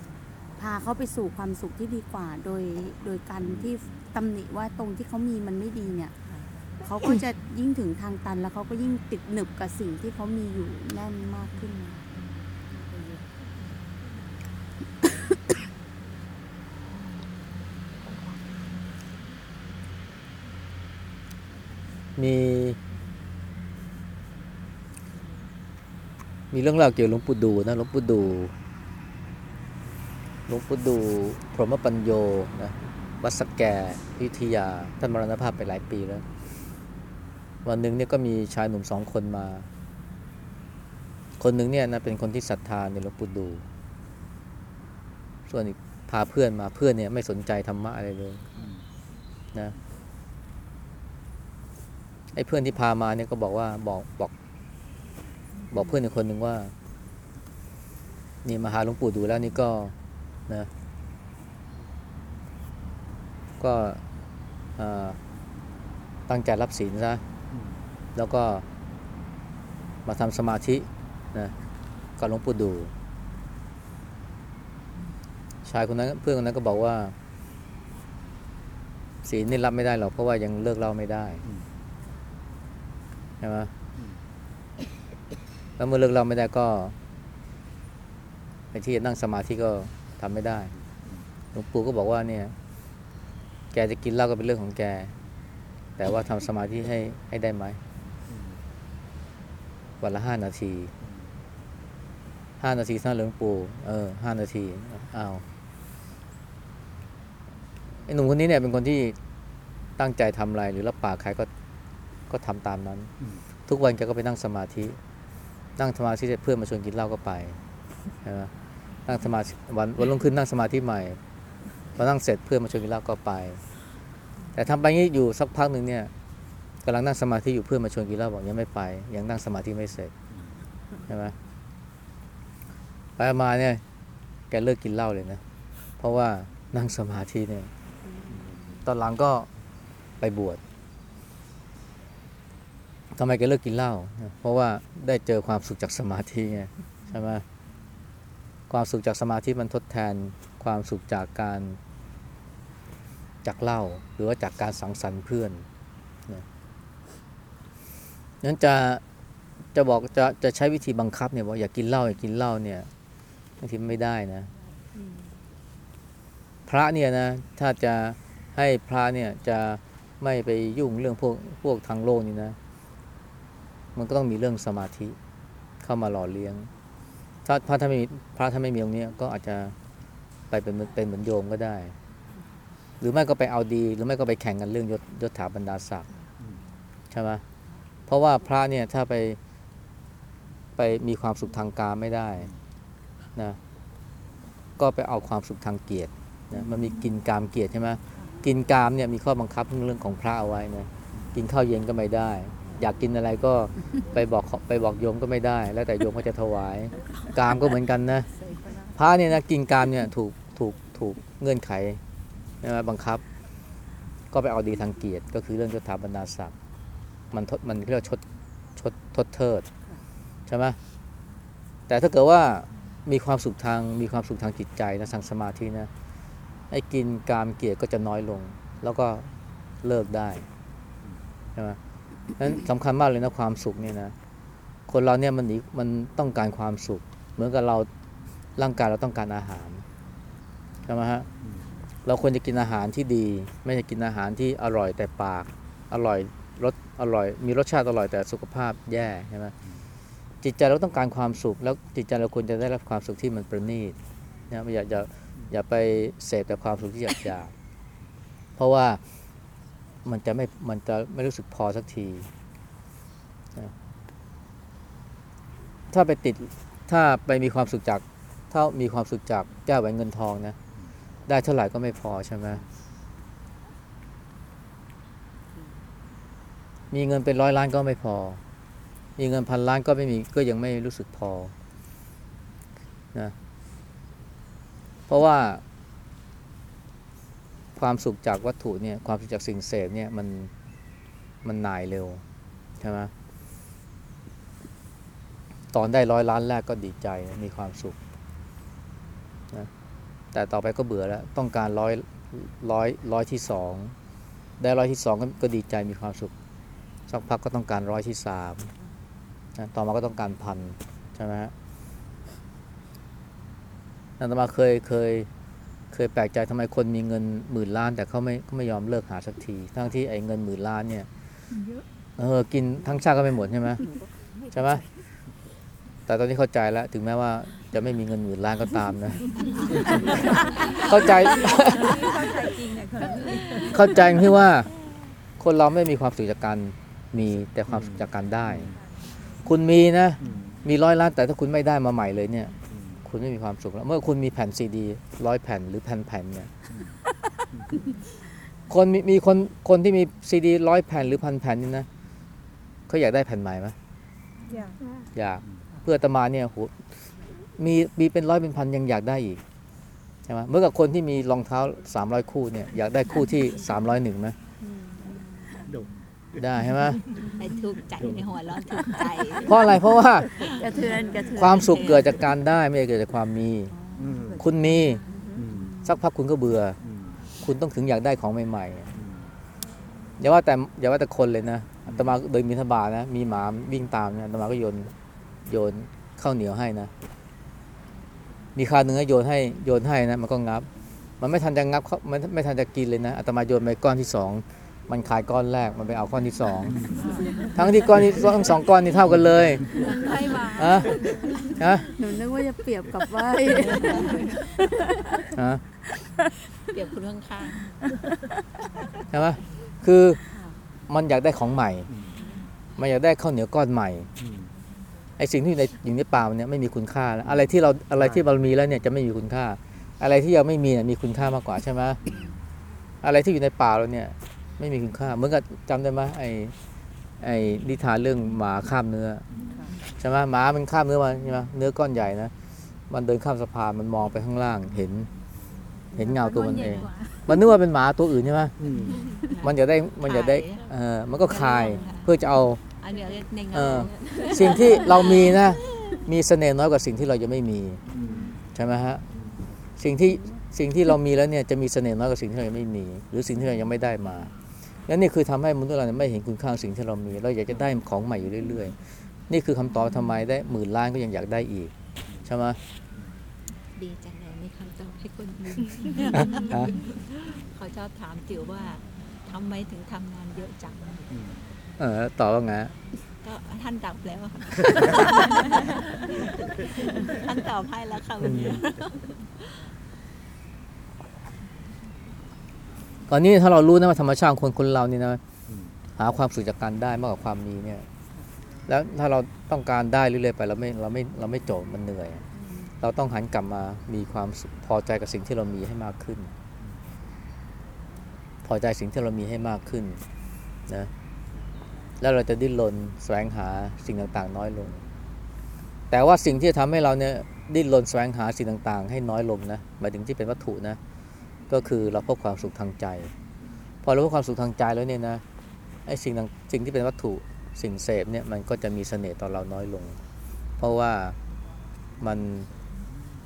พาเขาไปสู่ความสุขที่ดีกว่า โดยโดยการที่ตำหนิว่าตรงที่เขามีมันไม่ดีเนี่ยเขาก็จะยิ่งถึงทางตันแล้วเขาก็ยิ่งติดหนึบกับสิ่งที่เขามีอยู่แน่นมากขึ้น มี มีเรื่องราวเกี่ยวกับหลวงปู่ดูนะหลวงปู่ดูหลวงปู่ดูพรหมปัญโยนะวัดสแกอยุธยาท่านมรณภาพไปหลายปีแล้ว วันหนึ่งเนี่ยก็มีชายหนุ่มสองคนมา คนหนึ่งเนี่ยนะเป็นคนที่ศรัทธาในหลวงปู่ดู ส่วนอีกพาเพื่อนมาเพื่อนเนี่ยไม่สนใจธรรมะอะไรเลยนะ ไอ้เพื่อนที่พามาเนี่ยก็บอกว่าบอกบอก บอกเพื่อนอีกคนหนึ่งว่า นี่มาหาหลวงปู่ดูแล้วนี่ก็นะ ก็ตั้งใจรับศีลซะแล้วก็มาทำสมาธินะกับหลวงปู่ดู ชายคนนั้นเพื่อนคนนั้นก็บอกว่าศีลนี่รับไม่ได้หรอกเพราะว่ายังเลิกเล่าไม่ได้ ใช่ไหมแล้วเมื่อเลิกเราไม่ได้ก็ไอ้ที่จะนั่งสมาธิก็ทำไม่ได้ หลวงปู่ก็บอกว่าเนี่ย แกจะกินเหล้าก็เป็นเรื่องของแก แต่ว่าทำสมาธิให้ให้ได้ไหม วันละห้านาที ห้านาทีเท่านั้นเหรอหลวงปู่ เออห้านาทีอ้าวไอ้หนุ่มคนนี้เนี่ยเป็นคนที่ตั้งใจทำอะไรหรือรับปากใครก็ ก็ทำตามนั้น ทุกวันแกก็ไปนั่งสมาธิ นั่งสมาธิเสร็จเพื่อนมาชวนกินเหล้าก็ไปใช่ไหมนั่งสมาธิวันวันรุ่งขึ้นนั่งสมาธิใหม่พอนั่งเสร็จเพื่อนมาชวนกินเหล้าก็ไป แต่ทำไปงี้อยู่สักพักหนึ่งเนี่ยกำลังนั่งสมาธิอยู่เพื่อนมาชวนกินเหล้าบอกยังไม่ไป ยังนั่งสมาธิไม่เสร็จใช่ไหมไปมาเนี่ย แกเลิกกินเหล้าเลยนะ เพราะว่านั่งสมาธิเนี่ย ตอนหลังก็ไปบวช ทำไมแกเลิกกินเหล้าเพราะว่าได้เจอความสุขจากสมาธิไงใช่ไหมความสุขจากสมาธิมันทดแทนความสุขจากการจากเหล้าหรือว่าจากการสังสรรค์เพื่อนนะนั้นจะจะบอกจะจะใช้วิธีบังคับเนี่ยบอกอย่ากกินเหล้าอย่ากินเหล้าเนี่ยบางทีไม่ได้นะ พระเนี่ยนะถ้าจะให้พระเนี่ยจะไม่ไปยุ่งเรื่องพวกพวกทางโลกนี่นะ มันก็ต้องมีเรื่องสมาธิเข้ามาหล่อเลี้ยง ถ้าพระถ้าไม่มีพระถ้าไม่มีตรงเนี้ก็อาจจะไปเป็นเป็นเหมือนโยมก็ได้ หรือไม่ก็ไปเอาดี หรือไม่ก็ไปแข่งกันเรื่องยศยศถาบรรดาศักดิ์ใช่ไหมเพราะว่าพระเนี่ยถ้าไปไปมีความสุขทางการไม่ได้นะก็ไปเอาความสุขทางเกียรตินะมันมีกินกามเกียรติใช่ไหมกินกามเนี่ยมีข้อบังคับเรื่องของพระเอาไว้นะกินข้าวเย็นก็ไม่ได้ อยากกินอะไรก็ไปบอกไปบอกโยมก็ไม่ได้ แล้วแต่โยมเขาจะถวาย กามก็เหมือนกันนะพระเนี่ยนะกินกามเนี่ยถูกถูกถูกเงื่อนไขนะบังคับ ก็ไปเอาดีทางเกียรติ ก็คือเรื่องยศถาบรรดาศักดิ์มันทดมันเรียกว่าชดชดทดเทิดใช่ไหมแต่ถ้าเกิดว่ามีความสุขทางมีความสุขทางจิตใจนะทางสมาธินะไอ้กินกามเกียรติก็จะน้อยลง แล้วก็เลิกได้ใช่ไหม นั้นสำคัญมากเลยนะความสุขเนี่ยนะ คนเราเนี่ยมันหนีมันต้องการความสุข เหมือนกับเราร่างกายเราต้องการอาหารใช่ไหมฮะเราควรจะกินอาหารที่ดี ไม่ใช่กินอาหารที่อร่อยแต่ปากอร่อยรสอร่อย มีรสชาติอร่อยแต่สุขภาพแย่ใช่ไหมจิตใจเราต้องการความสุข แล้วจิตใจเราควรจะได้รับความสุขที่มันประณีตนะอย่าอย่าอย่าไปเสพแต่ความสุขที่หยาบหยาบๆเพราะว่า มันจะไม่มันจะไม่รู้สึกพอสักที ถ้าไปติดถ้าไปมีความสุขจากถ้ามีความสุขจากแก้วแหวนเงินทองนะ ได้เท่าไหร่ก็ไม่พอใช่ไหมมีเงินเป็นร้อยล้านก็ไม่พอ มีเงินพันล้านก็ไม่มีก็ยังไม่รู้สึกพอนะเพราะว่า ความสุขจากวัตถุเนี่ยความสุขจากสิ่งเสพเนี่ยมันมันน่ายเร็วใช่ไหมตอนได้ร้อยล้านแรกก็ดีใจมีความสุขนะแต่ต่อไปก็เบื่อแล้วต้องการร้อยร้อยร้อยที่สองได้ร้อยที่สองก็ก็ดีใจมีความสุขสักพักก็ต้องการร้อยที่สามนะต่อมาก็ต้องการพันใช่ไหมฮะนันตมาเคยเคย เคยแปลกใจทำไมคนมีเงินหมื่นล้าน แต่เขาไม่เขาไม่ยอมเลิกหาสักที ทั้งที่ไอ้เงินหมื่นล้านเนี่ยเออกินทั้งชาติก็ไม่หมดใช่ไหมใช่ไหมแต่ตอนนี้เข้าใจแล้ว ถึงแม้ว่าจะไม่มีเงินหมื่นล้านก็ตามนะ เข้าใจ เข้าใจที่ว่า คนเราไม่มีความสุขจากการมีแต่ความสุขจากการได้ คุณมีนะ มีร้อยล้านแต่ถ้าคุณไม่ได้มาใหม่เลยเนี่ย คุณไม่มีความสุขแล้ว เมื่อคุณมีแผ่นซีดีร้อยแผ่นหรือแผ่นแผ่นเนี่ยคนมีมีคนคนที่มีซีดีร้อยแผ่นหรือพันแผ่นนี่นะเขาอยากได้แผ่นใหม่ไหมอยากอยากเพื่ออาตมาเนี่ยโหมีมีเป็นร้อยเป็นพันยังอยากได้อีกใช่ไหมเมื่อกับคนที่มีรองเท้า300คู่เนี่ยอยากได้คู่ที่301ไหม ได้ใช่ไหมให้ถูกใจในหัวเร้อนถูกใจเพราะอะไรเพราะว่ากระเทือนกระเทือนความสุขเกิดจากการได้ไม่ได้เกิดจากความมีอืมคุณมีอืมสักพักคุณก็เบื่ออืมคุณต้องถึงอยากได้ของใหม่ๆอย่าว่าแต่อย่าว่าแต่คนเลยนะอาตมาเดินมิถบาทนะมีหมาวิ่งตามเนี่ยอาตมาก็โยนโยนข้าวเหนียวให้นะ มีคราวหนึ่งก็โยนให้โยนให้นะ มันก็งับ มันไม่ทันจะงับเขามันไม่ทันจะกินเลยนะอาตมาโยนไปก้อนที่สอง มันขายก้อนแรกมันไปเอาก้อนที่สองทั้งที่ก้อนที่ทั้งสองก้อนนี่เท่ากันเลยให้มาอะฮะหนูนึกว่าจะเปรียบกับว่าฮะเปรียบคุณข้างใช่ไหมคือมันอยากได้ของใหม่ มันอยากได้ข้าวเหนียวก้อนใหม่อืมไอสิ่งที่อยู่ในอยู่ในป่าเนี่ยไม่มีคุณค่าแล้วอะไรที่เราอะไรที่เรามีแล้วเนี่ยจะไม่มีคุณค่า อะไรที่ยังไม่มีเนี่ยมีคุณค่ามากกว่าใช่ไหมอะไรที่อยู่ในป่าเราเนี่ย ไม่มีคุณค่า เหมือนกับจำได้ไหมไอไอนิทานเรื่องหมาข้ามเนื้อใช่ไหมหมามันข้ามเนื้อมาใช่ไหมเนื้อก้อนใหญ่นะมันเดินข้ามสะพานมันมองไปข้างล่างเห็น เห็นเงาตัวมันเอง มันนึกว่าเป็นหมาตัวอื่นใช่ไหมอืมมันอยากได้มันอยากได้เออมันก็คายเพื่อจะเอาๆอันเดียวในเงาเออสิ่งที่เรามีนะ มีเสน่ห์น้อยกว่าสิ่งที่เรายังไม่มีอืมใช่ไหมฮะสิ่งที่สิ่งที่เรามีแล้วเนี่ยจะมีเสน่ห์น้อยกว่าสิ่งที่เรายังไม่มี หรือสิ่งที่เรายังไม่ได้มา และนี่คือทำให้มนุษย์เราเนี่ยไม่เห็นคุณค่าของสิ่งที่เรามี เราอยากจะได้ของใหม่อยู่เรื่อย ๆ นี่คือคำตอบทำไมได้หมื่นล้านก็ยังอยากได้อีกใช่ไหมดีจังเลยมีคำตอบให้คนอื่นฮะเขาชอบถามจิ๋วว่าทำไมถึงทำงานเยอะจังเออตอบว่าไงก็ท่านดับแล้วอะค่ะท่านตอบให้แล้วค่ะวันนี้ ตอนนี้ถ้าเรารู้นะว่าธรรมชาติของคนคนเรานี่นะอืมหาความสุขจากการได้มากกว่าความมีเนี่ย แล้วถ้าเราต้องการได้เรื่อยๆไปเราไม่เราไม่เราไม่จบมันเหนื่อย เราต้องหันกลับมามีความสุขพอใจกับสิ่งที่เรามีให้มากขึ้น พอใจสิ่งที่เรามีให้มากขึ้นนะแล้วเราจะดิ้นรนแสวงหาสิ่งต่างๆ น้อยลง แต่ว่าสิ่งที่จะทำให้เราเนี่ยดิ้นรนแสวงหาสิ่งต่างๆ ให้น้อยลงนะหมายถึงที่เป็นวัตถุนะ ก็คือเราพบความสุขทางใจ พอเราพบความสุขทางใจแล้วเนี่ยนะไอ้สิ่งต่างสิ่งที่เป็นวัตถุสิ่งเสพเนี่ยมันก็จะมีเสน่ห์ต่อเราน้อยลง เพราะว่ามัน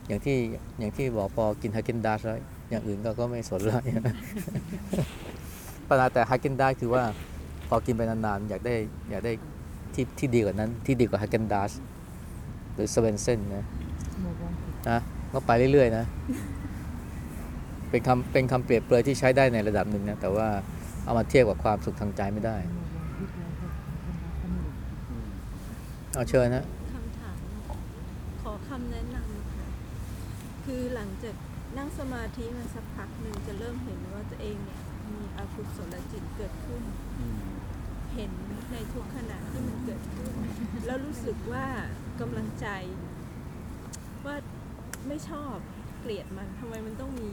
อย่างที่อย่างที่บอกพอกินฮาเกนดาสแล้วอย่างอื่นก็ก็ไม่สนแล้วปัญหาแต่ฮาเกนดาสคือว่าพอกินไปนานๆอยากได้อยากได้ที่ที่ดีกว่านั้นที่ดีกว่าฮาเกนดาสหรือสเวนเซนนะนะก็ไปเรื่อยๆนะ เป็นคำเป็นคำเปรียบเปรยที่ใช้ได้ในระดับหนึ่งนะแต่ว่าเอามาเทียบกับความสุขทางใจไม่ได้เอาเชิญนะคำถามขอคำแนะนำค่ะคือหลังจากนั่งสมาธิมาสักพักหนึ่งจะเริ่มเห็นว่าตัวเองเนี่ยมีอกุศลจิตเกิดขึ้น เห็นในทุกขณะที่มันเกิดขึ้น แล้วรู้สึกว่ากำลังใจ ว่าไม่ชอบเกลียดมันทำไมมันต้องมี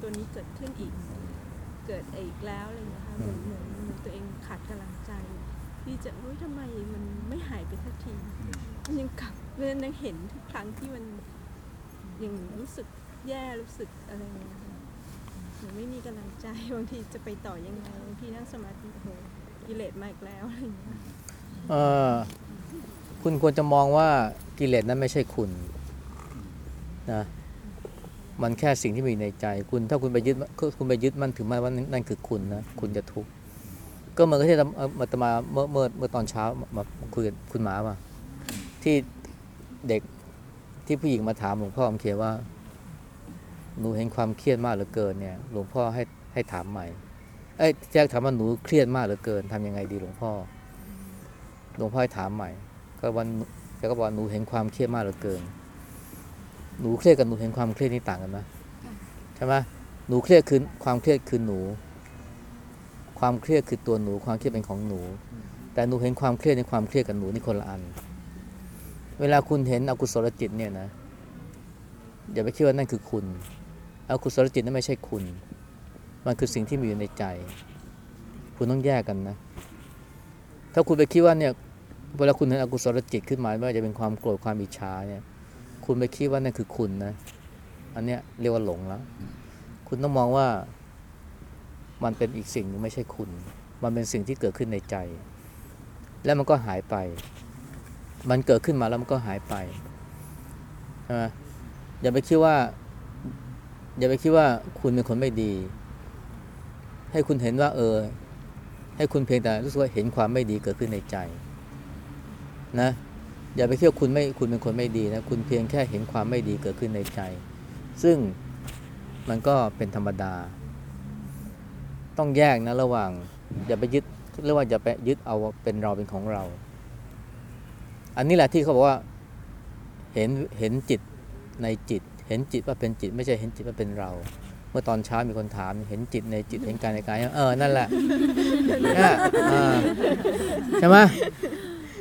ตัวนี้เกิดขึ้นอีก เกิดอีกแล้วอะไรอย่างเงี้ยค่ะเหมือนเหมือนเหมือนตัวเองขาดกำลังใจ ที่จะเฮ้ยทำไมมันไม่หายไปสักที มันยังกลับเรื่องยังเห็นทุกครั้งที่มันยังรู้สึกแย่รู้สึกอะไรอย่างเงี้ยค่ะหนูไม่มีกำลังใจบางทีจะไปต่อยังไงบางทีนั่งสมาธิโอ้โหกิเลสมาอีกแล้วอะไรอย่างเงี้ยเออคุณควรจะมองว่ากิเลสนั้นไม่ใช่คุณนะ มันแค่สิ่งที่มีในใจคุณ ถ้าคุณไปยึดคุณไปยึดมั่นถือมั่นว่านั่นคือคุณนะคุณจะทุกข์ก็เหมือนกับที่มาตมาเมื่อเมื่อเมื่อตอนเช้ามาคุยกับคุณหมาว่าที่เด็กที่ผู้หญิงมาถามหลวงพ่ออมเคว่าหนูเห็นความเครียดมากเหลือเกินเนี่ย หลวงพ่อให้ให้ถามใหม่เอ้แจ๊คถามว่าหนูเครียดมากเหลือเกินทำยังไงดีหลวงพ่อ หลวงพ่อให้ถามใหม่ ก็วันแจ๊กก็บอกหนูเห็นความเครียดมากเหลือเกิน หนูเครียดกับหนูเห็นความเครียดนี่ต่างกันไหมใช่ไหมหนูเครียดคือความเครียดคือหนู ความเครียดคือตัวหนู ความเครียดเป็นของหนู แต่หนูเห็นความเครียดในความเครียดกับหนูนี่คนละอัน เวลาคุณเห็นอกุศลจิตเนี่ยนะอย่าไปคิดว่านั่นคือคุณอกุศลจิตนั่นไม่ใช่คุณ มันคือสิ่งที่มีอยู่ในใจ คุณต้องแยกกันนะ ถ้าคุณไปคิดว่าเนี่ยเวลาคุณเห็นอกุศลจิตขึ้นมาไม่ว่าจะเป็นความโกรธความอิจฉาเนี่ย คุณไปคิดว่านั่นคือคุณนะ อันเนี้ยเรียกว่าหลงแล้ว คุณต้องมองว่ามันเป็นอีกสิ่งนึงไม่ใช่คุณ มันเป็นสิ่งที่เกิดขึ้นในใจ แล้วมันก็หายไป มันเกิดขึ้นมาแล้วมันก็หายไปใช่ไหมอย่าไปคิดว่า อย่าไปคิดว่าคุณเป็นคนไม่ดี ให้คุณเห็นว่า เออ ให้คุณเพียงแต่รู้สึกว่าเห็นความไม่ดีเกิดขึ้นในใจ นะ อย่าไปคิดว่าคุณไม่คุณเป็นคนไม่ดีนะคุณเพียงแค่เห็นความไม่ดีเกิดขึ้นในใจ ซึ่งมันก็เป็นธรรมดา ต้องแยกนะระหว่าง อย่าไปยึดเรียกว่าอย่าไปยึดเอาเป็นเราเป็นของเรา อันนี้แหละที่เขาบอกว่าเห็นเห็นจิตในจิต เห็นจิตว่าเป็นจิต ไม่ใช่เห็นจิตว่าเป็นเรา เมื่อตอนเช้ามีคนถามเห็นจิตในจิตเห็นกายในกายเออนั่นแหละใช่ไหม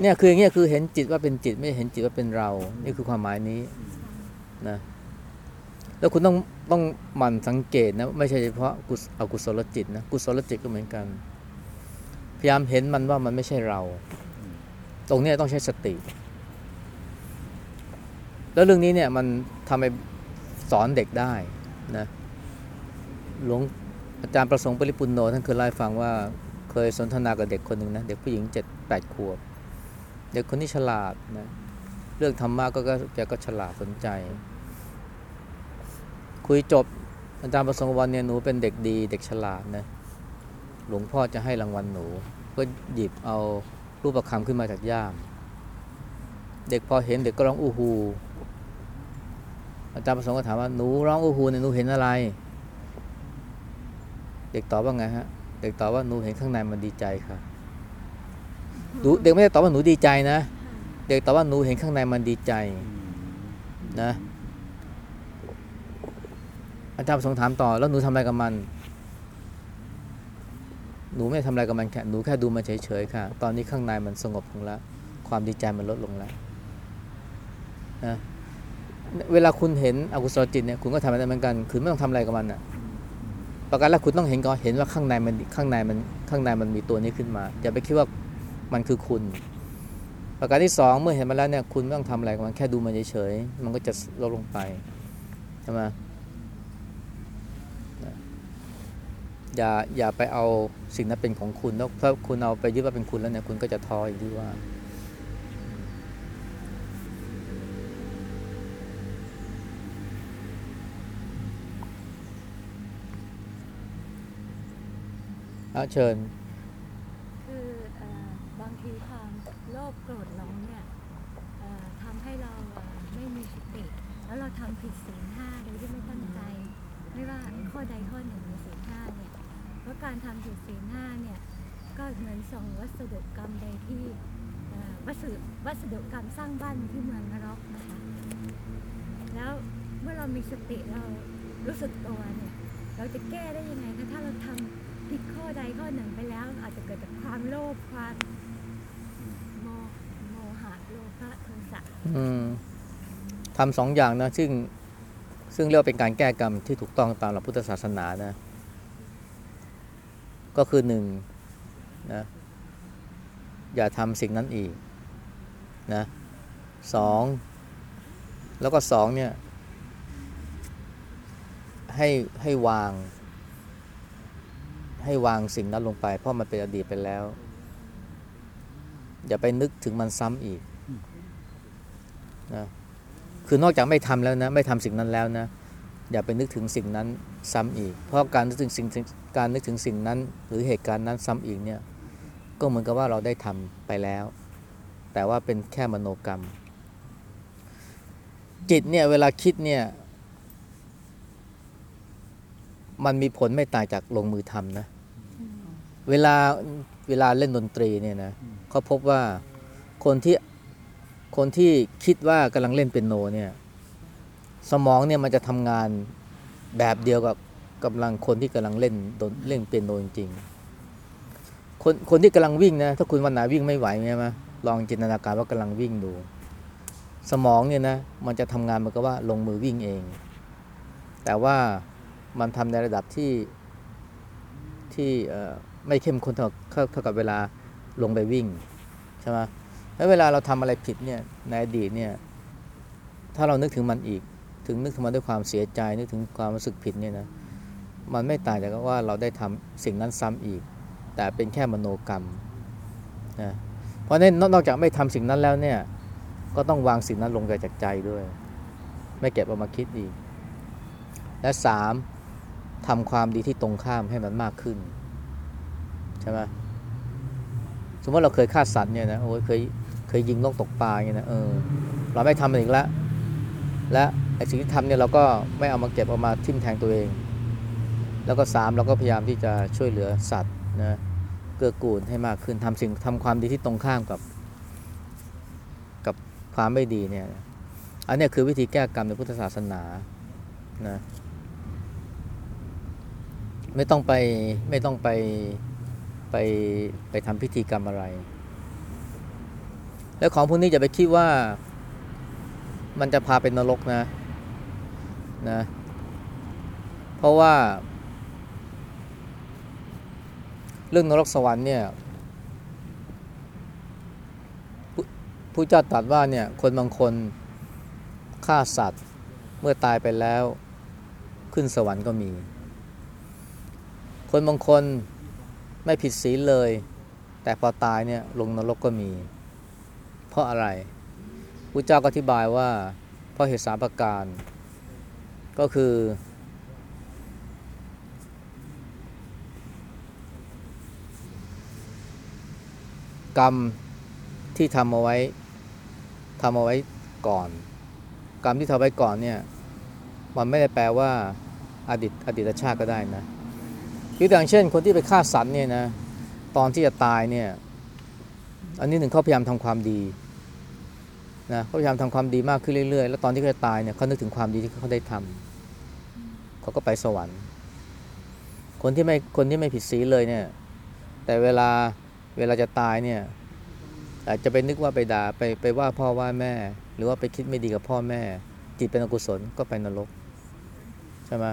เนี่ยคืออย่างเงี้ยคือเห็นจิตว่าเป็นจิตไม่เห็นจิตว่าเป็นเรา นี่คือความหมายนี้นะแล้วคุณต้องต้องหมั่นสังเกตนะไม่ใช่เฉพาะกุศอกุศลจิตนะกุศลจิตก็เหมือนกัน พยายามเห็นมันว่ามันไม่ใช่เรา ตรงเนี้ยต้องใช้สติ แล้วเรื่องนี้เนี่ยมันทำให้สอนเด็กได้นะหลวงอาจารย์ประสงค์ปริปุนโนท่านเคยเล่าให้ฟังว่าเคยสนทนากับเด็กคนหนึ่งนะ เด็กผู้หญิงเจ็ดแปดขวบ เด็กคนนี้ฉลาดนะเรื่องธรรมะก็ก็แกก็ฉลาดสนใจ คุยจบอาจารย์ประสงค์วันเนี่ยหนูเป็นเด็กดี เด็กฉลาดนะหลวงพ่อจะให้รางวัลหนู ก็หยิบเอารูปประคำขึ้นมาจากย่าม เด็กพอเห็นเด็กก็ร้องอู้ฮูอาจารย์ประสงค์ก็ถามว่าหนูร้องอู้ฮูเนี่ยหนูเห็นอะไร เด็กตอบว่าไงฮะ เด็กตอบว่าหนูเห็นข้างในมันดีใจค่ะ หนูเด็กไม่ได้ตอบว่าหนูดีใจนะ เด็กตอบว่าหนูเห็นข้างในมันดีใจนะ อาจารย์ประสงค์ถามต่อแล้วหนูทำอะไรกับมัน หนูไม่ทำอะไรกับมันแค่หนูแค่ดูมันเฉยๆค่ะ ตอนนี้ข้างในมันสงบลงแล้ว ความดีใจมันลดลงแล้วนะเวลาคุณเห็นอกุศลจิตเนี่ยคุณก็ทำอะไรเหมือนกันคือไม่ต้องทำอะไรกับมันอะประการแรกคุณต้องเห็นก่อนเห็นว่าข้างในมันข้างในมันข้างในมันมีตัวนี้ขึ้นมาอย่าไปคิดว่า มันคือคุณ ประการที่สองเมื่อเห็นมันแล้วเนี่ยคุณไม่ต้องทำอะไรกับมันแค่ดูมันเฉยๆมันก็จะลดลงไปใช่ไหมอย่าอย่าไปเอาสิ่งนั้นเป็นของคุณแล้วถ้าคุณเอาไปยึดว่าเป็นคุณแล้วเนี่ยคุณก็จะท้ออย่างที่ว่าเอาเชิญ คือเอ่อบางทีความโลภโกรธหลงเนี่ยเอ่อทำให้เรา เอ่อไม่มีสติแล้วเราผิดศีลห้าโดยที่ไม่ตั้งใจ ไม่ว่าข้อใดข้อหนึ่งในศีลห้าเนี่ยเพราะการทำผิดศีลห้าเนี่ยก็เหมือนส่งวัสดุกรรมใดที่วัสดุวัสดุกรรมสร้างบ้านที่เมืองนรกนะคะแล้วเมื่อเรามีสติเรารู้สึกตัวเนี่ยเราจะแก้ได้ยังไงคะถ้าเราทำผิดข้อใดข้อหนึ่งไปแล้ว อาจจะเกิดจากความโลภความโมโมหะโลภะโทสะอืม ทำสองอย่างนะซึ่งซึ่งเรียกเป็นการแก้กรรมที่ถูกต้องตามหลักพุทธศาสนานะ ก็คือหนึ่งนะอย่าทำสิ่งนั้นอีกนะสองแล้วก็สองเนี่ยให้ให้วาง ให้วางสิ่งนั้นลงไป เพราะมันเป็นอดีตไปแล้ว อย่าไปนึกถึงมันซ้ำอีกนะ คือนอกจากไม่ทำแล้วนะไม่ทำสิ่งนั้นแล้วนะอย่าไปนึกถึงสิ่งนั้นซ้ำอีก เพราะการนึกถึงสิ่งการนึกถึงสิ่งนั้น หรือเหตุการณ์นั้นซ้ำอีกเนี่ยก็เหมือนกับว่าเราได้ทำไปแล้ว แต่ว่าเป็นแค่มโนกรรม จิตเนี่ยเวลาคิดเนี่ยมันมีผลไม่ต่างจากลงมือทำนะ เวลาเวลาเล่นดนตรีเนี่ยนะเขาพบว่าคนที่ คนที่คิดว่ากำลังเล่นเปียโนเนี่ยสมองเนี่ยมันจะทำงานแบบเดียวกับกำลังคนที่กำลังเล่นดนเล่นเปียโนจริงๆคนคนที่กำลังวิ่งนะถ้าคุณวันไหนวิ่งไม่ไหวใช่ไหมลองจินตนาการว่ากำลังวิ่งดู สมองเนี่ยนะมันจะทำงานเหมือนกับว่าลงมือวิ่งเอง แต่ว่ามันทำในระดับที่ที่เอ่อไม่เข้มข้นเท่าเท่ากับเวลาลงไปวิ่งใช่ไหม แล้วเวลาเราทำอะไรผิดเนี่ยในอดีตเนี่ยถ้าเรานึกถึงมันอีก ถึงนึกถึงมันด้วยความเสียใจ นึกถึงความรู้สึกผิดเนี่ยนะมันไม่ต่างจากว่าเราได้ทำสิ่งนั้นซ้ำอีก แต่เป็นแค่มโนกรรมนะเพราะนั้นนอกจากไม่ทำสิ่งนั้นแล้วเนี่ยก็ต้องวางสิ่งนั้นลงไปจากใจด้วย ไม่เก็บเอามาคิดอีก และสามทำความดีที่ตรงข้ามให้มันมากขึ้น ใช่ไหมสมมติเราเคยฆ่าสัตว์เนี่ยนะโอ้ยเคย ยยิงนกตกปลาเนี่ยนะเออเราไม่ทำมันอีกแล้วและไอ้สิ่งที่ทำเนี่ยเราก็ไม่เอามาเก็บเอามาทิ่มแทงตัวเอง แล้วก็สามเราก็พยายามที่จะช่วยเหลือสัตว์นะเกื้อกูลให้มากขึ้นทำสิ่งทำความดีที่ตรงข้ามกับ กับความไม่ดีเนี่ยอันนี้คือวิธีแก้กรรมในพุทธศาสนานะไม่ต้องไปไม่ต้องไปไปไปทำพิธีกรรมอะไร แล้วของพวกนี้อย่าไปคิดว่า มันจะพาเป็นนรกนะนะ เพราะว่า เรื่องนรกสวรรค์เนี่ยผู้ผู้เจ้าตรัสว่าเนี่ยคนบางคนฆ่าสัตว์เมื่อตายไปแล้วขึ้นสวรรค์ก็มี คนบางคนไม่ผิดศีลเลย แต่พอตายเนี่ยลงนรกก็มี เพราะอะไรพระเจ้าก็อธิบายว่า เพราะเหตุสามประการ ก็คือ กรรมที่ทำเอาไว้ทำเอาไว้ก่อน กรรมที่ทำไว้ก่อนเนี่ย มันไม่ได้แปลว่าอดีตอดีตชาติก็ได้นะยกตัวอย่างเช่น คนที่ไปฆ่าสัตว์เนี่ยนะตอนที่จะตายเนี่ย อันนี้หนึ่งเขาพยายามทำความดี นะเขาพยายามทำความดีมากขึ้นเรื่อยๆ แล้วตอนที่เขาจะตายเนี่ยเขานึกถึงความดีที่เขาได้ทำเขาก็ไปสวรรค์ คนที่ไม่คนที่ไม่ผิดศีลเลยเนี่ย แต่เวลาเวลาจะตายเนี่ยอาจจะไปนึกว่าไปด่าไปไปว่าพ่อว่าแม่ หรือว่าไปคิดไม่ดีกับพ่อแม่ จิตเป็นอกุศลก็ไปนรกใช่ไหม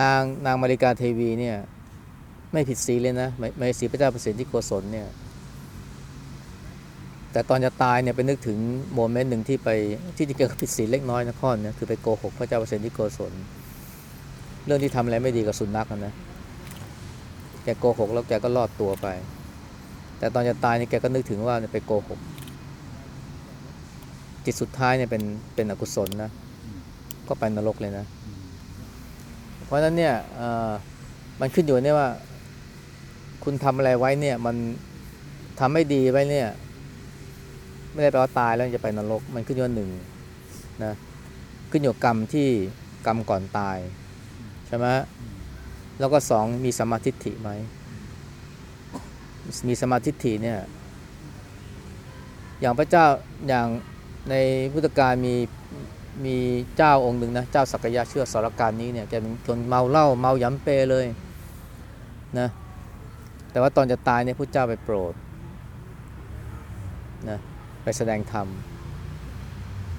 นางนางมาริกาเทวีเนี่ย ไม่ผิดศีลเลยนะไม่ไม่ศีลพระเจ้าประสิทธิโกศลเนี่ย แต่ตอนจะตายเนี่ยไปนึกถึงโมเมนต์หนึ่งที่ไปที่จริงก็ผิดศีลเล็กน้อยนะข้อเนี่ยคือไปโกหกพระเจ้าประสิทธิโกศลเรื่องที่ทำอะไรไม่ดีกับสุนัขนะแกโกหกแล้วแกก็รอดตัวไป แต่ตอนจะตายเนี่ยแกก็นึกถึงว่าไปโกหก จิตสุดท้ายเนี่ยเป็นเป็นอกุศลนะ ก็ไปนรกเลยนะ เพราะฉะนั้นเนี่ยมันขึ้นอยู่เนี่ยว่า คุณทำอะไรไว้เนี่ย มันทำไม่ดีไว้เนี่ย ไม่ได้แปลว่าตายแล้วจะไปนรก มันขึ้นอยู่กับหนึ่งนะขึ้นอยู่กับกรรมที่กรรมก่อนตายใช่ไหมแล้วก็สองมีสมาธิฐิไหมมีสมาธิฐิเนี่ย อย่างพระเจ้าอย่างในพุทธกาลมีมีเจ้าองค์หนึ่งนะเจ้าสักยะเชื่อสารการนี้เนี่ยแกเป็นคนเมาเหล้าเมายำเปเลยนะแต่ว่าตอนจะตายเนี่ยพระเจ้าไปโปรดนะ ไปแสดงธรรม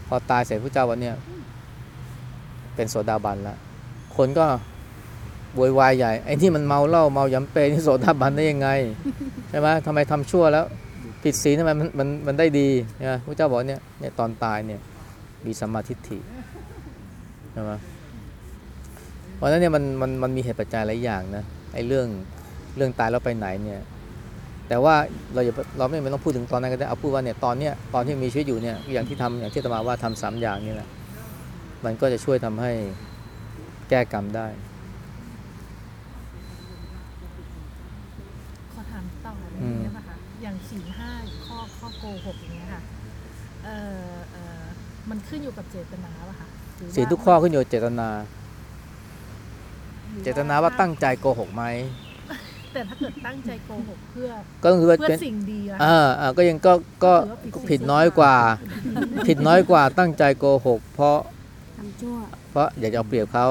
พอตายเสร็จพระเจ้าวันเนี่ยเป็นโสดาบันแล้ว คนก็โวยวายใหญ่ ไอ้ที่มันเมาเหล้าเมายำเปนี่โสดาบันได้ยังไงใช่ไหมทำไมทำชั่วแล้ว ผิดศีลทำไมมันมันมันได้ดีใช่ไหมพระเจ้าบอกเนี่ยเนี่ยตอนตายเนี่ยมีสัมมาทิฏฐิใช่ไหมเพราะฉะนั้นเนี่ยมันมันมันมีเหตุปัจจัยหลายอย่างนะไอ้เรื่องเรื่องตายแล้วไปไหนเนี่ย แต่ว่าเราอย่าเราไม่ต้องพูดถึงตอนนั้นก็ได้เอาพูดว่าเนี่ยตอนเนี้ยตอนที่มีชีวิตอยู่เนี่ยอย่างที่ทำอย่างที่อาตมาว่าทำสามอย่างนี่แหละมันก็จะช่วยทำให้แก้กรรมได้ขอถามต่ออืมได้ไหมคะอย่างสี่ห้าข้อข้อโกหกอย่างเงี้ยค่ะเอ่อเอ่อมันขึ้นอยู่กับเจตนาป่ะคะหรือว่าศีลทุกข้อขึ้นอยู่กับเจตนา เจตนาว่าตั้งใจโกหกไหม แต่ถ้าเกิดตั้งใจโกหกเพื่อก็คือว่าเพื่อเป็นสิ่งดีอะอ่าอ่าก็ยังก็ก็ถือว่าผิดก็ผิดน้อยกว่า ผิดน้อยกว่าตั้งใจโกหก เพราะทำชั่วเพราะอยากจะเอาเปรียบเขา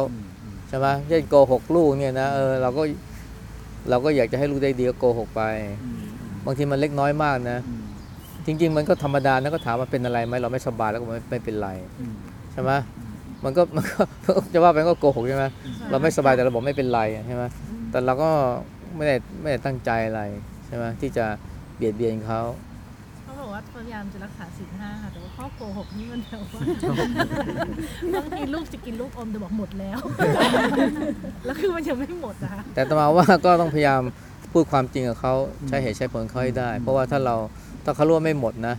ใช่ไหมเช่นโกหกลูกเนี่ยนะเออเราก็เราก็อยากจะให้ลูกได้ดีก็โกหกไป บางทีมันเล็กน้อยมากนะ จริง ๆ มันก็ธรรมดานะก็ถามว่าเป็นอะไรไหมเราไม่สบายแล้วก็ไม่ไม่เป็นไรใช่ไหมมันก็มันก็จะว่าไปก็โกหกใช่ไหมเราไม่สบายแต่เราบอกไม่เป็นไรใช่ไหมแต่เราก็ ไม่ได้ไม่ได้ตั้งใจอะไรใช่ไหมที่จะเบียดเบียนเขาเขาบอกว่าพยายามจะรักษาศีลห้าค่ะแต่ว่าข้อโกหกนี่มันแบบว่าบางทีลูกจะกินลูกอมแต่บอกหมดแล้ว แล้วคือมันยังไม่หมดนะคะแต่อาตมาว่าก็ต้องพยายามพูดความจริงกับเขาใช้เหตุใช้ผลเขาให้ได้ เพราะว่าถ้าเราถ้าเขารู้ว่าไม่หมดนะ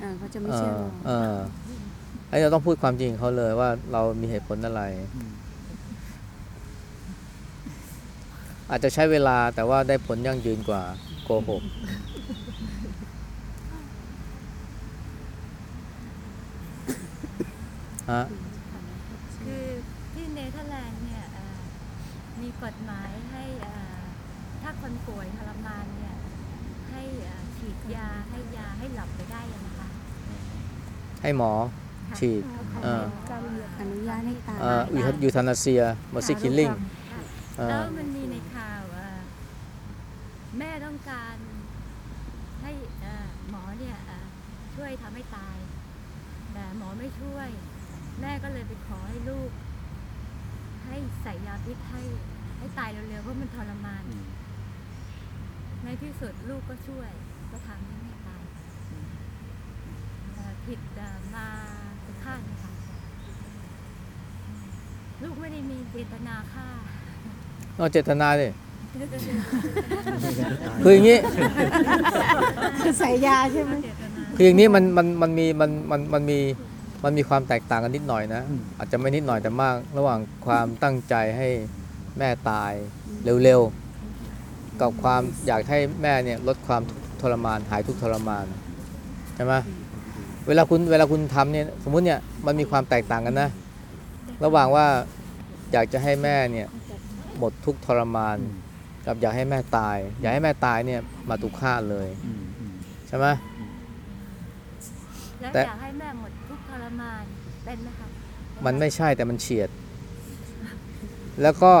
เออเขาจะไม่เอเชื่ออเรา เออไอ้เราต้องพูดความจริงกับเขาเลยว่าเรามีเหตุผลอะไร อาจจะใช้เวลาแต่ว่าได้ผลยั่งยืนกว่าโกหกฮะคือที่เนเธอร์แลนด์เนี่ยเอ่อมีกฎหมายให้เอ่อถ้าคนป่วยทรมานเนี่ยให้เอ่อฉีดยาให้ยาให้หลับไปได้ยังคะให้หมอฉีดเขาขอเอออนุญาตให้ตายเอ่อยูยูทานาเซียมอสิคิลลิงแล้วมันมีในข่าวเอ่อ แม่ต้องการให้เอ่อหมอเนี่ยเอ่อช่วยทำให้ตาย แต่หมอไม่ช่วย แม่ก็เลยไปขอให้ลูก ให้ใส่ยาพิษให้ให้ตายเร็วๆเพราะมันทรมาน ในที่สุดลูกก็ช่วย ก็ทำให้แม่ตายเอ่อผิดเอ่อมาเป็นฆ่านะคะลูกไม่ได้มีเจตนาฆ่าเอาเจตนาดิ คืออย่างนี้ คือใส่ยาใช่ไหมคืออย่างนี้มันมันมันมีมันมันมันมีมันมีความแตกต่างกันนิดหน่อยนะ อาจจะไม่นิดหน่อยแต่มาก ระหว่างความตั้งใจให้แม่ตายเร็วๆ กับความอยากให้แม่เนี่ยลดความทุกข์ทรมานหายทุกข์ทรมานใช่ไหมเวลาคุณเวลาคุณทำเนี่ยสมมุติเนี่ยมันมีความแตกต่างกันนะ ระหว่างว่าอยากจะให้แม่เนี่ยหมดทุกข์ทรมาน กับอยากให้แม่ตาย อยากให้แม่ตายเนี่ยมาตุฆ่าตเลยใช่ไหม แล้วแต่ อยากให้แม่หมดทุกข์ทรมานเป็นไหมคะมันไม่ใช่แต่มันเฉียด แล้วก็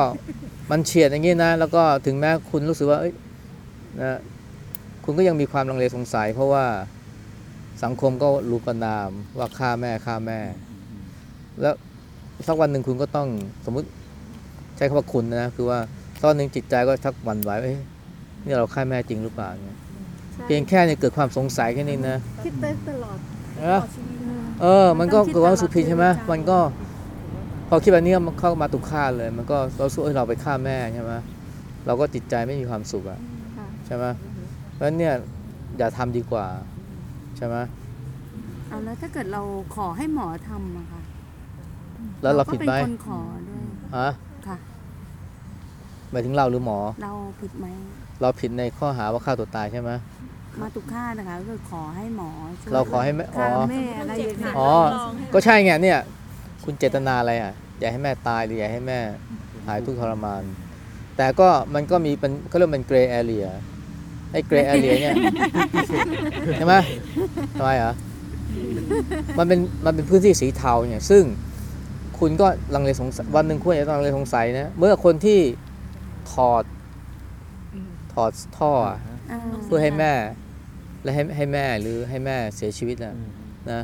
มันเฉียดอย่างนี้นะ แล้วก็ถึงแม้คุณรู้สึกว่าเอ้ยนะคุณก็ยังมีความลังเลสงสัย เพราะว่าสังคมก็รู้ประนามว่าฆ่าแม่ฆ่าแม่ แล้วสักวันหนึ่งคุณก็ต้องสมมุติใช้คำว่าคุณนะ คือว่า สักวันหนึ่งจิตใจก็ทักหวั่นไหวว่าเอ้ยนี่เราฆ่าแม่จริงหรือเปล่าเนี่ยเพียงแค่เนี่ยเกิดความสงสัยแค่นี้นะคิดได้ตลอดเออเออ มันก็เกิดความรู้สึกผิดใช่ไหมมันก็ พอคิดแบบนี้มันเข้ามาตุกฆ่าเลย มันก็เราสู้ให้เราไปฆ่าแม่ใช่ไหมเราก็จิตใจไม่มีความสุขอะค่ะใช่ไหมเพราะฉะนั้นเนี่ยอย่าทำดีกว่าใช่ไหมเอาแล้วถ้าเกิดเราขอให้หมอทำอะค่ะแล้วเราผิดไหมก็เป็นคนขอด้วยฮะค่ะ หมายถึงเราหรือหมอ เราผิดไหม เราผิดในข้อหาว่าฆ่าตัวตายใช่ไหมมาตุกฆ่าตนะคะก็คือขอให้หมอช่วยเราขอให้แม่อ๋อ ฆ่าแม่อะไรอย่างเงี้ยอ๋อ ก็ใช่ไงเนี่ย คุณเจตนาอะไรอะ อยากให้แม่ตายหรืออยากให้แม่หายทุกข์ทรมาน แต่ก็มันก็มีเป็นเขาเรียกมันเกรย์แอเรียไอ้เกรย์แอเรียเนี่ย ใช่ไหมทำไมเหรอมันเป็นมันเป็นพื้นที่สีเทาเนี่ย ซึ่งคุณก็ลังเลสงสัยวันหนึ่งคุณจะต้องลังเลสงสัยนะ เมื่อคนที่ ถอดถอดท่ออะอ่าเพื่อให้แม่ และให้ให้แม่หรือให้แม่เสียชีวิตนะนะ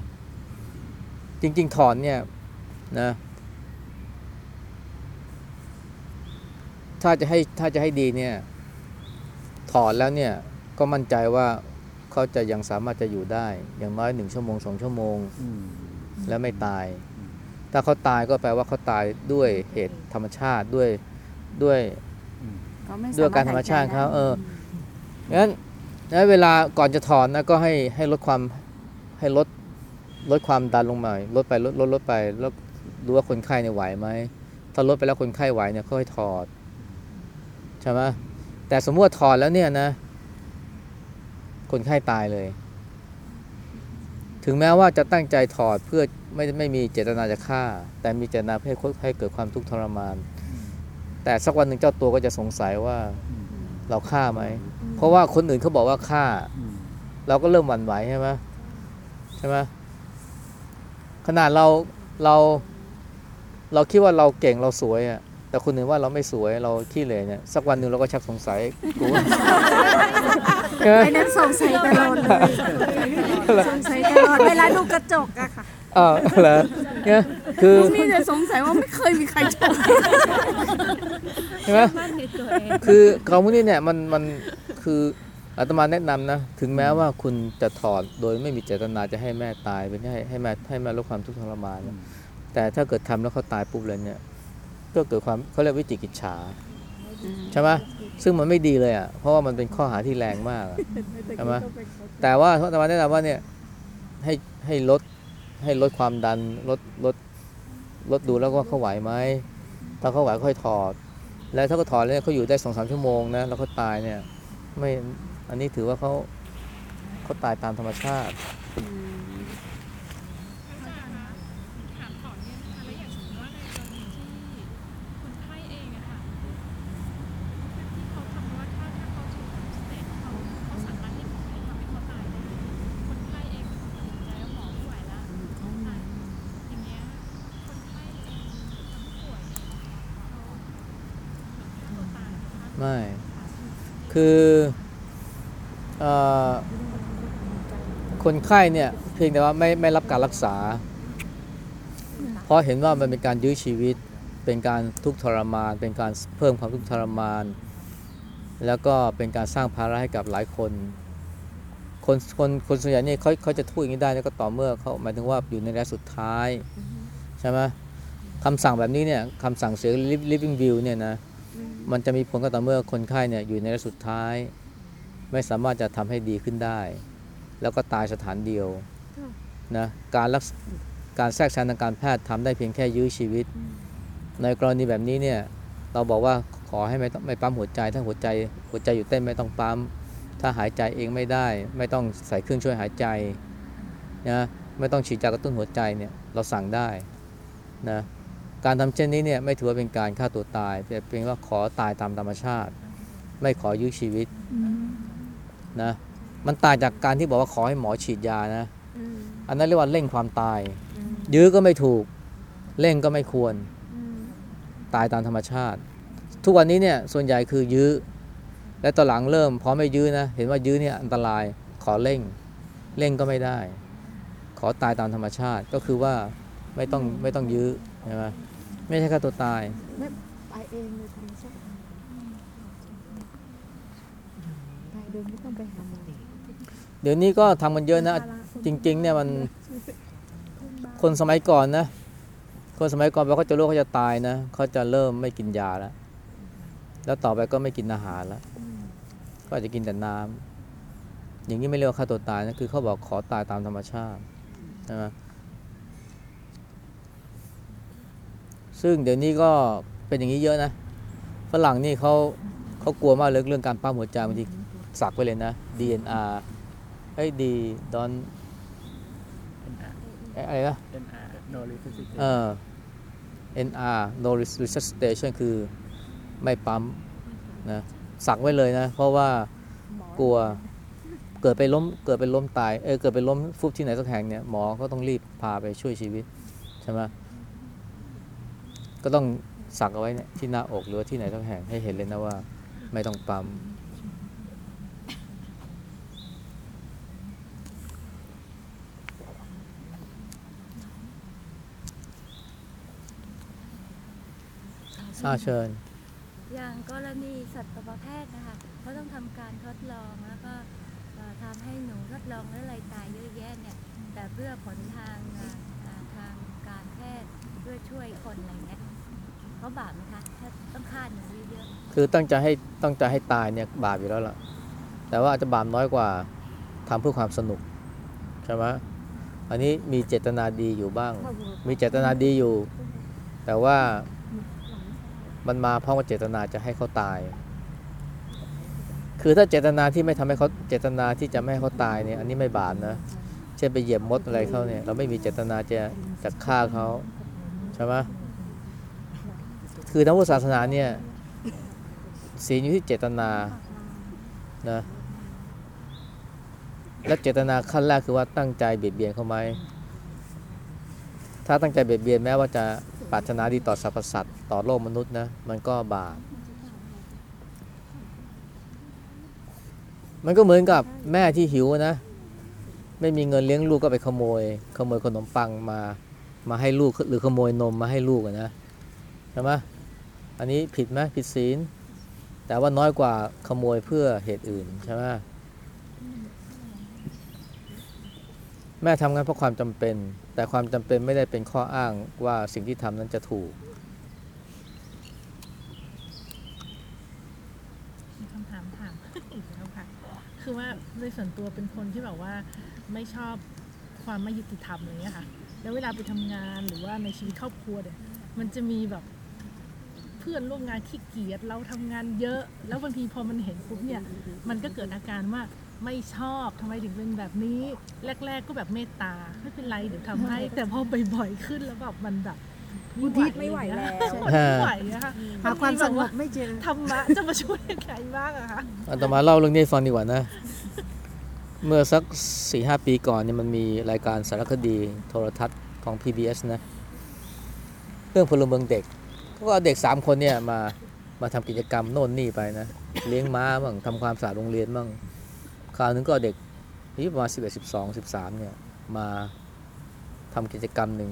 จริง ๆ ถอนเนี่ยนะ ถ้าจะให้ถ้าจะให้ดีเนี่ย ถอนแล้วเนี่ยก็มั่นใจว่าเขาจะยังสามารถจะอยู่ได้ อย่างน้อยหนึ่งชั่วโมงสองชั่วโมง แล้วไม่ตาย ถ้าเขาตายก็แปลว่าเขาตายด้วยเหตุธรรมชาติด้วยด้วยเขาไม่ ด้วยการธรรมชาติเขาเอองั้นงั้นเวลาก่อนจะถอนนะก็ให้ให้ลดความให้ลดลดความดันลงมาลดไปลดลดลดไปแล้วดูว่าคนไข้เนี่ยไหวไหมถ้าลดไปแล้วคนไข้ไหวเนี่ยค่อยถอดใช่ไหมแต่สมมติว่าถอดแล้วเนี่ยนะ คนไข้ตายเลย ถึงแม้ว่าจะตั้งใจถอดเพื่อไม่ไม่มีเจตนาจะฆ่า แต่มีเจตนาเพื่อให้คนให้เกิดความทุกข์ทรมาน แต่สักวันหนึ่งเจ้าตัวก็จะสงสัยว่าเราฆ่าไหม เพราะว่าคนอื่นเขาบอกว่าฆ่า เราก็เริ่มหวั่นไหวใช่ไหมใช่ไหมขนาดเราเรา เราคิดว่าเราเก่งเราสวยอะแต่คนอื่นว่าเราไม่สวยเราขี้เหร่เนี่ยสักวันหนึ่งเราก็ชักสงสัยกูว่าใช่ไหมไอ้นั้นสงสัยตลอดเลยสงสัยตลอดเวลาดูกระจกอะค่ะ เอ้าวเหรอเนี่ยคือลูกนี่จะสงสัยว่าไม่เคยมีใครชมใช่ไหมคือของพวกนี้เนี่ยมันมันคืออาตมาแนะนำนะ ถึงแม้ว่าคุณจะถอดโดยไม่มีเจตนาจะให้แม่ตายเป็นให้ให้แม่ให้แม่ลดความทุกข์ทรมาน แต่ถ้าเกิดทำแล้วเขาตายปุ๊บเลยเนี่ยก็เกิดความเขาเรียกวิจิกิจฉาใช่ไหมซึ่งมันไม่ดีเลยอะเพราะว่ามันเป็นข้อหาที่แรงมากใช่ไหมแต่ว่าอาตมาแนะนำว่าเนี่ยให้ให้ลด ให้ลดความดันลดลดลดดูแล้วว่าเขาไหวไหมถ้าเขาไหวค่อยถอด แล้วถ้าเขาถอดแล้วเขาอยู่ได้สองสามชั่วโมงนะแล้วเขาตายเนี่ยไม่อันนี้ถือว่าเขาเขาตายตามธรรมชาติ ถามก่อนเนี่ยนะคะแล้วอย่างสมมติว่าในกรณีที่คนไข้เองอะค่ะที่เขาทำว่าถ้าถ้าเขาถูกสเตทเขาเขาสามารถให้หมอให้ทำให้เขาตายได้คนไข้เองตัดสินใจว่าหมอไม่ไหวละเขาตายอย่างเงี้ยคนไข้เองทั้งป่วยเขาฆ่าตัวตายนะคะ ไม่ คืออคนไข้เนี่ยเพียงแต่ว่าไม่ไม่รับการรักษา เพราะเห็นว่ามันเป็นการยื้อชีวิต เป็นการทุกข์ทรมาน เป็นการเพิ่มความทุกข์ทรมาน แล้วก็เป็นการสร้างภาระให้กับหลายคน คนคนคนส่วนใหญ่เนี่ยเขาเขาจะพูดอย่างนี้ได้ก็ต่อเมื่อเขาหมายถึงว่าอยู่ในระยะสุดท้าย ใช่ไหมคำสั่งแบบนี้เนี่ยคำสั่งเสีย living will เนี่ยนะ มันจะมีผลก็ต่อเมื่อคนไข้เนี่ยอยู่ในระยะสุดท้าย ไม่สามารถจะทำให้ดีขึ้นได้ แล้วก็ตายสถานเดียวนะการรักษการแทรกแซงทางการแพทย์ทำได้เพียงแค่ยื้อชีวิต ในกรณีแบบนี้เนี่ยเราบอกว่าขอให้ไม่ต้องไม่ปั๊มหัวใจ ถ้าหัวใจหัวใจอยู่เต้นไม่ต้องปั๊ม ถ้าหายใจเองไม่ได้ ไม่ต้องใส่เครื่องช่วยหายใจนะไม่ต้องฉีดยากระตุ้นหัวใจเนี่ยเราสั่งได้นะ การทำเช่นนี้เนี่ยไม่ถือว่าเป็นการฆ่าตัวตาย แต่เพียงว่าขอตายตามธรรมชาติ ไม่ขอยื้อชีวิตนะมันต่างจากการที่บอกว่าขอให้หมอฉีดยานะอันนั้นเรียกว่าเร่งความตาย ยื้อก็ไม่ถูกเร่งก็ไม่ควร ตายตามธรรมชาติ ทุกวันนี้เนี่ยส่วนใหญ่คือยื้อ และตอนหลังเริ่มพอไม่ยื้อนะเห็นว่ายื้อเนี่ยอันตรายขอเร่งเร่งก็ไม่ได้ ขอตายตามธรรมชาติก็คือว่าไม่ต้องไม่ต้องยื้อใช่ไหม ไม่ใช่ฆ่าตัวตายไปเองเลยธรรมชาติไปโดยไม่ต้องไปหาหมอเดี๋ยวนี้ก็ทำกันเยอะนะ จริง ๆ เนี่ยมันคนสมัยก่อนนะ คนสมัยก่อนพอเขาจะรู้เขาจะตายนะเขาจะเริ่มไม่กินยาแล้ว แล้วต่อไปก็ไม่กินอาหารแล้ว ก็อาจจะกินแต่น้ำอย่างนี้ไม่เรียกว่าฆ่าตัวตายนะคือเขาบอกขอตายตามธรรมชาติใช่ไหม ซึ่งเดี๋ยวนี้ก็เป็นอย่างนี้เยอะนะฝรั่งนี่เขาเขากลัวมากเลยเรื่องการปั๊มหัวใจบางทีสักไว้เลยนะ DNR เฮ้ยดีดอนอะไรนะ NR no resuscitation เออ NR no resuscitation คือไม่ปั๊มนะสั่งไว้เลยนะ เพราะว่ากลัวเกิดไปล้มเกิดไปล้มตายเออเกิดไปล้มฟุบที่ไหนสักแห่งเนี่ยหมอก็ต้องรีบพาไปช่วยชีวิตใช่ไหม ก็ต้องสักเอาไว้เนี่ยที่หน้าอกหรือว่าที่ไหนสักแห่งให้เห็นเลยนะว่า ไม่ต้องปั๊มอาเชิญ อย่างกรณีสัตวแพทย์นะคะเขาต้องทำการทดลองแล้วก็เอ่อทำให้หนูทดลองและอะไรตายเยอะแยะเนี่ย แต่เพื่อผลทางเอ่อเอ่อทางการแพทย์เพื่อช่วยคนอะไรเงี้ย เขาบาปไหมคะถ้าต้องฆ่าหนูเยอะคือตั้งใจให้ตั้งใจให้ตายเนี่ยบาปอยู่แล้วล่ะ แต่ว่าอาจจะบาปน้อยกว่าทำเพื่อความสนุกใช่ไหมอันนี้มีเจตนาดีอยู่บ้าง มีเจตนาดีอยู่ แต่ว่ามันมาเพราะว่าเจตนาจะให้เขาตาย คือถ้าเจตนาที่ไม่ทำให้เขาเจตนาที่จะไม่ให้เขาตายเนี่ยอันนี้ไม่บาปนะ เช่นไปเหยียบมดอะไรเขาเนี่ยเราไม่มีเจตนาจะจะฆ่าเขาใช่ไหม คือทางพุทธศาสนาเนี่ยศีลอยู่ที่เจตนานะและเจตนาขั้นแรกคือว่าตั้งใจเบียดเบียนเขาไหมถ้าตั้งใจเบียดเบียนแม้ว่าจะปรารถนาดีต่อสรรพสัตว์ต่อโลกมนุษย์นะมันก็บาปมันก็เหมือนกับแม่ที่หิวนะ ไม่มีเงินเลี้ยงลูกก็ไปขโมย ขโมยขนมปังมา มาให้ลูกหรือขโมยนมมาให้ลูกนะใช่ไหม อันนี้ผิดไหมผิดศีล แต่ว่าน้อยกว่าขโมยเพื่อเหตุอื่นใช่ไหมแม่ทำงานเพราะความจำเป็น แต่ความจำเป็นไม่ได้เป็นข้ออ้างว่าสิ่งที่ทำนั้นจะถูกมีคำถามถามอีกแล้วค่ะคือว่าในส่วนตัวเป็นคนที่แบบว่าไม่ชอบความไม่ยุติธรรมอะไรเงี้ยค่ะ แล้วเวลาไปทำงานหรือว่าในชีวิตครอบครัวเนี่ยมันจะมีแบบ เพื่อนร่วมงานขี้เกียจเราทำงานเยอะ แล้วบางทีพอมันเห็นปุ๊บเนี่ยมันก็เกิดอาการว่าไม่ชอบทำไมถึงเป็นแบบนี้แรก ๆ ก็แบบเมตตาไม่เป็นไรเดี๋ยวทำให้ แต่พอบ่อยๆขึ้นแล้วแบบมันแบบอุทิศไม่ไหวแล้วไม่ไหวอะค่ะหาความสงบไม่เจอธรรมะจะมาช่วยยังไงบ้างอะคะอาตมาเล่าเรื่องนี้ให้ฟังดีกว่านะ เมื่อสักสี่ห้าปีก่อนเนี่ยมันมีรายการสารคดีโทรทัศน์ของ PBS นะ เรื่องพลเมืองเด็กเขา ก็เอาเด็กสามคนเนี่ยมามาทำกิจกรรมโน่นนี่ไปนะ เลี้ยงม้าบ้างทำความสะอาดโรงเรียนบ้างคราวนึงก็เอาเด็กอายุประมาณสิบเอ็ดสิบสองสิบสามเนี่ยมาทำกิจกรรมหนึ่ง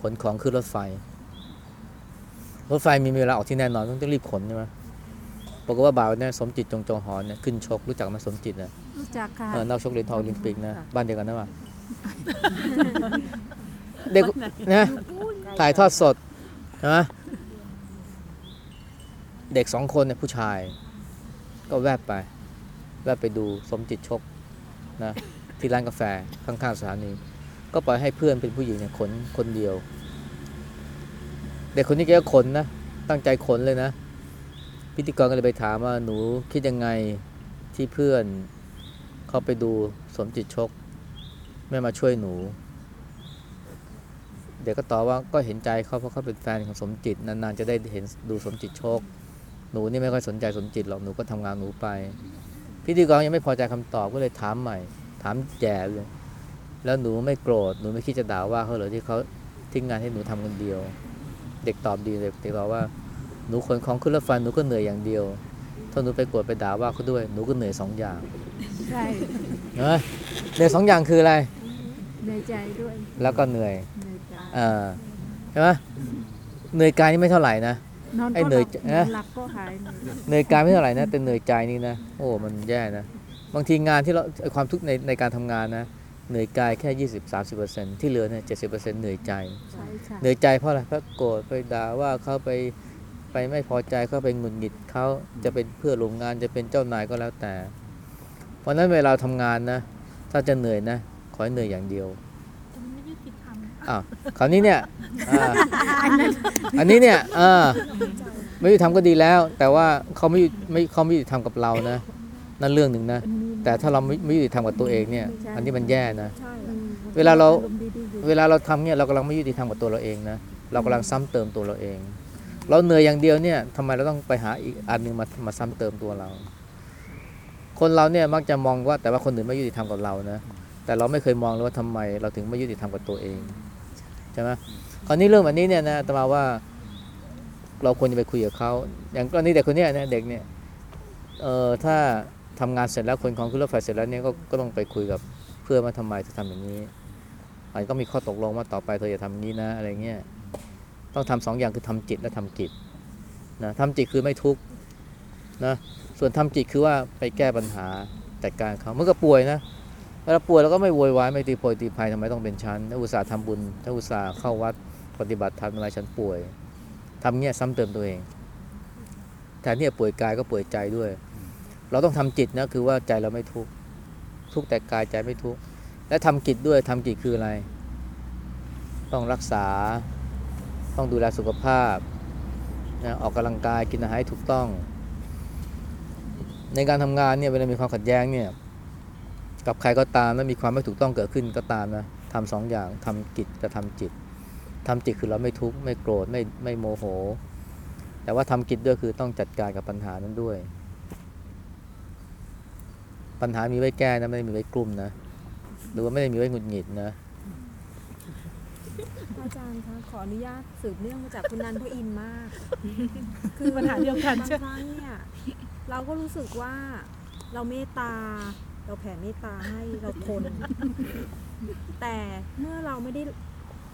ขนของขึ้นรถไฟ รถไฟมีเวลาออกที่แน่นอนต้องรีบขนใช่ไหมปรากฏว่าบ่าวเนี่ยสมจิตจงจงหอนเนี่ยขึ้นชกรู้จักไหมสมจิตนะรู้จักค่ะเออนักชกเหรียญทองโอลิมปิกนะบ้านเดียวกันนะว่ะเด็กนะถ่ายทอดสดใช่ไหม เด็กสองคนเนี่ยผู้ชาย ก็แวบไป แวบไปดูสมจิตชกนะที่ร้านกาแฟข้างๆสถานี ก็ปล่อยให้เพื่อนเป็นผู้หญิงเนี่ยขนคนเดียว เด็กคนนี้แกก็ขนนะ ตั้งใจขนเลยนะ พิธีกรก็เลยไปถามว่าหนูคิดยังไงที่เพื่อนเขาไปดูสมจิตชก ไม่มาช่วยหนู เด็กก็ตอบว่าก็เห็นใจเขาเพราะเขาเป็นแฟนของสมจิตนานๆจะได้เห็นดูสมจิตชก หนูนี่ไม่ค่อยสนใจสมจิตหรอกหนูก็ทำงานหนูไป พิธีกรยังไม่พอใจคำตอบก็เลยถามใหม่ ถามแย่เลย แล้วหนูไม่โกรธหนูไม่คิดจะด่าว่าเขาเหรอที่เขาทิ้งงานให้หนูทำคนเดียว เด็กตอบดีเลยเด็กตอบว่าหนูขนของขึ้นรถไฟหนูก็เหนื่อยอย่างเดียวถ้าหนูไปโกรธไปด่าว่าเขาด้วยหนูก็เหนื่อยสองอย่างใช่เนอะเหนื่อยสองอย่างคืออะไรในใจด้วย แล้วก็เหนื่อยในใจเออใช่ไหมเหนื่อยกายนี่ไม่เท่าไหร่นะ นอนไอ้ก็เหนื่อยหลับนะ หลับก็หายเหนื่อยเหนื่อยกายไม่เท่าไหร่นะแต่เหนื่อยใจนี่นะโอ้มันแย่นะบางทีงานที่เราไอ้ความทุกข์ในในการทำงานนะเหนื่อยกายแค่ยี่สิบสามสิบเปอร์เซ็นที่เหลือเนี่ยเจ็ดสิบเปอร์เซ็นเหนื่อยใจ ใช่ค่ะเหนื่อยใจเพราะอะไรเพราะโกรธไปด่าว่าเขาไปไปไม่พอใจเขาไปหงุดหงิดเขาจะเป็นเพื่อนร่วมงานจะเป็นเจ้านายก็แล้วแต่ เพราะฉะนั้นเวลาทำงานนะ ถ้าจะเหนื่อยนะ ขอให้เหนื่อยอย่างเดียว มันไม่ยุติธรรม อ้าวคราวนี้เนี่ยอ่าอันนี้เนี่ยเออไม่ยุติธรรมก็ดีแล้ว แต่ว่าเขาไม่ไม่เขาไม่ยุติธรรมกับเรานะนั่นเรื่องหนึ่งนะ แต่ถ้าเราไม่ไม่ยุติธรรมกับตัวเองเนี่ย อันนี้มันแย่นะเวลาเราเวลาเราทำเนี่ยเรากำลังไม่ยุติธรรมกับตัวเราเองนะเรากำลังซ้ำเติมตัวเราเอง เราเหนื่อยอย่างเดียวเนี่ยทำไมเราต้องไปหาอีกอันหนึงมามาซ้ำเติมตัวเรา คนเราเนี่ยมักจะมองว่าแต่ว่าคนอื่นไม่ยุติธรรมกับเรานะแต่เราไม่เคยมองเลยว่าทำไมเราถึงไม่ยุติธรรมกับตัวเอง ใช่ไหมคราวนี้เรื่องแบบนี้เนี่ยนะตมาว่าเราควรจะไปคุยกับเขาอย่างกรณีเด็กคนนี้นะเด็กเนี่ยเออถ้าทำงานเสร็จแล้วคนของขึ้นรถไฟเสร็จแล้วเนี่ยก็ก็ต้องไปคุยกับเพื่อนว่าทำไมจะทำอย่างนี้อาจจะก็มีข้อตกลงว่าต่อไปเธออย่าทำอย่างนี้นะอะไรเงี้ยต้องทำสองอย่างคือทำจิตและทำกิจนะทำจิตคือไม่ทุกข์นะส่วนทำจิตคือว่าไปแก้ปัญหาจัดการเขาเมื่อก็ป่วยนะ เวลาป่วยเราก็ไม่โวยวายไม่ตีโพยตีพายทำไมต้องเป็นฉันถ้าอุตส่าห์ทำบุญถ้าอุตส่าห์เข้าวัดปฏิบัติธรรมทำไมฉันป่วยทำเงี้ยซ้ำเติมตัวเองแทนที่จะป่วยกายก็ป่วยใจด้วย เราต้องทำจิตนะคือว่าใจเราไม่ทุกข์ทุกข์แต่กายใจไม่ทุกข์และทำกิจด้วยทำกิจคืออะไร ต้องรักษา ต้องดูแลสุขภาพนะออกกำลังกายกินอาหารถูกต้อง ในการทำงานเนี่ยเวลามีความขัดแย้งเนี่ย กับใครก็ตามแล้วมีความไม่ถูกต้องเกิดขึ้นก็ตามนะทำสองอย่างทำกิจกับทำจิตทำจิตคือเราไม่ทุกข์ไม่โกรธไม่ไม่โมโห แต่ว่าทำกิจด้วยคือต้องจัดการกับปัญหานั้นด้วย ปัญหามีไว้แก้นะไม่ได้มีไว้กลุ่มนะหรือว่าไม่ได้มีไว้หงุดหงิดนะอาจารย์คะขออนุญาตสืบเนื่องมาจากคุณนันทอินมาก คือปัญหาเดียวกันบางใช่ครั้งเนี่ยเราก็รู้สึกว่าเราเมตตา เราแผ่เมตตาให้เราทน แต่เมื่อเราไม่ได้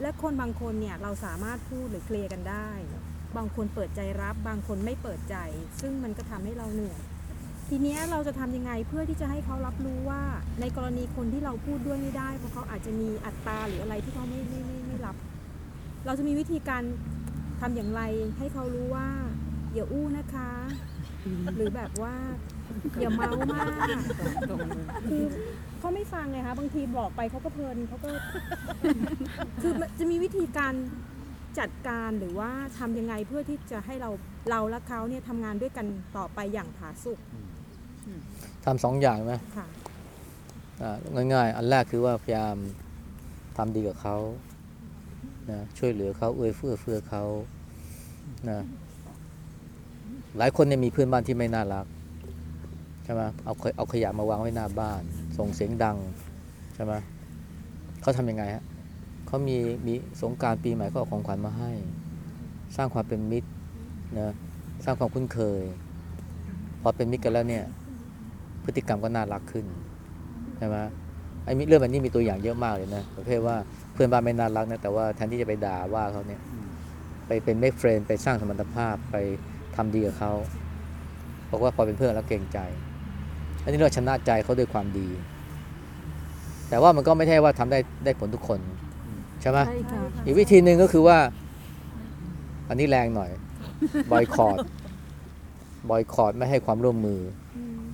และคนบางคนเนี่ยเราสามารถพูดหรือเคลียร์กันได้ บางคนเปิดใจรับ บางคนไม่เปิดใจ ซึ่งมันก็ทำให้เราเหนื่อยทีเนี้ยเราจะทำยังไงเพื่อที่จะให้เขารับรู้ว่า ในกรณีคนที่เราพูดด้วยไม่ได้ เพราะเขาอาจจะมีอัตราหรืออะไรที่เขาไม่ไม่ไม่ไม่รับ เราจะมีวิธีการทำอย่างไรให้เขารู้ว่าอย่าอู้นะคะ หรือแบบว่า อย่าเมามากคือเขาไม่ฟังไงคะบางทีบอกไปเขาก็เพลินเขาก็ คือมันจะมีวิธีการจัดการหรือว่าทำยังไงเพื่อที่จะให้เราเราและเขาเนี่ยทำงานด้วยกันต่อไปอย่างผาสุกทำสองอย่างนะค่ะ อ่าง่าย ๆ อันแรกคือว่าพยายามทำดีกับเขานะช่วยเหลือเขาเอื้อเฟื้อเฟื้อเขานะหลายคนเนี่ยมีเพื่อนบ้านที่ไม่น่ารัก ใช่ไหมเอาเอาขยะมาวางไว้หน้าบ้าน ส่งเสียงดังใช่ไหมเขาทำยังไงฮะเขามีมีสงการปีใหม่ก็เอาของขวัญมาให้ สร้างความเป็นมิตรนะสร้างความคุ้นเคย พอเป็นมิตรกันแล้วเนี่ย พฤติกรรมก็น่ารักขึ้นใช่ไหมไอ้มิเรื่องแบบนี้มีตัวอย่างเยอะมากเลยนะประเภทว่าเพื่อนบ้านไม่น่ารักนะแต่ว่าแทนที่จะไปด่าว่าเขาเนี่ย ไปเป็นไม่เฟรนไปสร้างสมรรถภาพไปทำดีกับเขาบอกว่าพอเป็นเพื่อนแล้วเกรงใจ อันนี้เราชนะใจเขาด้วยความดี แต่ว่ามันก็ไม่ใช่ว่าทำได้ได้ผลทุกคน ใช่ไหมใช่ค่ะอีกวิธีหนึ่งก็คือว่า อันนี้แรงหน่อยบอยคอรดบอยคอรดไม่ให้ความร่วมมือ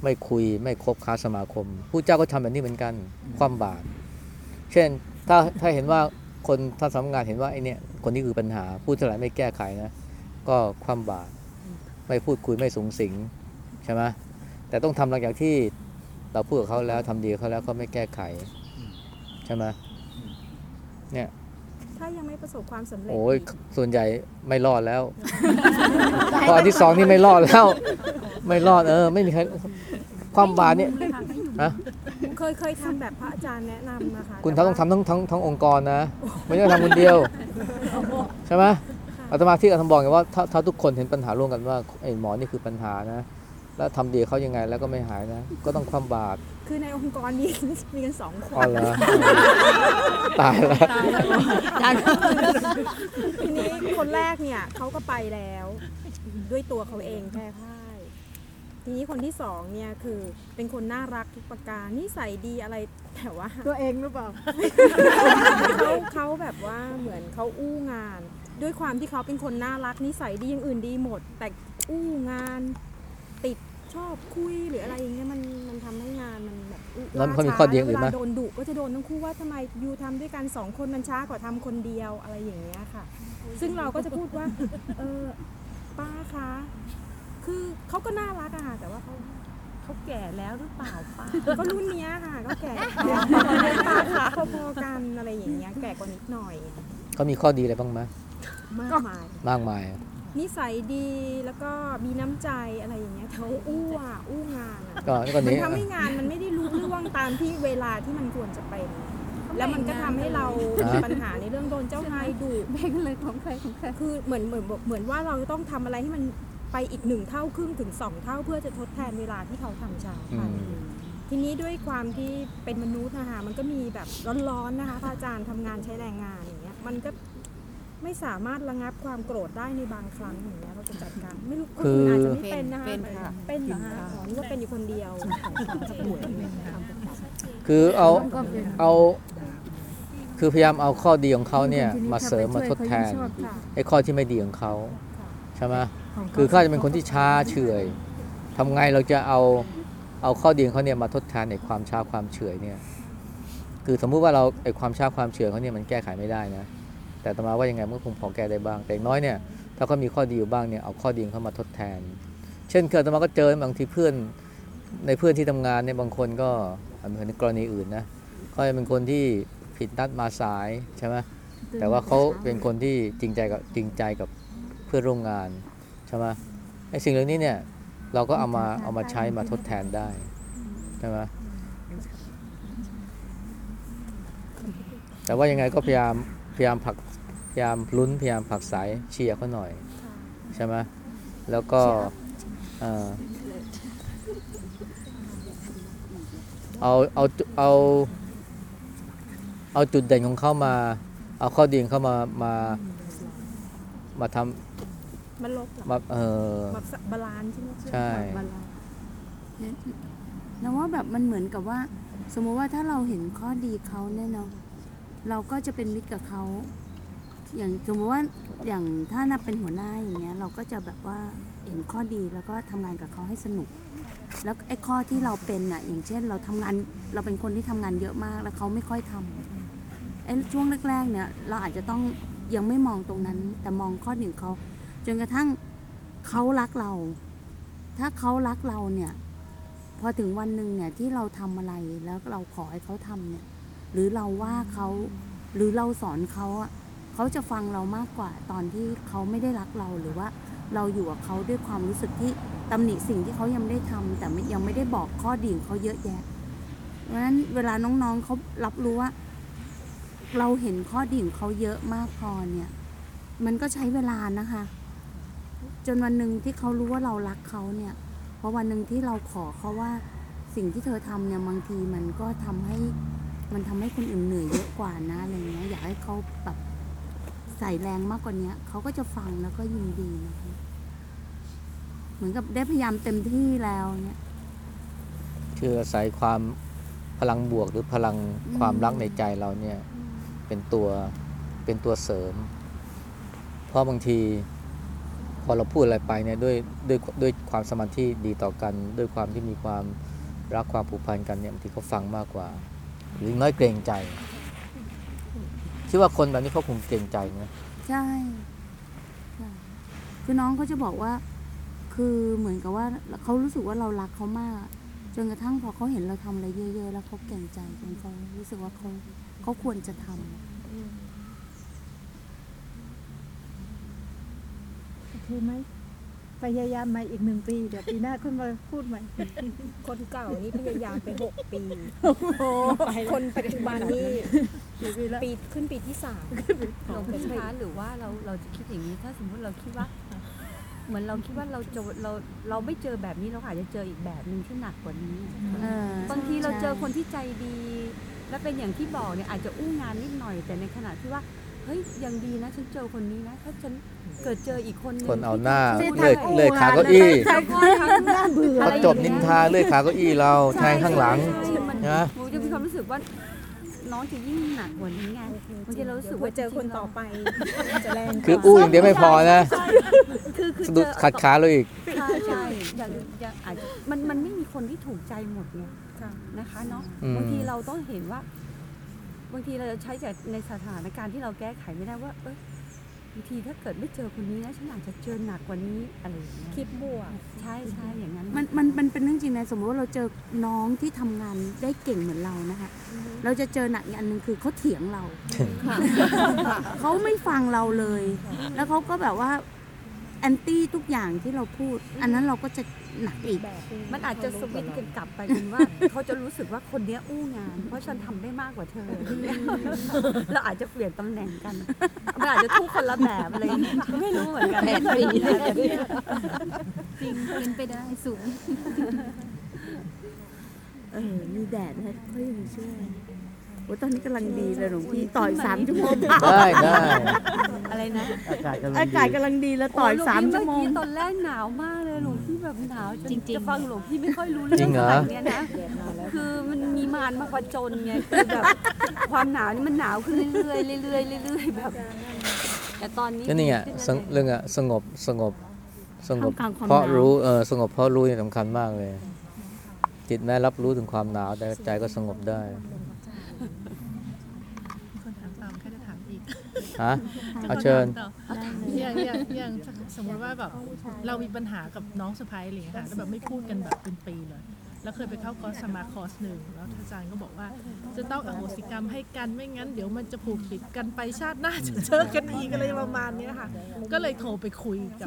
ไม่คุยไม่คบค้าสมาคม ผู้เจ้าก็ทำแบบนี้เหมือนกัน ความบาตรเช่น ถ้าถ้าเห็นว่าคนท่านสำนักงานเห็นว่าไอ้เนี่ยคนนี้คือปัญหาพูดเท่าไหร่ไม่แก้ไขนะ ก็ความบาตรไม่พูดคุยไม่สูงสิงใช่ไหม แต่ต้องทำหลังจากที่เราพูดกับเขาแล้วทำดีกับเขาแล้วเขาไม่แก้ไข ใช่ไหมเนี่ยถ้ายังไม่ประสบความสำเร็จโอ้ยอีกส่วนใหญ่ไม่รอดแล้ว พออันที่สองนี่ไม่รอดแล้ว ไม่รอดเออ ไม่มีใครความบาปเนี่ยนะเคยเคยทำแบบพระอาจารย์แนะนำนะคะคุณแต่ทำต้องทำทั้งทั้งทั้งองค์กรนะ ไม่ใช่ทำคนเดียว ใช่ไหมอาตมาที่อาตมาบอกไงว่าถ้าถ้าทุกคนเห็นปัญหาร่วมกันว่าไอ้หมอนี่คือปัญหานะ แล้วทำดีกับเขายังไงแล้วก็ไม่หายนะ ก็ต้องความบาปคือในองค์กรมีมีกันสองคอ๋อนเหรอตายแล้วทีนี้คนแรกเนี่ยเขาก็ไปแล้ว ด้วยตัวเขาเองแพร่พ่ายทีนี้คนที่สองเนี่ยคือเป็นคนน่ารักทุกประการนิสัยดีอะไรแต่ว่าตัวเองหรือเปล่าเขาเขาแบบว่าเหมือนเขาอู้งาน ด้วยความที่เขาเป็นคนน่ารักนิสัยดีอย่างอื่นดีหมด แต่อู้งานติด ชอบคุยหรืออะไรอย่างเงี้ยมันมันทำให้งานมันแบบอู้แล้วมันช้มีข้อดีอย่างอื่นไหมเวลาโดนดุก็จะโดนทั้งคู่ว่าทำไมยูทำด้วยกันสองคนมันช้ากว่าทำคนเดียวอะไรอย่างเงี้ยค่ะ ซึ่งเราก็จะพูดว่า เออป้าคะคือเขาก็น่ารักอะค่ะแต่ว่าเขาเขาแก่แล้วหรือเปล่าป้าก็รุ่นเนี้ยค่ะ ก็แก่พอๆกันอะไรอย่างเงี้ยแก่กว่านิดหน่อยเขามีข้อดีอะไรบ้างไหมมากมาย มากมาย นิสัยดีแล้วก็มีน้ำใจอะไรอย่างเงี้ยเขาอู้อะอู้งานอะก็ก็มันนี้ ทำให้งานมันไม่ได้รู้ล่วงตามที่เวลาที่มันควรจะเป็น แล้วมันก็ทำให้เรามี ปัญหาในเรื่องโดนเจ้านายดุแบ่งเลยของใครของใครคือเหมือนเหมือนเหมือนว่าเราต้องทำอะไรให้มันไปอีกหนึ่งเท่าครึ่งถึงสองเท่าเพื่อจะทดแทนเวลาที่เขาทำช้าอืไป ม ทีนี้ด้วยความที่เป็นมนุษย์นะคะมันก็มีแบบร้อนๆนะคะพระอาจารย์ทำงานใช้แรงงานอย่างเงี้ยมันก็ ไม่สามารถระงับความโกรธได้ในบางครั้งอย่างเงี้ยเราจะจัดการไม่รู้คนอื่นอาจจะไม่เป็นนะคะเป็นค่ะ เป็นเหรอคะอ๋อนึกว่าเป็นอยู่คนเดียวคือเอาก็เป็นเอาคือพยายามเอาข้อดีของเขาเนี่ยมาเสริมมาทดแทนค่ะไอ้ข้อที่ไม่ดีของเขาใช่ไหมคือเขาจะเป็นคนที่ช้าเฉื่อยทำไงเราจะเอาเอาข้อดีของเขาเนี่ยมาทดแทนไอ้ความช้าความเฉื่อยเนี่ยคือสมมุติว่าเราไอ้ความช้าความเฉื่อยเขาเนี่ยมันแก้ไขไม่ได้นะ แต่ตมาว่ายังไงมันก็คงพอแก้ได้บ้าง แต่อย่างน้อยเนี่ยถ้าเขามีข้อดีอยู่บ้างเนี่ยเอาข้อดีเขามาทดแทน เช่นเคยตมาก็เจอบางทีเพื่อนในเพื่อนที่ทำงานเนี่ยบางคนก็เหมือนในกรณีอื่นนะเขาจะเป็นคนที่ผิดนัดมาสายใช่ไหมแต่ว่าเขาเป็นคนที่จริงใจกับจริงใจกับเพื่อนร่วมงานใช่ไหมไอ้สิ่งเหล่านี้เนี่ยเราก็เอามาเอามาใช้มาทดแทนได้ใช่ไหมแต่ว่ายังไงก็พยายามพยายามผลัก พยายามลุ้นพยายามผลักสายเชียร์เขาหน่อย ใช่ไหมแล้วก็เอ่อเอาเอาเอาเอาจุดเด่นของเขามา เอาข้อดีของเขามามามาทมันลบเหรอำมาเออแบบ balance ใช่ไหมใช่ balance เนี่ยแล้วว่าแบบมันเหมือนกับว่า สมมติว่าถ้าเราเห็นข้อดีเขาเนี่ยเนาะเราก็จะเป็นมิตรกับเขา อย่างสมมติว่าอย่างถ้านับเป็นหัวหน้าอย่างเงี้ยเราก็จะแบบว่าเห็นข้อดีแล้วก็ทำงานกับเขาให้สนุก แล้วไอ้ข้อที่เราเป็นอะอย่างเช่นเราทำงานเราเป็นคนที่ทำงานเยอะมาก แล้วเขาไม่ค่อยทำไอ้ช่วงแรกๆเนี่ยเราอาจจะต้องยังไม่มองตรงนั้น แต่มองข้อหนึ่งเขาจนกระทั่งเขารักเรา ถ้าเขารักเราเนี่ยพอถึงวันหนึ่งเนี่ยที่เราทำอะไรแล้วเราขอให้เขาทำเนี่ยหรือเราว่าเขาหรือเราสอนเขาอะ เขาจะฟังเรามากกว่าตอนที่เขาไม่ได้รักเราหรือว่า เราอยู่กับเขาด้วยความรู้สึกที่ตำหนิสิ่งที่เขายังไม่ได้ทำแต่ยังไม่ได้บอกข้อดีของเขาเยอะแยะเพราะฉะนั้นเวลาน้องๆเขารับรู้ว่า เราเห็นข้อดีของเขาเยอะมากพอเนี่ย มันก็ใช้เวลานะคะ จนวันหนึ่งที่เขารู้ว่าเรารักเขาเนี่ยเพราะวันหนึ่งที่เราขอเขาว่าสิ่งที่เธอทำเนี่ยบางทีมันก็ทำให้มันทำให้คนอื่นเหนื่อยเยอะกว่านะอะไรเงี้ยอยากให้เขาแบบ ใส่แรงมากกว่านี้เขาก็จะฟังแล้วก็ยินดีนะคะเหมือนกับได้พยายามเต็มที่แล้วเนี่ยคืออาศัยความพลังบวกหรือพลังความรักในใจเราเนี่ยเป็นตัวเป็นตัวเสริม เพราะบางทีพอเราพูดอะไรไปเนี่ยด้วยด้วยด้วยความสมาธิดีต่อกัน ด้วยความที่มีความรักความผูกพันกันเนี่ยบางทีเขาฟังมากกว่า หรือน้อยเกรงใจ คิดว่าคนแบบนี้เขาคงเกรงใจนะใช่ใช่คือน้องเขาจะบอกว่า คือเหมือนกับว่าเขารู้สึกว่าเรารักเขามาก จนกระทั่งพอเขาเห็นเราทำอะไรเยอะๆ แล้วเขาเกรงใจจนเขารู้สึกว่าเขาเขาควรจะทำโอเคไหม พยายามใหม่อีกหนึ่งปี เดี๋ยวปีหน้าคุณมาพูดใหม่ คนเก่านี่พยายามไปหกปีคนปัจจุบันนี่ปีขึ้นปีที่สามหลวงพี่คะหรือว่าเราเราจะคิดอย่างนี้ ถ้าสมมติเราคิดว่า เหมือนเราคิดว่าเราเจอเราเราไม่เจอแบบนี้เราอาจจะเจออีกแบบหนึ่งที่หนักกว่านี้เออบางทีเราเจอใช่คนที่ใจดี และเป็นอย่างที่บอกเนี่ยอาจจะอู้งานนิดหน่อย แต่ในขณะที่ว่า เฮ้ยยังดีนะฉันเจอคนนี้นะถ้าฉันเกิดเจออีกคนนึงคนเอาหน้าที่เลื่อยเลื่อยขาเก้าอี้แล้วก็ทำน่าเบื่อเขาจบนินทาเลื่อยขาเก้าอี้เราแทงข้างหลังใช่มันนะหนูจะมีความรู้สึกว่าน้องจะยิ่งหนักกว่านี้ไงบางทีเรารู้สึกเผื่ว่าอเจอคนต่อไปจะแรงกว่าคืออู้อย่างเดียวไม่พอนะคือคือสะดุดเจอขัดขาเราอีกใช่ใช่อย่างอย่างอาจจะมันมันไม่มีคนที่ถูกใจหมดไงค่ะนะคะเนาะอืมบางทีเราต้องเห็นว่า บางทีเราจะใช้จากในสถานการณ์ที่เราแก้ไขไม่ได้ว่าเอยางทีถ้าเกิดไม่เจอคนนี้นะฉันอาจจะเจอหนักกว่านี้อะไรอย่างเงี้ยคิดบวกใช่ใช่อย่างนั้นมันมันมันเป็นเรื่องจริงนะสมมติว่าเราเจอน้องที่ทำงานได้เก่งเหมือนเรานะคะ เราจะเจอหนักอีกอันหนึ่งคือเขาเถียงเรา เขาไม่ฟังเราเลย แล้วเขาก็แบบว่า แอนตี้ทุกอย่างที่เราพูด อันนั้นเราก็จะหนักอีกมันอาจจะสวิตช์กันกลับไปเป็นว่า เขาจะรู้สึกว่าคนเนี้ยอู้งาน เพราะฉันทำได้มากกว่าเธอ เราอาจจะเปลี่ยนตำแหน่งกันมันอาจจะทุกคนละแบบอะไรอย่างเงี้ยไม่รู้เหมือนกันแผนปีเลย จริงเป็นไปได้สูง เออ มีแดดนะเขายังช่วย โอ้ตอนนี้กำลังดีเลยหลวงพี่ต่อยสามชั่วโมงได้ได้อะไรนะอากาศกำลังอากาศดีกำลังดีแล้วต่อยโหลวงสามพี่ชั่วโมงเอกี้ตอนแรกหนาวมากเลยหลวงพี่แบบหนาวจนจริงๆจะฟังหลวงพี่ไม่ค่อยรู้เรื่องเท่าไหร่เนี่ยนะคือมันมีมารมาผจญไงคือแบบความหนาวนี่มันหนาวขึ้นเรื่อยๆเรื่อยๆเรื่อยๆแบบแต่ตอนนี้ก็นี่ไงดีขึ้สงแล้วเรื่องอะสงบสงบสงบท่ามกลางความเพราะหนาวรู้เออสงบเพราะรู้นี่สำคัญมากเลย จิตแม้รับรู้ถึงความหนาวแต่ใจก็สงบได้ มีคนถามตามแค่จะถามอีก ฮะเอาเชิญ อย่างอย่างอย่างสมมติว่าแบบเรามีปัญหากับน้องสะพ้ายอะไรอย่างเงี้ยค่ะแล้วแบบไม่พูดกันแบบเป็นปีเลย แล้วเคยไปเข้าคอร์สสมาคอร์สหนึ่งแล้วอาจารย์ก็บอกว่า จะต้องอโหสิกรรมให้กันไม่งั้น เดี๋ยวมันจะผูกติดกันไปชาติหน้าจะเจอกันอีกอะไรประมาณเนี้ยค่ะ ก็เลยโทรไปคุยกับ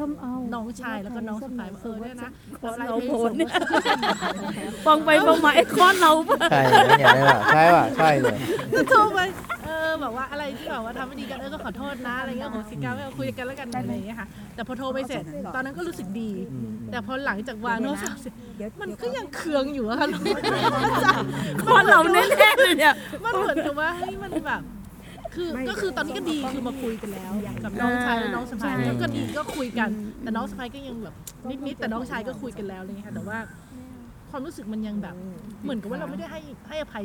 น้องชายแล้วก็น้องสะพ้ายว่าเออเนี่ยนะเราโพสเนี่ยฟังไปฟังมาไอ้คอนเราปะใช่ไมเนี่ยนี่ว่ะใช่ว่ะใช่เลยก็โทรไปเออแบบว่าอะไรที่แบบว่าทำไม่ดีกันเออก็ขอโทษนะอะไรเงี้ยโหสิกรรมให้เราคุยกันแล้วกันอะไรอย่างเงี้ยค่ะ แต่พอโทรไปเสร็จตอนนั้นก็รู้สึกดี แต่พอหลังจากวางโทรศัพท์เสร็จมันก็ยังเคืองอยู่อะค่ะคอนเราแน่ๆเลยเนี่ยมันเหมือนกับว่าเฮ้ยมันแบบ คือก็คือตอนนี้ก็ดีคือมาคุยกันแล้วกับน้องชายและน้องสะพ้ายใช่แล้วก็ดีก็คุยกัน แต่น้องสะพ้ายก็ยังแบบนิดๆแต่น้องชายก็คุยกันแล้วอะไรเงี้ยค่ะแต่ว่า ความรู้สึกมันยังแบบ เหมือนกับว่าเราไม่ได้ให้ให้อภัย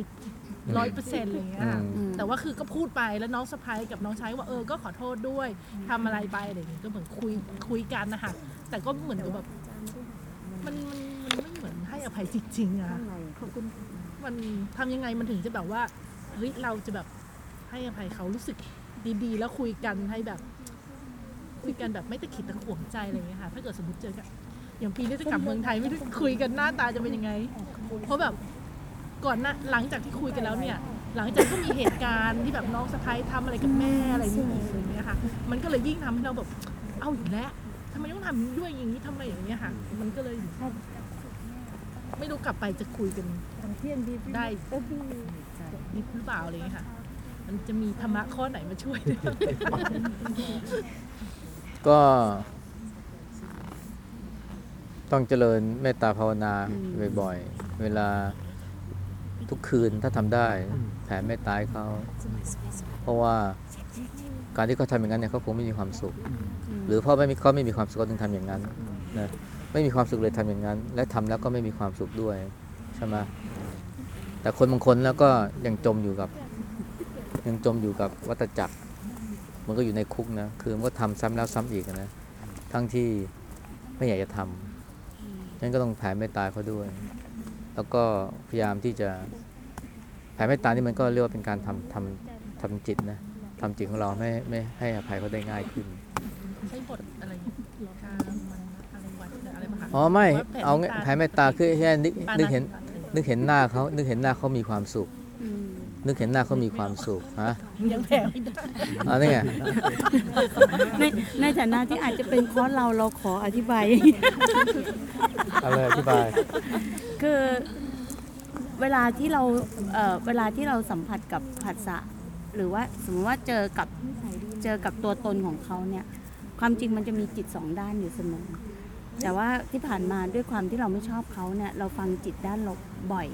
ร้อยเปอร์เซ็นต์อะไรเงี้ยค่ะอืม แต่ว่าคือก็พูดไปแล้วน้องสะพ้ายกับน้องชายว่าเออก็ขอโทษด้วยทำอะไรไปอะไรอย่างเงี้ยก็เหมือนคุยคุยกันนะคะแต่ก็เหมือนกับแบบมันมัน ให้อภัยจริงๆอะมันทำยังไงมันถึงจะแบบว่าเฮ้ยเราจะแบบให้อภัยเขารู้สึกดีๆ แล้วคุยกันให้แบบ คุยกันแบบไม่ตะขิดตะขวงใจอะไรอย่างเงี้ยค่ะ ถ้าเกิดสมมติเจอกันอย่างปีนี้จะกลับเมืองไทยไม่ได้คุยกันหน้าตาจะเป็นยังไง เพราะแบบก่อนหน้าหลังจากที่คุยกันแล้วเนี่ย หลังจากก็มีเหตุการณ์ที่แบบน้องสะพ้ายทำอะไรกับแม่อะไรนี่อีกอะไรเงี้ยค่ะ มันก็เลยยิ่งทำให้เราแบบ เอาอยู่แล้วทำไมต้องทำด้วยอย่างนี้ทำไมอย่างเงี้ยค่ะ มันก็เลย ไม่รู้กลับไปจะคุยกันได้นิดหรือเปล่าอะไรเงี้ยค่ะ มันจะมีธรรมะข้อไหนมาช่วยได้บ้างก็ต้องเจริญเมตตาภาวนาบ่อยๆ เวลาทุกคืนถ้าทำได้แผ่เมตตาให้เขา เพราะว่าการที่เขาทำอย่างนั้นเนี่ยเขาคงไม่มีความสุข หรือเพราะไม่มีเขาไม่มีความสุขเขาถึงทำอย่างนั้นนะ ไม่มีความสุขเลยทำอย่างนั้น และทำแล้วก็ไม่มีความสุขด้วยใช่ไหมแต่คนบางคนแล้วก็ยังจมอยู่กับ ยังจมอยู่กับวัฏจักร มันก็อยู่ในคุกนะคือมันก็ทำซ้ำแล้วซ้ำอีกนะทั้งที่ไม่อยากจะทำฉะนั้นก็ต้องแผ่เมตตาเขาด้วย แล้วก็พยายามที่จะแผ่เมตตานี่มันก็เรียกว่าเป็นการทำทำทำจิตนะทำจิตของเราไม่ไม่ให้อภัยเขาได้ง่ายขึ้นใช้บทอะไร อะไรมาหาอ๋อไม่ว่แผ่เอาไงแผ่เมตตาคือแค่นึกปานึกเห็นปานึกเห็นหน้าเขานึกเห็นหน้าเขามีความสุข นึกเห็นหน้าเขามีความสุขฮะยังแผ่ไม่ได้เอันนี้ไงในในฐานะที่อาจจะเป็นคอร์สเราเราขออธิบายเอาเลยอธิบาย คือเวลาที่เราเอ่อเวลาที่เราสัมผัสกับผัสสะหรือว่าสมมติว่าเจอกับเจอกับตัวตนของเขาเนี่ย ความจริงมันจะมีจิตสองด้านอยู่เสมอ แต่ว่าที่ผ่านมาด้วยความที่เราไม่ชอบเขาเนี่ยเราฟังจิตด้านลบบ่อย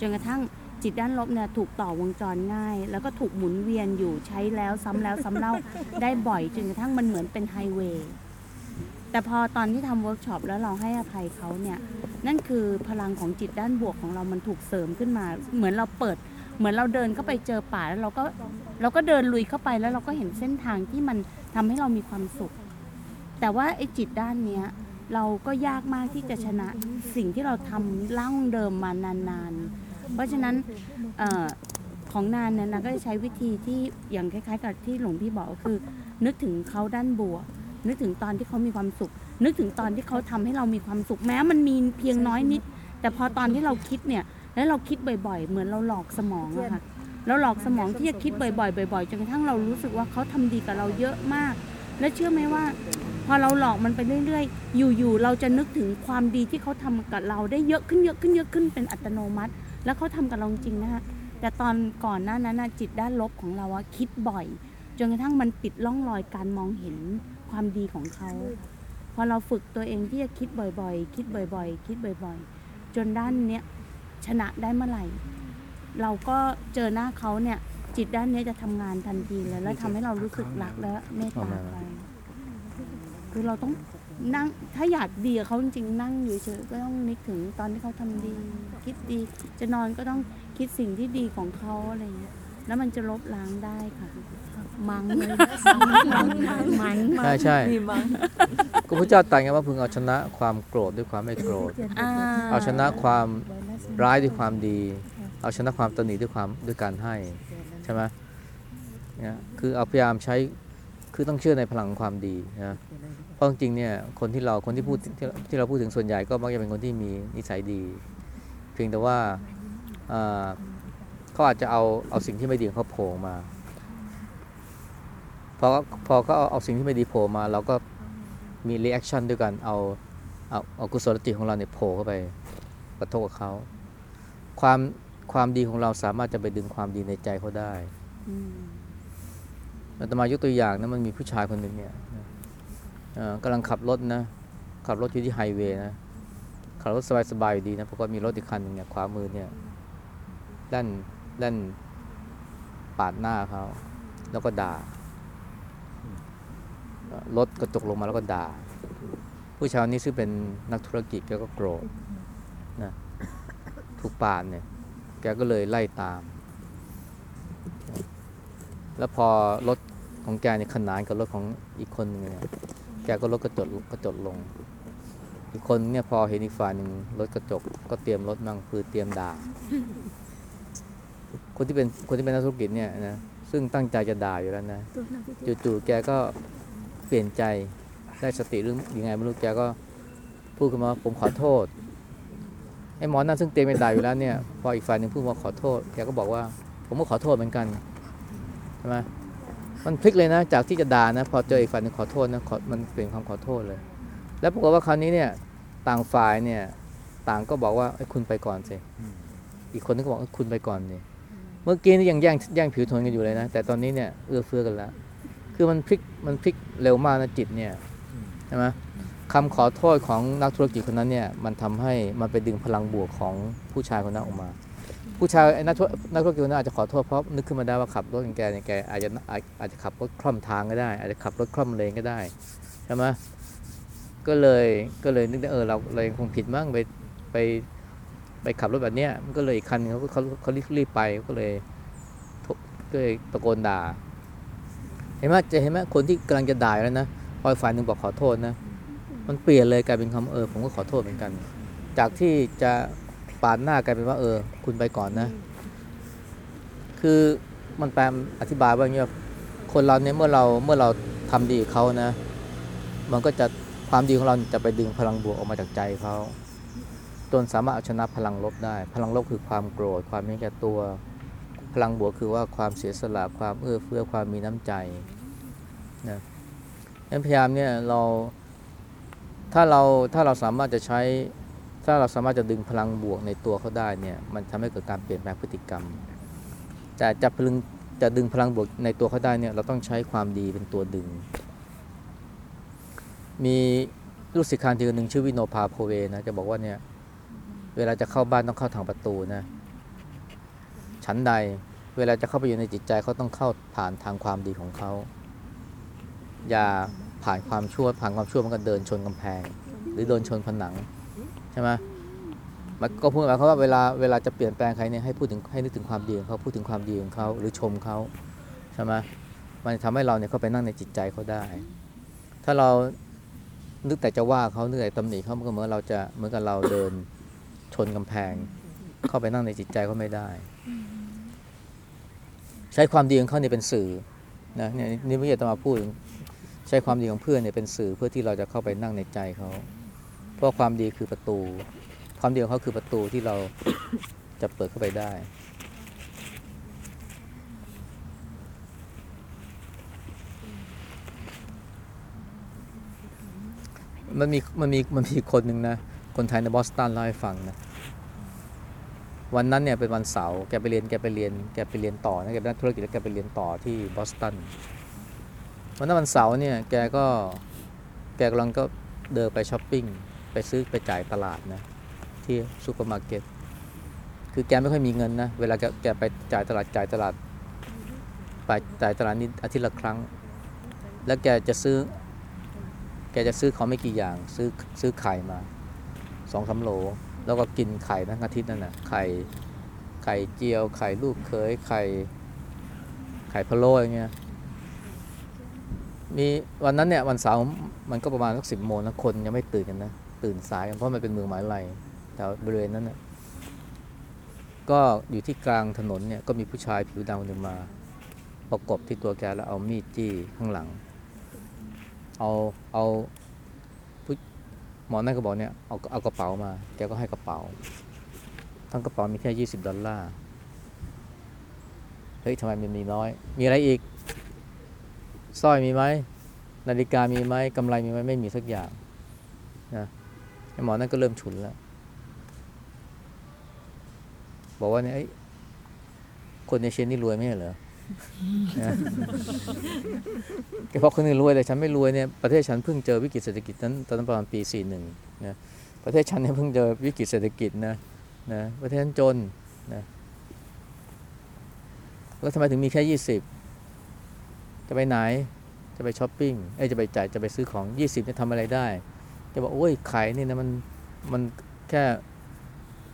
จนกระทั่งจิตด้านลบเนี่ยถูกต่อวงจรง่าย แล้วก็ถูกหมุนเวียนอยู่ใช้แล้วซ้ำแล้วซ้ำเล่าได้บ่อยจนกระทั่งมันเหมือนเป็นไฮเวย์แต่พอตอนที่ทำเวิร์กช็อปแล้วเราให้อภัยเขาเนี่ยนั่นคือพลังของจิตด้านบวกของเรามันถูกเสริมขึ้นมา เหมือนเราเปิด เหมือนเราเดินเข้าไปเจอป่าแล้วเราก็เราก็เดินลุยเข้าไปแล้วเราก็เห็นเส้นทางที่มันทำให้เรามีความสุข แต่ว่าไอ้จิตด้านเนี้ย เราก็ยากมากที่จะชนะสิ่งที่เราทำเล่าเดิมมานานๆ เพราะฉะนั้นออของนานเนี่ยนะก็จะใช้วิธีที่อย่างคล้าย ๆ กับที่หลวงพี่บอกก็คือ นึกถึงเขาด้านบวก นึกถึงตอนที่เขามีความสุข นึกถึงตอนที่เขาทำให้เรามีความสุขแม้มันมีเพียงน้อยนิด แต่พอตอนที่เราคิดเนี่ย แล้วเราคิดบ่อย ๆ เหมือนเราหลอกสมองอะค่ะเราหลอกสมองที่จะคิดบ่อยๆบ่อยๆจนกระทั่งเรารู้สึกว่าเขาทำดีกับเราเยอะมาก และเชื่อไหมว่า พอเราหลอกมันไปเรื่อยๆ อยู่ๆ เราจะนึกถึงความดีที่เขาทำกับเราได้เยอะขึ้นเยอะขึ้นเยอะขึ้นเป็นอัตโนมัติ แล้วเขาทำกับเราจริงนะคะแต่ตอนก่อนหน้านั้นน่ะจิตด้านลบของเราอะคิดบ่อย จนกระทั่งมันปิดร่องรอยการมองเห็นความดีของเขา พอเราฝึกตัวเองที่จะคิดบ่อยๆ คิดบ่อยๆ คิดบ่อยๆ จนด้านเนี้ยชนะได้เมื่อไหร่ เราก็เจอหน้าเขาเนี่ยจิตด้านเนี้ยจะทำงานทันทีเลยแล้วทำให้เรารู้สึกรักและเมตตาไป คือเราต้องนั่งถ้าอยากดีกับเขาจริงๆนั่งอยู่เฉยๆก็ต้องนึกถึงตอนที่เขาทำดี คิดดี จะนอนก็ต้องคิดสิ่งที่ดีของเขาอะไรอย่างเงี้ยแล้วมันจะลบล้างได้ค่ะมังเลยมังมังใช่ใช่มีมั้งก็พระเจ้าตรัสไงว่าพึงเอาชนะความโกรธด้วยความไม่โกรธอ่าเอาชนะความร้ายด้วยความดี เอาชนะความตนีด้วยความด้วยการให้ใช่ไหมเนี่ยคือเอาพยายามใช้คือต้องเชื่อในพลังของความดีนะ เพราะจริงๆเนี่ยคนที่เราคนที่พูดที่ที่เราพูดถึงส่วนใหญ่ก็มักจะเป็นคนที่มีนิสัยดี เพียงแต่ว่าอ่าเขาอาจจะเอาเอาสิ่งที่ไม่ดีของเขาโผล่มาพอพอเขาเอาเอาสิ่งที่ไม่ดีโผล่มา เราก็มี reaction ด้วยกันเอาเอาเอากุศลจิตของเราเนี่ยโผล่เข้าไปกระทบกับเขาความความดีของเราสามารถจะไปดึงความดีในใจเขาได้อืมอาตมายกตัวอย่างนะมันมีผู้ชายคนหนึ่งเนี่ยเอ่อ กำลังขับรถนะ ขับรถอยู่ที่ไฮเวย์นะ ขับรถสบายๆอยู่ดีนะปรากฏมีรถอีกคันหนึ่งเนี่ยขวามือเนี่ยด้านด้านปาดหน้าเขา แล้วก็ด่า รถกระจกลงมาแล้วก็ด่า ผู้ชายคนนี้ซึ่งเป็นนักธุรกิจแกก็โกรธนะถูกปาดเนี่ย แกก็เลยไล่ตาม แล้วพอรถของแกเนี่ยขนานกับรถของอีกคนหนึงเนี่ย กก็รถกระจกกระจกลง อีกคนเนี่ยพอเห็นอีกฝ่ายหนึ่งรถกระจกก็เตรียมรถมั่งคือเตรียมด่า คนที่เป็นคนที่เป็นนักธุรกิจเนี่ยนะซึ่งตั้งใจจะด่าอยู่แล้วนะจู่ๆแกก็เปลี่ยนใจได้สติหรือยังไงไม่รู้แกก็พูดขึ้นมาว่าผมขอโทษไอ้หมอนั่นซึ่งเตรียมไปด่าอยู่แล้วเนี่ยพออีกฝ่ายหนึ่งพูดมาขอโทษแกก็บอกว่า ผมก็ขอโทษเหมือนกันใช่ไหม มันพลิกเลยนะ จากที่จะด่านะ พอเจออีกฝ่ายหนึ่งขอโทษนะมันเปลี่ยนคำขอโทษเลย แล้วปรากฏว่าคราวนี้เนี่ย ต่างฝ่ายเนี่ย ต่างก็บอกว่าไอ้คุณไปก่อนสิอีกคนนึงก็บอกคุณไปก่อนนี่เมื่อกี้นี่ยังแย่งแย่งผิวทนกันอยู่เลยนะ แต่ตอนนี้เนี่ยเอื้อเฟื้อกันแล้วคือมันพลิกมันพลิกเร็วมากนะจิตเนี่ยใช่ไหมคำขอโทษของนักธุรกิจคนนั้นเนี่ย มันทำให้มันไปดึงพลังบวกของผู้ชายคนนั้นออกมา ผู้ชายไอ้นักธุรนักธุรกิจนนั้นอาจจะขอโทษเพราะนึกขึ้นมาได้ว่าขับรถของแกเนี่ยแกอาจจะอาจจะขับรถคล่อมทางก็ได้ อาจจะขับรถคล่อมเลนก็ได้ใช่ไหมก็เลยก็เลยนึกได้เออเราเรายังคงผิดมั้งไปไปไปขับรถแบบเนี้ยมันก็เลยอีกคันหนึงเขาเขาเขารีบรีบไปก็เลยก็เลยตะโกนด่า เห็นไหมจะเห็นไหมคนที่กำลังจะด่าแล้วนะพออีกฝ่ายหนึ่งบอกขอโทษนะ มันเปลี่ยนเลยกลายเป็นคำเออผมก็ขอโทษเหมือนกัน จากที่จะ ปาดหน้ากลายเป็นว่า เออ คุณไปก่อนนะ คือมันแปลอธิบายว่าอย่างเงี้ยคนเราเนี่ยเมื่อเราเมื่อเราทำดีกับเขานะ มันก็จะความดีของเราจะไปดึงพลังบวกออกมาจากใจเขาจนสามารถเอาชนะพลังลบได้ พลังลบคือความโกรธ ความไม่แก่ตัว พลังบวกคือว่าความเสียสละความเอื้อเฟื้อความมีน้ำใจนะงั้นพยายามเนี่ยเราถ้าเราถ้าเราสามารถจะใช้ ถ้าเราสามารถจะดึงพลังบวกในตัวเขาได้เนี่ย มันทำให้เกิดการเปลี่ยนแปลงพฤติกรรม แต่จะพลึงจะดึงพลังบวกในตัวเขาได้เนี่ย เราต้องใช้ความดีเป็นตัวดึง มีลูกศิษย์คานทีคนหนึ่งชื่อวิโนภาโพเวนะจะบอกว่าเนี่ย เวลาจะเข้าบ้านต้องเข้าทางประตูนะ ชั้นใด เวลาจะเข้าไปอยู่ในจิตใจเขาต้องเข้าผ่านทางความดีของเขา อย่าผ่านความชั่วผ่านความชั่วมันก็เดินชนกำแพง หรือเดินชนผนัง ช่ไหมมันก็พูดหมายความว่าเวลาเวลาจะเปลี่ยนแปลงใครเนี่ยให้พูดถึงให้นึกถึงความดีของเขาพูดถึงความดีของเขาหรือชมเขาใช่ไหมมันทำให้เราเนี่ยเขาไปนั่งในจิตใจเขาได้ ถ้าเรานึกแต่จะว่าเขานึกแต่ตำหนิเขามันก็เหมือนเราจะเหมือนกับเราเดินชนกำแพง เข้าไปนั่งในจิตใจเขาไม่ได้ ใช้ความดีของเขาเนี่ยเป็นสื่อนะเนี่ยนี่ไม่อยากจะมาพูดถึงใช้ความดีของเพื่อนเนี่ยเป็นสื่อเพื่อที่เราจะเข้าไปนั่งในใจเขา เพราะความดีคือประตู ความดีของเขาคือประตูที่เราจะเปิดเข้าไปได้ มันมีมันมีมันมีคนหนึ่งนะ คนไทยในบอสตันเล่าให้ฟังนะ วันนั้นเนี่ยเป็นวันเสาร์ แกไปเรียน แกไปเรียน แกไปเรียนต่อนะ แกเป็นนักธุรกิจแล้วแกไปเรียนต่อที่บอสตัน วันนั้นวันเสาร์เนี่ย แกก็ แกกำลังก็เดินไปช้อปปิ้ง ไปซื้อไปจ่ายตลาดนะ ที่ซูเปอร์มาร์เก็ตคือแกไม่ค่อยมีเงินนะ เวลาแกแกไปจ่ายตลาดจ่ายตลาดไปจ่ายตลาดนี้อาทิตย์ละครั้ง แล้วแกจะซื้อ แกจะซื้อของไม่กี่อย่าง ซื้อซื้อไข่มาสองสามโหล แล้วก็กินไข่ทั้งอาทิตย์นั่นน่ะไข่ไข่เจียว ไข่ลูกเขยไข่ไข่พะโล้อย่างเงี้ยมีวันนั้นเนี่ยวันเสาร์มันก็ประมาณสักสิบโมงนะคนยังไม่ตื่นกันนะ ตื่นสายเพราะมันเป็นเมืองหมายไรแถวบริเวณนั้นน่ะก็อยู่ที่กลางถนนเนี่ยก็มีผู้ชายผิวดำคนหนึ่งมา ประกบที่ตัวแกแล้วเอามีดจี้ข้างหลัง เอาเอาหมอนั่นก็บอกเนี่ยเอาเอากระเป๋ามาแกก็ให้กระเป๋า ทั้งกระเป๋ามีแค่ยี่สิบดอลลาร์เฮ้ยทำไมมันมีน้อย มีอะไรอีกสร้อยมีไหมนาฬิกามีไหมกำไรมีไหมไม่มีสักอย่างนะ หมอนั่นก็เริ่มฉุนแล้ว บอกว่าเนี่ยคนในเชนนี่รวยไหมใช่เหรอนะแกบอกคนอื่นรวยแต่ฉันไม่รวยเนี่ยประเทศฉันเพิ่งเจอวิกฤตเศรษฐกิจนั้นตอนนั้นประมาณปี41นะประเทศฉันเนี่ยเพิ่งเจอวิกฤตเศรษฐกิจนะนะประเทศฉันจนนะแล้วทำไมถึงมีแค่20จะไปไหนจะไปช้อปปิ้งเอ้จะไปจ่ายจะไปซื้อของ20เนี่ยทำอะไรได้ แกบอกโอ้ยขายนี่นะมันมันแค่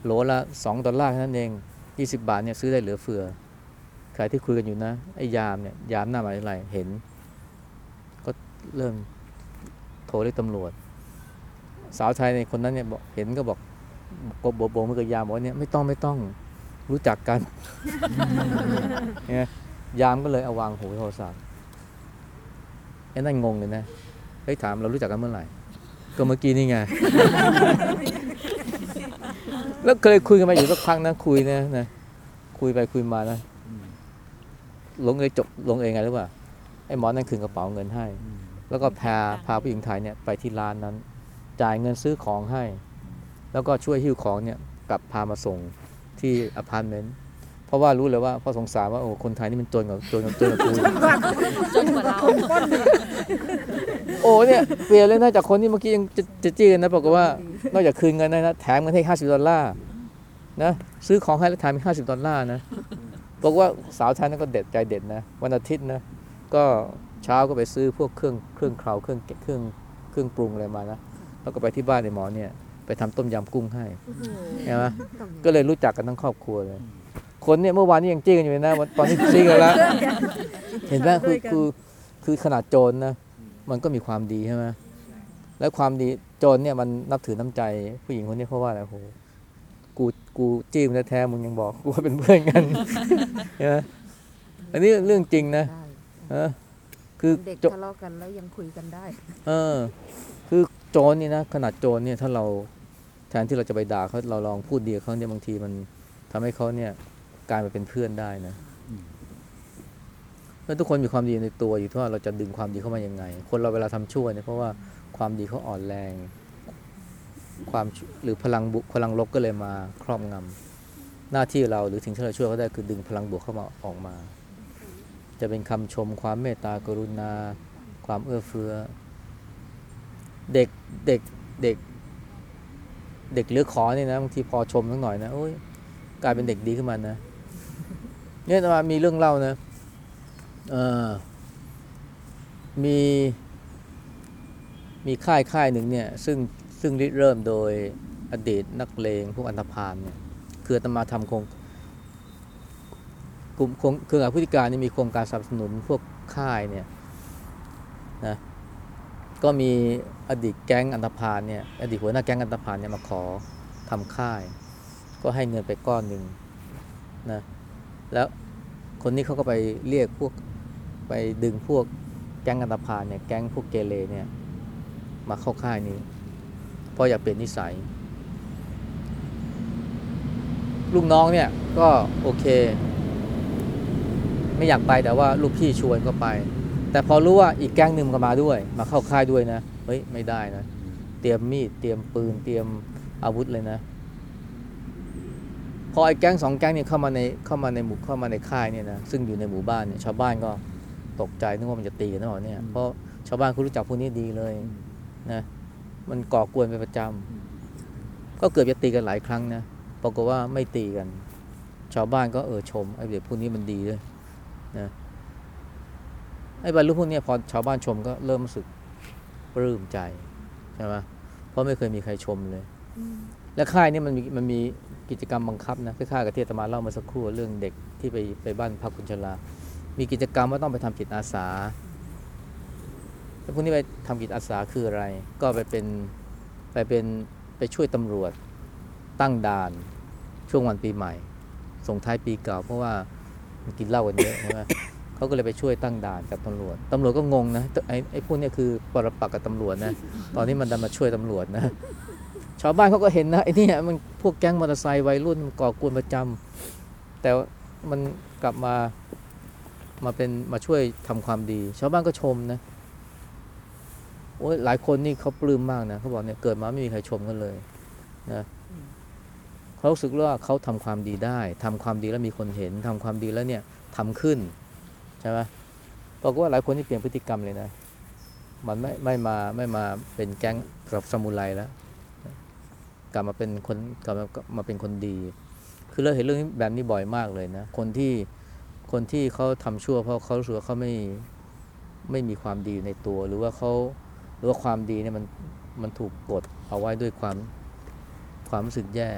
โหลละ2ดอลลาร์แค่นั้นเอง20บาทเนี่ยซื้อได้เหลือเฟือใครที่คุยกันอยู่นะไอ้ยามเนี่ยยามหน้าหมายอะไรเห็น ก็เริ่มโทรเรียกตำรวจ สาวไทยในคนนั้นเนี่ยบอกเห็นก็บอกกบโบโบมือกับยามบอกว่าเนี่ยไม่ต้องไม่ต้องรู้จักกันเนี่ยยามก็เลยเอาวางหูโทรศัพท์ไอ้นั่นงงเลยนะเฮ้ยถามเรารู้จักกันเมื่อไหร่ ก็เมื่อกี้นี่ไง แล้วเคยคุยกันมาอยู่สักพักนะคุยนะนะคุยไปคุยมานะลงเอยจบลงเองไงหรือเปล่าไอ้หมอนั่นคืนกระเป๋าเงินให้ แล้วก็พาพาผู้หญิงไทยเนี่ยไปที่ร้านนั้น จ่ายเงินซื้อของให้ แล้วก็ช่วยหิ้วของเนี่ยกลับพามาส่งที่อพาร์ตเมนต์ เพราะว่ารู้เลยว่าเพราะสงสารว่าโอ้คนไทยนี่มันจนกว่าจนกว่าจนกว่ากูอีกจนกว่าเราโอ้เนี่ยเปลี่ยนเลยนะจากคนที่เมื่อกี้ยังจะจะจี้กันนะปรากฏว่านอกจากคืนเงินนะแถมเงินให้ห้าสิบดอลลาร์นะซื้อของให้แล้วแถมห้าสิบดอลลาร์นะบอกว่าสาวไทยนั่นก็เด็ดใจเด็ดนะวันอาทิตย์นะก็เช้าก็ไปซื้อพวกเครื่องเครื่องเคราวเครื่องเครื่องเครื่องปรุงอะไรมานะแล้วก็ไปที่บ้านในหมอเนี่ยไปทำต้มยำกุ้งให้ใช่ไหมก็เลยรู้จักกันทั้งครอบครัวเลย คนเนี่ยเมื่อวานนี้ยังจี้กันอยู่เลยนะวันตอนนี้จี้กันแล้ว เห็นไหมคือคือคือขนาดโจรนะมันก็มีความดีใช่ไหมแล้วความดีโจรเนี่ยมันนับถือน้ำใจ ผู้หญิงคนนี้เพราะว่าอะไรโอ้โหกูกูจี้มันแท้ๆมึงยังบอกกูว่าเป็นเพื่อนกันใช่ไหมอันนี้เรื่องจริงนะเออคือเด็กโจทะเลาะกันแล้วยังคุยกันได้ เออ คือโจรนี่นะขนาดโจรเนี่ยถ้าเราแทนที่เราจะไปด่าเขาเราลองพูดดีกับเขาเนี่ยบางทีมันทำให้เขาเนี่ย กลายมาเป็นเพื่อนได้นะแล้วทุกคนมีความดีในตัวอยู่ที่ว่าเราจะดึงความดีเข้ามายังไง คนเราเวลาทำชั่วเนี่ยเพราะว่าความดีเขาอ่อนแรง ความชั่วหรือพลังบุพลังลบก็เลยมาครอบงำหน้าที่เราหรือสิ่งที่เราช่วยเขาได้คือดึงพลังบวกเข้ามาออกมา จะเป็นคำชมความเมตตากรุณา ความเอื้อเฟื้อ เด็กเด็กเด็ก เด็กเหลือขอนี่นะบางทีพอชมสักหน่อยนะโอ้ยกลายเป็นเด็กดีขึ้นมานะ เนี่ยอมามีเรื่องเล่านะมีมีค่ายค่ายหนึ่งเนี่ยซึ่งซึ่งริเริ่มโดยอดีตนักเลงพวกอันธพาลเนี่ยคืออตมาทำโครงกลุ่มโครงเครือข่าผู้พิการนี่มีโครงการสนับสนุนพวกค่ายเนี่ยนะก็มีอดีตแก๊งอันธพาลเนี่ยอดีตหัวหน้าแก๊งอันธพาลเนี่ยมาขอทำค่าย ก็ให้เงินไปก้อนหนึ่งนะ แล้วคนนี้เขาก็ไปเรียกพวกไปดึงพวกแก๊งอันตพาลเนี่ยแก๊งพวกเกเรเนี่ยมาเข้าค่ายนี้เพราะอยากเปลี่ยนนิสัย ลูกน้องเนี่ยก็โอเค ไม่อยากไปแต่ว่าลูกพี่ชวนก็ไป แต่พอรู้ว่าอีกแก๊งหนึ่งก็มาด้วย มาเข้าค่ายด้วยนะเฮ้ยไม่ได้นะ เตรียมมีดเตรียมปืนเตรียมอาวุธเลยนะ พอไอ้แก๊งสองแก๊งเนี่ยเข้ามาในเข้ามาในหมู่เข้ามาในค่ายเนี่ยนะซึ่งอยู่ในหมู่บ้านเนี่ยชาวบ้านก็ตกใจนึกว่ามันจะตีกันนะหรอเนี่ยเพราะชาวบ้านเขารู้จักพวกนี้ดีเลยนะมันก่อกวนเป็นประจำก็เกือบจะตีกันหลายครั้งนะปรากฏว่าไม่ตีกัน ชาวบ้านก็เออชมไอ้เด็กพวกนี้มันดีเลยนะไอ้บรรลุพวกเนี้ยพอชาวบ้านชมก็เริ่มรู้สึกปลื้มใจใช่ไหมเพราะไม่เคยมีใครชมเลย และค่ายนี่มันมีมันมีกิจกรรมบังคับนะคล้ายๆกับที่ตมาเล่ามาสักครู่เรื่องเด็กที่ไปไปบ้านพักคนชรามีกิจกรรมว่าต้องไปทำจิตอาสาแล้วพวกนี้ไปทำจิตอาสาคืออะไร ก็ไปเป็นไปเป็นไปช่วยตำรวจตั้งด่านช่วงวันปีใหม่ ส่งท้ายปีเก่า เพราะว่ามันกินเหล้ากันเยอะใช่ไหมเขาก็เลยไปช่วยตั้งด่านกับตำรวจ ตำรวจก็งงนะไอ้ไอ้พวกนี้คือปรปักษ์กับตำรวจนะ ตอนนี้มันดันมาช่วยตำรวจนะ ชาวบ้านเขาก็เห็นนะไอ้นี่มันพวกแก๊งมอเตอร์ไซค์วัยรุ่นมันก่อกวนประจำแต่ว่ามันกลับมามาเป็นมาช่วยทำความดี ชาวบ้านก็ชมนะโอ้ยหลายคนนี่เขาปลื้มมากนะเขาบอกเนี่ยเกิดมาไม่มีใครชมกันเลยนะเขารู้สึกว่าเขาทำความดีได้ทำความดีแล้วมีคนเห็นทำความดีแล้วเนี่ยทำขึ้นใช่ไหมบอกว่าหลายคนที่เปลี่ยนพฤติกรรมเลยนะ มันไม่ไม่มาไม่มาเป็นแก๊งกับสมุไรแล้ว กลับมาเป็นคนกลับมาเป็นคนดี คือเราเห็นเรื่องแบบนี้บ่อยมากเลยนะ คนที่คนที่เขาทำชั่วเพราะเขารู้สึกว่าเขาไม่ไม่มีความดีในตัว หรือว่าเขาหรือว่าความดีเนี่ยมันมันถูกกดเอาไว้ด้วยความความรู้สึกแย่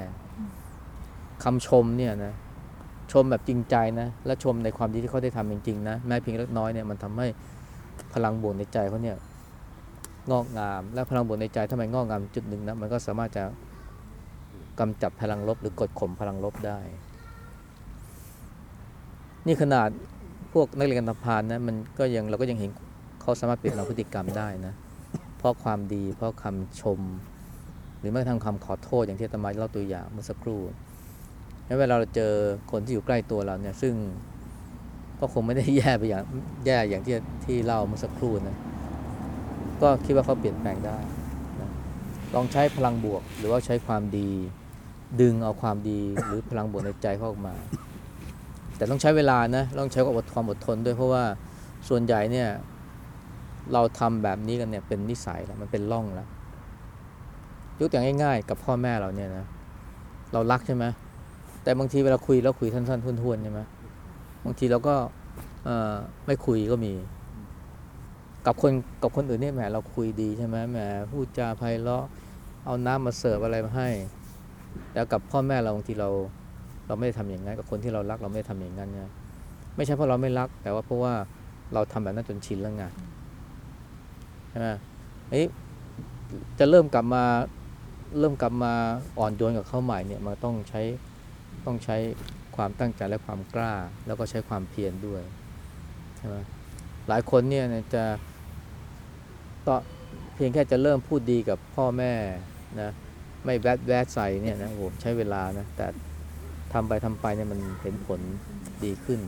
คำชมเนี่ยนะชมแบบจริงใจนะ และชมในความดีที่เขาได้ทำจริงๆนะแม้เพียงเล็กน้อยเนี่ยมันทำให้พลังบวกในใจเขาเนี่ยงอกงาม และพลังบวกในใจถ้ามันงอกงามจุดหนึ่งนะมันก็สามารถจะ กำจัดพลังลบหรือกดข่มพลังลบได้ นี่ขนาดพวกนักเรียนอันพาลนะมันก็ยังเราก็ยังเห็นเขาสามารถเปลี่ยนแปลงพฤติกรรมได้นะ เพราะความดีเพราะคำชม หรือแม้กระทั่งคำขอโทษอย่างที่ตมาเล่าตัวอย่างเมื่อสักครู่แล้วเวลาเราเจอคนที่อยู่ใกล้ตัวเราเนี่ย ซึ่งก็คงไม่ได้แย่ไปอย่างแย่อย่างที่ที่เล่าเมื่อสักครู่นะ ก็คิดว่าเขาเปลี่ยนแปลงได้ลองใช้พลังบวกหรือว่าใช้ความดี ดึงเอาความดีหรือพลังบวกในใจเข้าออกมา แต่ต้องใช้เวลานะต้องใช้ความอดความอดทนด้วยเพราะว่าส่วนใหญ่เนี่ยเราทำแบบนี้กันเนี่ยเป็นนิสัยแล้วมันเป็นร่องแล้วยกตัวอย่างง่ายๆ กับพ่อแม่เราเนี่ยนะเรารักใช่ไหมแต่บางทีเวลาคุยเราคุยสั้นๆทุ่นๆใช่ไหมบางทีเราก็ไม่คุยก็มี กับคนกับคนอื่นเนี่ยแหมเราคุยดีใช่ไหมแหมพูดจาไพเราะเอาน้ำมาเสิร์ฟอะไรมาให้ แต่กับพ่อแม่เราบางทีเราเราไม่ได้ทำอย่างนั้น กับคนที่เรารักเราไม่ได้ทำอย่างนั้นเนี่ยไม่ใช่เพราะเราไม่รัก แต่ว่าเพราะว่าเราทำแบบนั้นจนชินแล้วไงใช่ไหมเอ้จะเริ่มกลับมาเริ่มกลับมาอ่อนโยนกับเขาใหม่เนี่ยมันต้องใช้ต้องใช้ความตั้งใจและความกล้า แล้วก็ใช้ความเพียรด้วยใช่ไหมหลายคนเนี่ยจะต่อเพียงแค่จะเริ่มพูดดีกับพ่อแม่นะ ไม่แวดแวดใส่เนี่ยนะโอ้โหใช้เวลานะแต่ทำไปทำไปเนี่ยมันเห็นผลดีขึ้น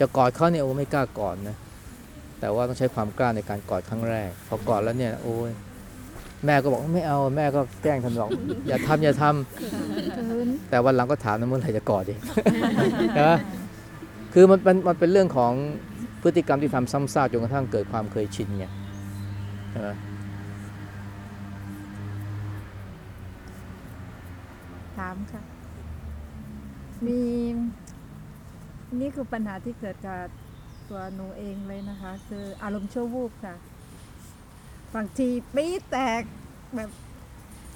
จะกอดเขาเนี่ยโอ้ไม่กล้ากอดนะแต่ว่าต้องใช้ความกล้าในการกอดครั้งแรก พอกอดแล้วเนี่ยโอ้ยแม่ก็บอกไม่เอาแม่ก็แกล้งทำหรอกอย่าทำอย่าทำแต่วันหลังก็ถามนะเมื่อไหร่จะกอดอีกใช่ไหมคือมันมันมันเป็นเรื่องของพฤติกรรมที่ทำซ้ำซากจนกระทั่งเกิดความเคยชินไงใช่ไหมามค่ะ มีนี่คือปัญหาที่เกิดกับตัวหนูเองเลยนะคะ คืออารมณ์ชั่ววูบค่ะบางทีปี๊ดแตกแบบ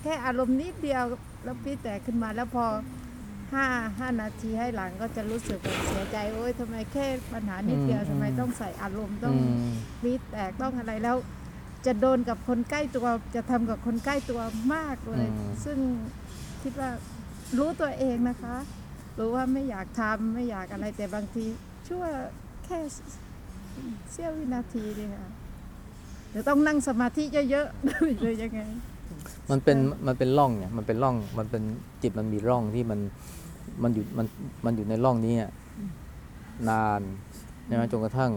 แค่อารมณ์นิดเดียวแล้วปี๊ดแตกขึ้นมาแล้วพอห้าห้านาทีให้หลังก็จะรู้สึกแบบเสียใจโอ๊ยทำไมแค่ปัญหานิดเดียวทำไมต้องใส่อารมณ์ต้องอืมปี๊ดแตกต้องอะไรแล้ว จะโดนกับคนใกล้ตัวจะทำกับคนใกล้ตัวมากเลยอืมซึ่งคิดว่า รู้ตัวเองนะคะ รู้ว่าไม่อยากทำไม่อยากอะไรแต่บางทีชั่วแค่เสี้ยววินาทีเลยค่ะหรือต้องนั่งสมาธิเยอะๆหรือยังไง มันเป็นมันเป็นร่องเนี่ยมันเป็นร่องมันเป็นจิตมันมีร่องที่มันมันอยู่มันมันอยู่ในร่องนี้อะนานใช่ไหมจนกระทั่ง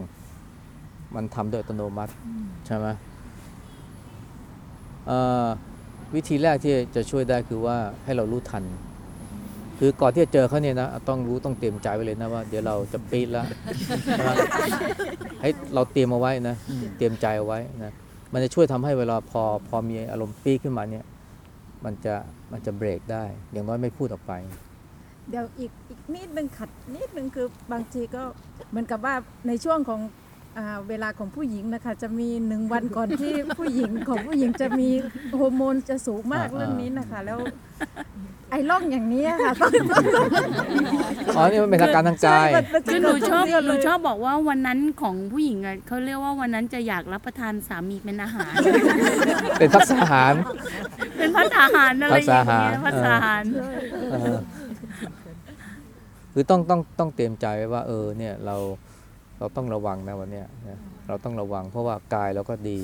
มันทำโดยอัตโนมัติใช่ไหมเอ่อวิธีแรกที่จะช่วยได้คือว่าให้เรารู้ทัน คือก่อนที่จะเจอเขาเนี่ยนะต้องรู้ต้องเตรียมใจไว้เลยนะว่า เดี๋ยวเราจะปีดแล้วใช่ไหมให้เราเตรียมเอาไว้นะเตรียมใจเอาไว้นะมันจะช่วยทำให้เวลาพอพอมีอารมณ์ปีดขึ้นมาเนี่ย มันจะมันจะเบรกได้ อย่างน้อยไม่พูดออกไป เดี๋ยวอีกอีกนิดนึงขัดนิดนึงคือบางทีก็เหมือนกับว่าในช่วงของอ่าเวลาของผู้หญิงนะคะ จะมีหนึ่งวันก่อนที่ผู้หญิงของผู้หญิงจะมีฮอร์โมนจะสูงมากอ่าเรื่องนี้นะคะ แล้ว ไอ้ร่องอย่างนี้ค่ะต้องอ๋อนี่มันเป็นอาการทางกายใช่มันคือหนูชอบเรื่งหเลนูยชอบบอกว่าวันนั้นของผู้หญิงอะเขาเรียกว่าวันนั้นจะอยากรับประทานสามีเป็นอาหาร เป็นพักษาหาร เป็นพัฒอาหารอะไรอย่างเงี้ยพัพัฒฒนาอาหาหารรเออคือต้องต้องต้องเตรียมใจไว้ว่า เออเนี่ยเราเราต้องระวังนะวันเนี้ยนะเราต้องระวังเพราะว่ากายเราก็ดี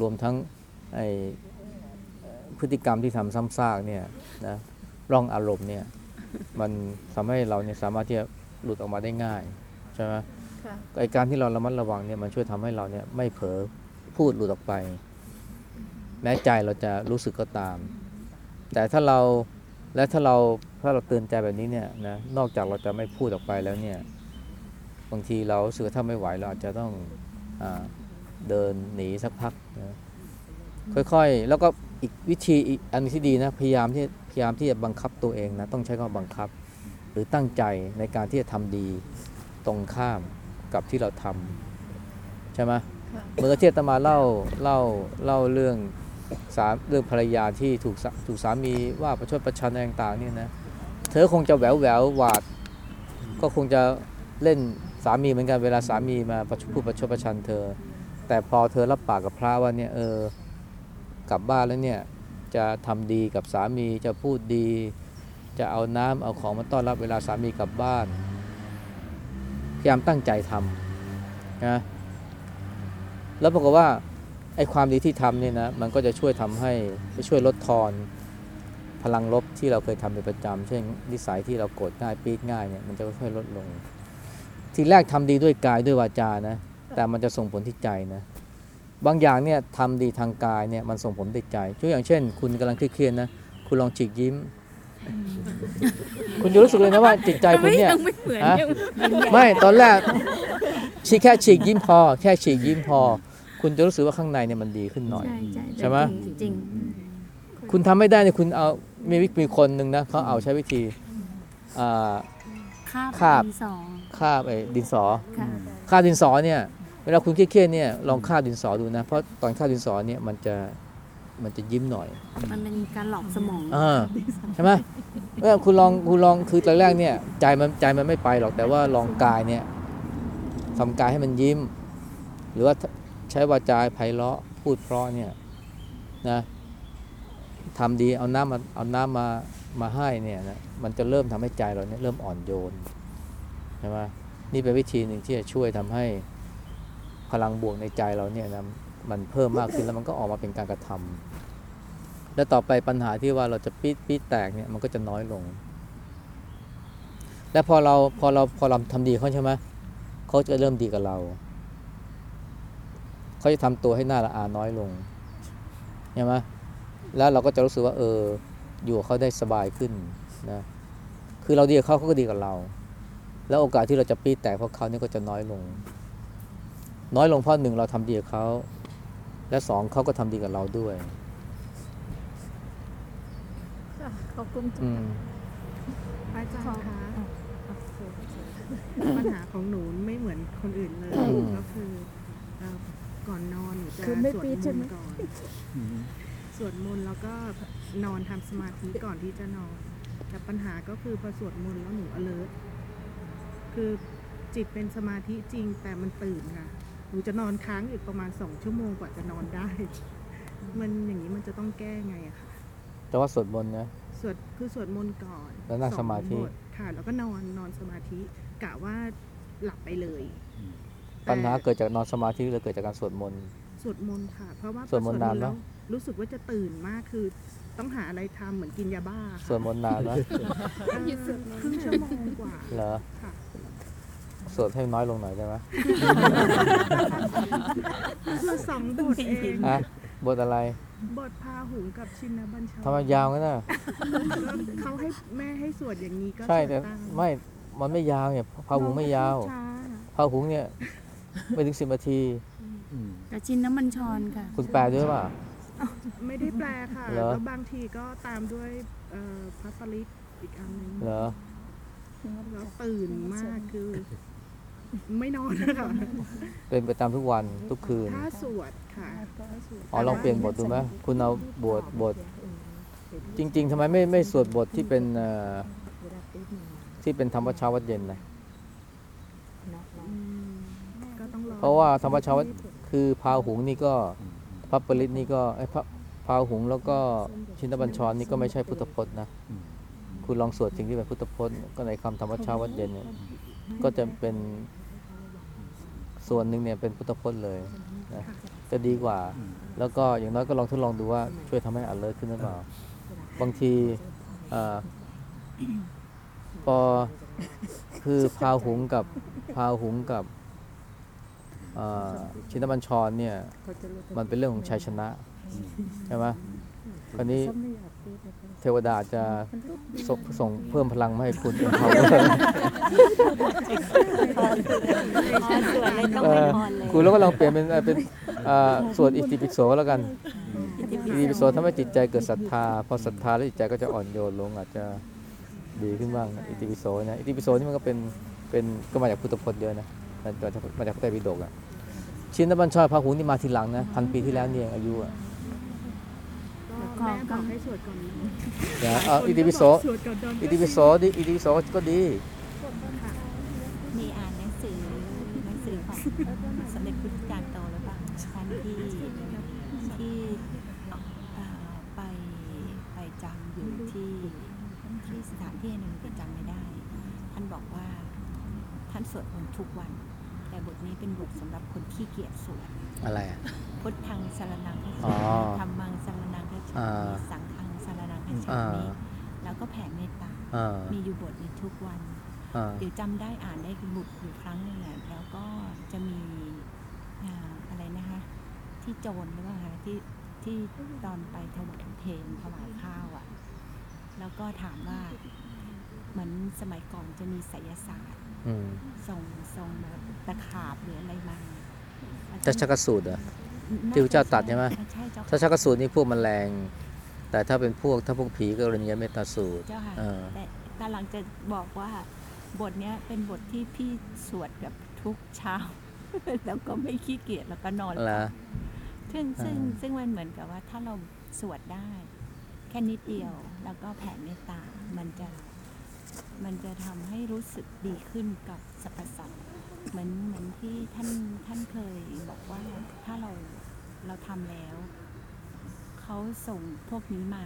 รวมทั้งไอเอ่อพฤติกรรมที่ทำซ้ำซากเนี่ยนะ ร่องอารมณ์เนี่ย มันทำให้เราเนี่ยสามารถที่จะหลุดออกมาได้ง่ายใช่ไหมค่ะไอการที่เราระมัดระวังเนี่ยมันช่วยทำให้เราเนี่ยไม่เผลอพูดหลุดออกไป แม้ใจเราจะรู้สึกก็ตาม แต่ถ้าเราและถ้าเราถ้าเราเตือนใจแบบนี้เนี่ยนะนอกจากเราจะไม่พูดออกไปแล้วเนี่ยบางทีเรารู้สึกว่าถ้าไม่ไหวเราอาจจะต้องอาเดินหนีสักพักนะค่อยๆ แล้วก็อีกวิธีอีกอันที่ดีนะพยายามที่ พยายามที่จะบังคับตัวเองนะต้องใช้คำว่าบังคับ หรือตั้งใจในการที่จะทำดีตรงข้ามกับที่เราทำใช่ไหมเมื่อเที่อาตมาเล่าเล่าเล่าเรื่องสามเรื่องภรรยาที่ถูกสาถูกสามีว่าประชดประชันอะไรต่างๆเนี่ยนะเธอคงจะแหววแหววหวาด ก็คงจะเล่นสามีเหมือนกันเวลาสามีมาประชดพูดประชดประชันเธอ แต่พอเธอรับปากกับพระว่าเนี่ยเออกลับบ้านแล้วเนี่ย จะทำดีกับสามีจะพูดดี จะเอาน้ำเอาของมาต้อนรับเวลาสามีกลับบ้านพยายามตั้งใจทำนะแล้วปรากฏว่าไอ้ความดีที่ทำเนี่ยนะมันก็จะช่วยทำให้ช่วยลดทอนพลังลบที่เราเคยทำเป็นประจำเช่นนิสัยที่เราโกรธง่ายปี๊ดง่ายเนี่ยมันจะค่อยๆลดลง ทีแรกทำดีด้วยกายด้วยวาจานะ แต่มันจะส่งผลที่ใจนะ บางอย่างเนี่ยทำดีทางกายเนี่ยมันส่งผลติดใจตัวอย่างเช่น คุณกำลังเครียดๆนะ คุณลองฉีกยิ้ม คุณจะรู้สึกเลยนะว่าจิตใจคุณเนี่ยยังไม่เหมือนฮะยังไม่ตอนแรกฉีกแค่ฉีกยิ้มพอ แค่ฉีกยิ้มพอ คุณจะรู้สึกว่าข้างในเนี่ยมันดีขึ้นหน่อยใช่ใช่ใช่ไหมจริงจริงคุณทำไม่ได้เนี่ยคุณเอามีวิมีคนหนึ่งนะเขาเอาใช้วิธีอ่าๆข้าบคาบดินสอคาบไอ้ดินสอค่ะคาบดินสอเนี่ยเว ลาคุณเครียดๆเนี่ยลองคาบดินสอดูนะ เพราะตอนคาบดินสอเนี่ยมันจะมันจะยิ้มหน่อย มันเป็นการหลอกสมองอ่าใช่ไหมเมื่อคุณลองคุณลองคือตอนแรกเนี่ยใจมันใจมันไม่ไปหรอกแต่ว่าลองกายเนี่ยทำกายให้มันยิ้ม หรือว่าใช้วาจาไพเราะพูดเพราะเนี่ยนะทำดีเอาน้ำมาเอาน้ำมามาให้เนี่ยนะมันจะเริ่มทำให้ใจเราเนี่ยเริ่มอ่อนโยนใช่ไหมนี่เป็นวิธีหนึ่งที่จะช่วยทำให้ พลังบวกในใจเราเนี่ยนะมันเพิ่มมากขึ้นแล้วมันก็ออกมาเป็นการกระทำแล้วต่อไปปัญหาที่ว่าเราจะปี๊ดปี๊ดแตกเนี่ยมันก็จะน้อยลง และพอเราพอเราพอเราทำดีเขาใช่ไหมเขาจะเริ่มดีกับเราเขาจะทำตัวให้หน้าละอาน้อยลงใช่ไหมแล้วเราก็จะรู้สึกว่าเอออยู่กับเขาได้สบายขึ้นนะคือเราดีกับเขาเขาก็ดีกับเรา แล้วโอกาสที่เราจะปี๊ดแตกเพราะเขานี่ก็จะน้อยลง น้อยลงเพราะหนึ่งเราทำดีกับเขา และสองเขาก็ทำดีกับเราด้วยค่ะขอบคุณอืมอาจารย์คะปัญหาของหนูไม่เหมือนคนอื่นเลยอืมก็คือเอ่อก่อนนอนหนูจะคือไม่สวดปี๊ดมใช่นไหมต์ก่อนสวดมนต์แล้วก็นอนทำสมาธิก่อนที่จะนอน แต่ปัญหาก็คือพอสวดมนต์แล้วหนู alert คือจิตเป็นสมาธิจริงแต่มันตื่นค่ะ หนูจะนอนค้างอีกประมาณสองชั่วโมงกว่าจะนอนได้ มันอย่างนี้มันจะต้องแก้ไงอะคะแต่ว่าสวดมนต์นะ สวดคือสวดมนต์ก่อนแล้วนั่งองสมาธิบทค่ะ แล้วก็นอนนอนสมาธิกะว่าหลับไปเลยปัญหาเกิดจากนอนสมาธิหรือเกิดจากการสวดมนต์ สวดมนต์ค่ะ เพราะว่าสวดมนต์นานไหมแล้วรู้สึกว่าจะตื่นมากคือต้องหาอะไรทำเหมือนกินยาบ้าค่ะสวดมนต์นานนะเอ่อครึ่งชั่วโมงกว่าเหรอค่ะ สวดให้น้อยลงหน่อยได้ไหมคือสองบทเองฮะบทอะไร บทพาหุงกับชินบัญชรทำไมยาวงั้นน่ะเขาให้แม่ให้สวดอย่างนี้ก็ใช่สวดแต่ตามไม่มันไม่ยาวเนี่ยพาหุงไม่ยาวช้าพาหุงเนี่ยไม่ถึงสิบนาทีกระชินน้ำมันชอนค่ะ คุณแปลด้วยเปล่าไม่ได้แปลค่ะเหรอแล้วบางทีก็ตามด้วยเอ่อพระปริตอีกอันหนึงเหรอแล้วตื่นมากคือ ไม่นอนนะคะเป็นไปตามทุกวันทุกคืน ถ้าสวดค่ะ อ๋อลองเปลี่ยนบทดูไหมคุณเอาบทบท จริง ๆทำไมไม่ไม่สวดบทที่เป็นเอ่อที่เป็นธรรมวัดเช้าวัดเย็นนะก็ต้องรอเพราะว่าธรรมวัดเช้าวัดคือพาหุงนี่ก็พระปริตนี่ก็ไอ้ยพระพาหุงแล้วก็ชินบัญชรนี่ก็ไม่ใช่พุทธพจน์นะคุณลองสวดสิ่งที่เป็นพุทธพจน์ก็ในคำธรรมวัดเช้าวัดเย็นเนี่ยก็จะเป็น ส่วนหนึ่งเนี่ยเป็นพุทธพจน์เลยนะจะดีกว่า แล้วก็อย่างน้อยก็ลองทดลองดูว่าช่วยทำให้อันเลิศขึ้นหรือเปล่า บางทีเอ่อพอคือพาหุงกับพาหุงกับเอ่อชินบัญชรเนี่ย มันเป็นเรื่องของชัยชนะใช่ไหมคราวนี้ เทวดาจะส่งส่งเพิ่มพลังมาให้คุณเขาส่วนเลยต้องเอไม่อนอนเลยคุณแล้วก็ลองเปลี่ยนเป็นเอ่อเป็นเอ่อสวดอิติปิโสแล้วกัน อิติปิโสทำให้จิตใจเกิดศรัทธา พอศรัทธาแล้วจิตใจก็จะอ่อนโยนลงอาจจะดีขึ้นบ้างนะอิติปิโสนะอิติปิโสนี่มันก็เป็นเป็นก็มาจากพุทธพจน์เยอะนะมาจากมาจากพระไตรปิฎกอะชินบัญชรพาหุงนี่มาทีหลังนะพันปีที่แล้วนี่เองอายุอะก็แม่บอกให้สวดก่อนน อนอย่าเอาอิติปิโสสวดก่อนนอนอิติปิโสดิอิติปิโสก็ดี มีอ่านหนังสือหนังสือของสมเด็จพุทธจารย์โตหรือเปล่าท่านที่ที่เอ่อไปไปจำอยู่ที่ที่สถานที่หนึ่งแต่จำไม่ได้ ท่านบอกว่าท่านสวดมนต์ทุกวัน แต่บทนี้เป็นบทสำหรับคนขี้เกียจสวด อะไรอะ พุทธังสรนังคัจอ๋ฉาอมิธรรมังสรนังคัจฉาอ่า มิสัง ฆังสรนังคัจฉาอ่ามิแล้วก็แผ่เมตตาอ่ามีอยู่บทนี้ทุกวันอ่าเดี๋ยวจำได้อ่านได้บุตรอยู่ครั้งหนึ่งอะแล้วก็จะมีอ่าอะไรนะคะ ที่โจรหรือเปล่าคะที่ที่ตอนไปถวายเพลงถวายข้าวอะ แล้วก็ถามว่าเหมือนสมัยก่อนจะมีไสยศาสตร์อืมส่งส่งแบบตะขาบหรืออะไรมาถ้าชักกระสูตรเหรอะที่พระเจ้าตัดใช่ไหมใช่เจ้าถ้าชักกระสูตรนี่พวกแมลง แต่ถ้าเป็นพวกถ้าพวกผีก็เรียนเมตตาสูตรเจ้าค่ะเออแต่กำลังจะบอกว่าบทเนี้ยเป็นบทที่พี่สวดแบบทุกเช้า แล้วก็ไม่ขี้เกียจแล้วก็นอนเหรอซึ่งซึ่งอ่าซึ่งมันเหมือนกับว่าถ้าเราสวดได้ แค่นิดเดียวแล้วก็แผ่เมตตา มันจะมันจะทำให้รู้สึกดีขึ้นกับสรรพสัตว์เหมือนเหมือนที่ท่านท่านเคยบอกว่าถ้าเราเราทำแล้ว เขาส่งพวกนี้มา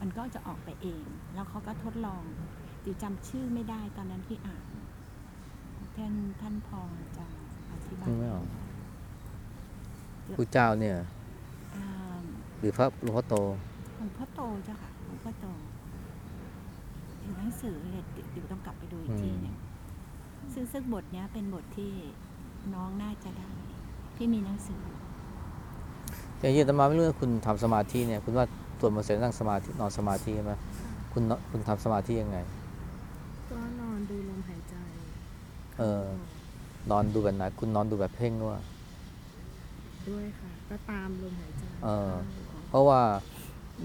มันก็จะออกไปเอง แล้วเขาก็ทดลองติวจำชื่อไม่ได้ตอนนั้นที่อ่าน ท่านท่านพอจะอธิบายนึกไม่ออกผู้เจ้าเนี่ยอ่าหรือพระหลวงพ่อโตหลวงพ่อโตเจ้าค่ะหลวงพ่อโตเป็นหนังสือเลยเดี๋ยวเดี๋ยวต้องกลับไปดูอีกทีหนึงซึ่งซึ่งบทเนี้ยเป็นบทที่น้องน่าจะได้ ที่มีหนังสือ อย่างที่อาตมาไม่รู้ว่าคุณทำสมาธิเนี่ยคุณว่าสวดมนต์เสร็จนั่งสมาธินอนสมาธิใช่ไหมคุณนคุณทำสมาธิยังไง ก็นอนดูลมหายใจ เออนอนดูแบบไหนคุณนอนดูแบบเพ่งด้วยด้วยค่ะก็ตามลมหายใจเออ เพราะว่า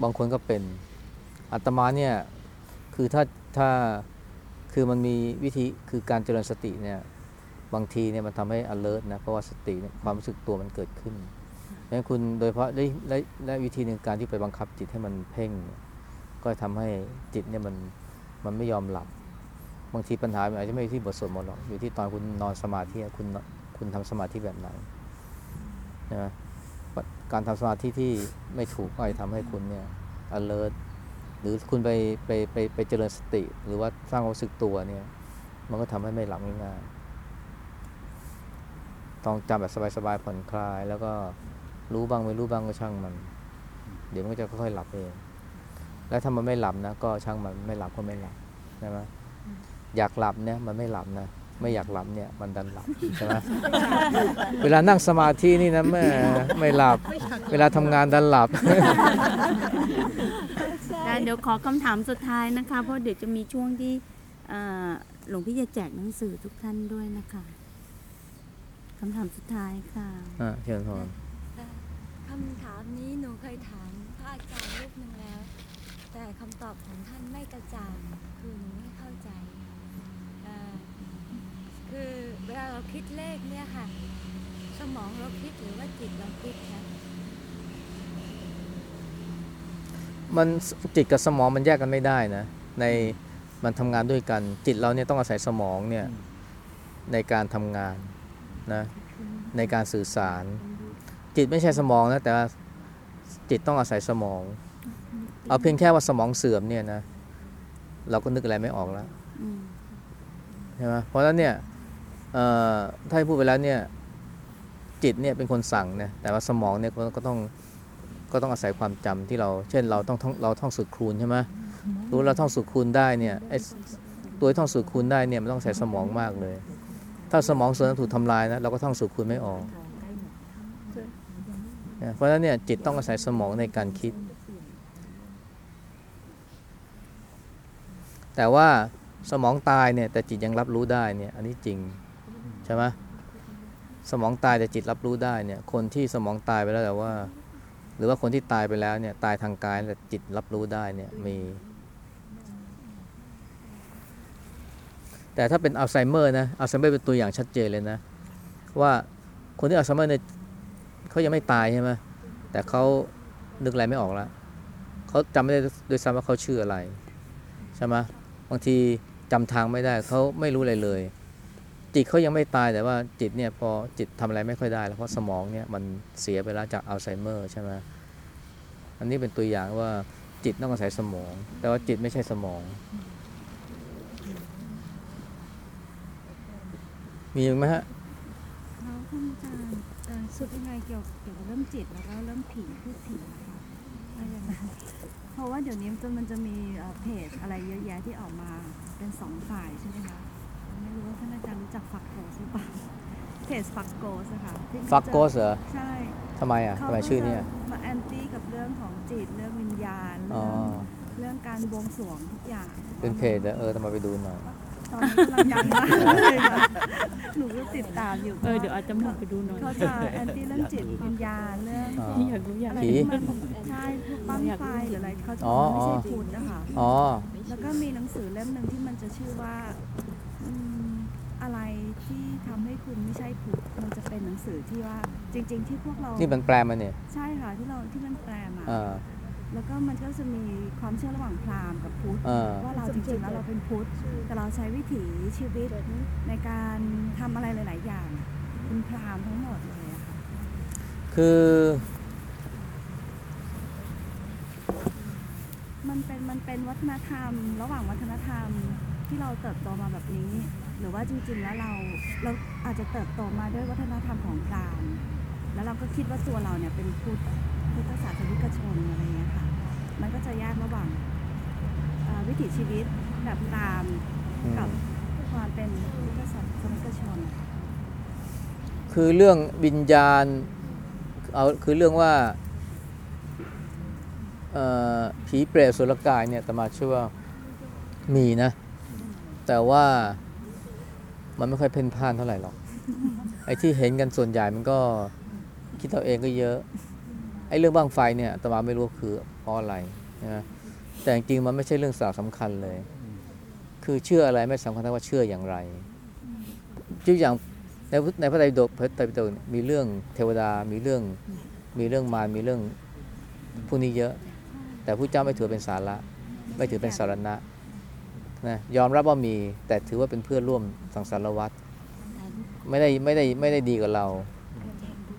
บางคนก็เป็นอาตมาเนี่ยคือถ้าถ้าคือมันมีวิธีคือการเจริญสติเนี่ยบางทีเนี่ยมันทำให้ alert นะเพราะว่าสติเนี่ยความรู้สึกตัวมันเกิดขึ้นดั งนั้นคุณโดยเฉพาะได้ได้ได้วิธีหนึ่งการที่ไปบังคับจิตให้มันเพ่ง ก็ทำให้จิตเนี่ยมันมันไม่ยอมหลับ บางทีปัญหามันอาจจะไม่อยู่ที่บทสวดมนต์หรอกอยู่ที่ตอนคุณนอนสมาธิคุณคุณทำสมาธิแบบไหนนะการทำสมาธิที่ไม่ถูกก็อาจะทำให้คุณเนี่ย alert หรือคุณไปไปไปไปเจริญสติ หรือว่าสร้างความรู้สึกตัวเนี่ย มันก็ทำให้ไม่หลับง่ายๆต้องจำแบบสบายๆผ่อนคลายแล้วก็ รู้บ้างไม่รู้บ้างก็ช่างมัน เดี๋ยวมันก็จะค่อยๆหลับเอง แล้วถ้ามันไม่หลับนะก็ช่างมันไม่หลับก็ไม่หลับใช่ไหมอยากหลับเนี่ยมันไม่หลับนะไม่อยากหลับเนี่ยมันดันหลับใช่ไหมเวลานั่งสมาธินี่นะแม่ไม่หลับ เวลาทำงานดันหลับได้เดี๋ยวขอคำถามสุดท้ายนะคะ เพราะเดี๋ยวจะมีช่วงที่เอ่อหลวงพี่จะแจกหนังสือทุกท่านด้วยนะคะคำถามสุดท้ายค่ะอะเชิญพร คำถามนี้หนูเคยถามพระอาจารย์รูปหนึ่งแล้ว แต่คำตอบของท่านไม่กระจ่างคือหนูไม่เข้าใจอ่าคือเวลาเราคิดเลขเนี่ยค่ะ สมองเราคิดหรือว่าจิตเราคิดคะมันจิตกับสมองมันแยกกันไม่ได้นะในมันทำงานด้วยกันจิตเราเนี่ยต้องอาศัยสมองเนี่ยในการทำงานนะในการสื่อสาร จิตไม่ใช่สมองนะแต่ว่าจิตต้องอาศัยสมอง เอาเพียงแค่ว่าสมองเสื่อมเนี่ยนะเราก็นึกอะไรไม่ออกแล้วใช่ไหมเพราะฉะนั้นเนี่ยเอ่อถ้าพูดไปแล้วเนี่ยจิตเนี่ยเป็นคนสั่งนะแต่ว่าสมองเนี่ยก็ต้องก็ต้องอาศัยความจำที่เราเช่นเราต้องท่องเราท่องสูตรคูณใช่ไหมรู้เราท่องสูตรคูณได้เนี่ยไอ้ตัวที่ท่องสูตรคูณได้เนี่ยมันต้องใช้สมองมากเลย ถ้าสมองส่วนนั้นถูกทำลายนะเราก็ท่องสูตรคูณไม่ออก นะเพราะฉะนั้นเนี่ยจิตต้องอาศัยสมองในการคิด แต่ว่าสมองตายเนี่ยแต่จิตยังรับรู้ได้เนี่ยอันนี้จริงใช่ไหมสมองตายแต่จิตรับรู้ได้เนี่ยคนที่สมองตายไปแล้วแต่ว่า หรือว่าคนที่ตายไปแล้วเนี่ยตายทางกายแต่จิตรับรู้ได้เนี่ยมี แต่ถ้าเป็นอัลไซเมอร์นะอัลไซเมอร์เป็นตัวอย่างชัดเจนเลยนะ ว่าคนที่อัลไซเมอร์เนี่ย เขายังไม่ตายใช่ไหมแต่เขานึกอะไรไม่ออกแล้วเขาจำไม่ได้ด้วยซ้ำว่าเขาชื่ออะไรใช่ไหมบางทีจำทางไม่ได้เขาไม่รู้อะไรเลย จิตเขายังไม่ตายแต่ว่าจิตเนี่ยพอจิตทำอะไรไม่ค่อยได้แล้วเพราะสมองเนี่ยมันเสียไปแล้วจากอัลไซเมอร์ใช่ไหมอันนี้เป็นตัวอย่างว่าจิตต้องอาศัยสมอง แต่ว่าจิตไม่ใช่สมอง มีอีกไหมฮะ แล้วท่านอาจารย์เอ่อคิดยังไงเกี่ยวเกี่ยวกับเรื่องจิตแล้วก็เรื่องผีพูดผีนะคะว่ายังไงเพราะว่าเดี๋ยวนี้มันจะมันจะมีเอ่อเพจอะไรเยอะแยะที่ออกมาเป็นสองฝ่ายใช่ไหมคะไม่รู้ว่าท่านอาจารย์รู้จักฝักโกสหรือเปล่าเพจฝักโกสอะค่ะที่มันจะฟักโกสเหรอใช่ทำไมอะเขาทำไมก็ชื่อเนี่ยจะมาแอนตี้กับเรื่องของจิตเรื่องวิญญาณอ๋เรื่อองเรื่องการบวงสรวงทุกอย่าง เป็นเพจเหรอเออทำไมไปดูหน่อย ตอนนี้กำลังดังมากเลยค่ะหนูก็ติดตามอยู่เออเดี๋ยวอาจจะมาไปดูหน่อยเขาจะแอนตี้เรื่องจิตวิญญาณเรื่องอ๋ออยากรู้อยากอะไรผี ที่มันใช่พวกปั้นไฟหรืออะไรเขาจะอ๋อ ไม่ใช่อ๋อพุทธนะคะอ๋อ แล้วก็มีหนังสือเล่มหนึ่งที่มันจะชื่อว่าอืมอะไรที่ทำให้คุณไม่ใช่พุทธมันจะเป็นหนังสือที่ว่าจริง ๆ ที่พวกเรานี่มันแปลมาเนี่ยใช่ค่ะที่เราที่มันแปลมาอ่า แล้วก็มันก็จะมีความเชื่อระหว่างพราหมณ์กับพุทธอ่าว่าเราจริงๆแล้วเราเป็นพุทธ แต่เราใช้วิถีชีวิตในการทำอะไรหลาย ๆ อย่างเป็นพราหมณ์ทั้งหมดเลยอะค่ะคือ มันเป็นมันเป็นวัฒนธรรม ระหว่างวัฒนธรรมที่เราเติบโตมาแบบนี้ หรือว่าจริง ๆ แล้วเราเราอาจจะเติบโตมาด้วยวัฒนธรรมของพราหมณ์แล้วเราก็คิดว่าตัวเราเนี่ยเป็นพุทธ พุทธศาสนิกชนอะไรอย่างเงี้ยค่ะ มันก็จะยากระหว่างเอ่อวิถีชีวิตแบบพราหมณ์อืมกับความเป็นพุทธศาสนิกชน คือเรื่องวิญญาณเอาคือเรื่องว่าเอ่อผีเปรตสุรกายเนี่ยตมาเชื่อว่ามีนะ แต่ว่ามันไม่ค่อยเพ่นพ่านเท่าไหร่หรอก ไอ้ที่เห็นกันส่วนใหญ่มันก็คิดเอาเองก็เยอะ ไอ้เรื่องบ้างไฟเนี่ยตมาไม่รู้คือเพราะอะไรนะแต่จริงๆมันไม่ใช่เรื่องสาระสำคัญเลย คือเชื่ออะไรไม่สำคัญเท่าว่าเชื่ออย่างไรยกอย่างในพุทธในพระไตรปิฎกพระไตรปิฎกมีเรื่องเทวดามีเรื่องมีเรื่องมารมีเรื่องพวกนี้เยอะ แต่ผู้เจ้าไม่ถือเป็นสาระ ไม่ถือเป็นสารณะนะยอมรับว่ามีแต่ถือว่าเป็นเพื่อนร่วมสังสารวัฏไม่ได้ไม่ได้ไม่ได้ดีกับเรา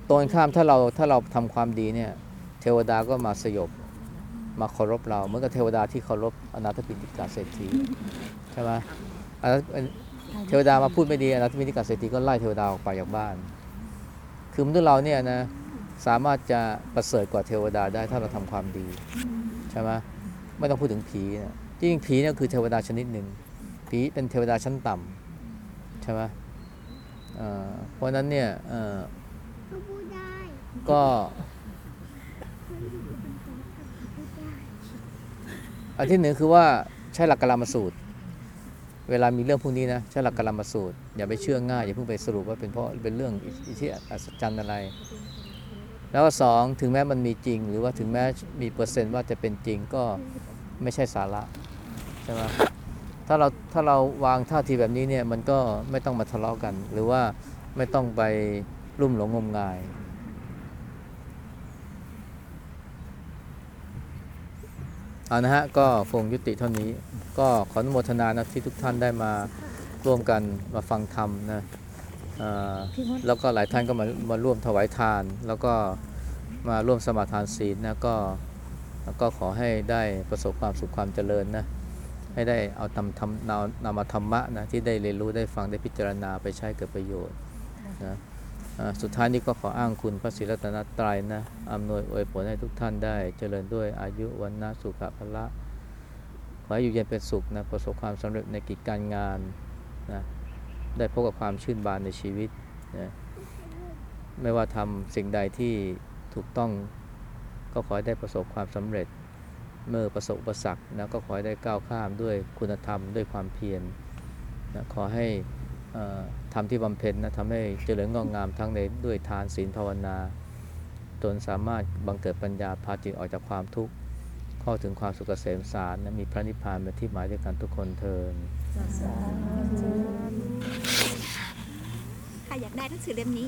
ตรงข้ามถ้าเราถ้าเราทำความดีเนี่ยเทวดาก็มาสยบมาเคารพเราเหมือนกับเทวดาที่เคารพอนาถปิฎกาเศรษฐีใช่ไหมเทวดามาพูดไม่ดีอนาถปิฎกาเศรษฐีก็ไล่เทวดาออกไปจากบ้าน คือมนุษย์เราเนี่ยนะสามารถจะประเสริฐกว่าเทวดาได้ถ้าเราทำความดีใช่ไหมไม่ต้องพูดถึงผีนะจริงผีเนี่ยคือเทวดาชนิดหนึ่งผีเป็นเทวดาชั้นต่ำใช่ไหมเพราะนั้นเนี่ยเก็ อันที่หนึ่งคือว่าใช้หลักกรรมสูตร เวลามีเรื่องพวกนี้นะใช้หลักกรรมสูตร อย่าไปเชื่อง่าย อย่าเพิ่งไปสรุปว่าเป็นเพราะเป็นเรื่องอิทธิอัศจรรย์อะไร แล้วก็สองถึงแม้มันมีจริง หรือว่าถึงแม้มีเปอร์เซ็นต์ว่าจะเป็นจริงก็ไม่ใช่สาระใช่ไหมถ้าเราถ้าเราวางท่าทีแบบนี้เนี่ยมันก็ไม่ต้องมาทะเลาะกัน หรือว่าไม่ต้องไปรุ่มหลงงมงาย เอานะฮะก็คงยุติเท่านี้ ก็ขออนุโมทนานะที่ทุกท่านได้มาร่วมกันมาฟังธรรมนะแล้วก็หลายท่านก็มามาร่วมถวายทาน แล้วก็มาร่วมสมาทานศีลนะก็แล้วก็ขอให้ได้ประสบความสุขความเจริญนะให้ได้เอาทำทำนำนำมาธรรมะนะที่ได้เรียนรู้ได้ฟังได้พิจารณาไปใช้เกิดประโยชน์นะ สุดท้ายนี้ก็ขออ้างคุณพระศรีรัตนตรัยนะอำนวยอวยผลให้ทุกท่านได้ เจริญด้วยอายุวันนะสุขภละขอให้อยู่เย็นเป็นสุขนะประสบความสำเร็จในกิจการงานนะได้พบกับความชื่นบานในชีวิตนะไม่ว่าทำสิ่งใดที่ถูกต้องก็ขอให้ได้ประสบความสำเร็จ เมื่อประสบอุปสรรคนะก็ขอให้ได้ก้าวข้ามด้วยคุณธรรมด้วยความเพียรนะขอให้อ่อ ทำที่บำเพ็ญนะทำให้เจริญงอกงามทั้งในด้วยทานศีลภาวนา จนสามารถบังเกิดปัญญาพาจิตออกจากความทุกข์เข้าถึงความสุขเกษมสารนะมีพระนิพพานเป็นที่หมายด้วยกันทุกคนเทินใครอยากได้หนังสือเล่มนี้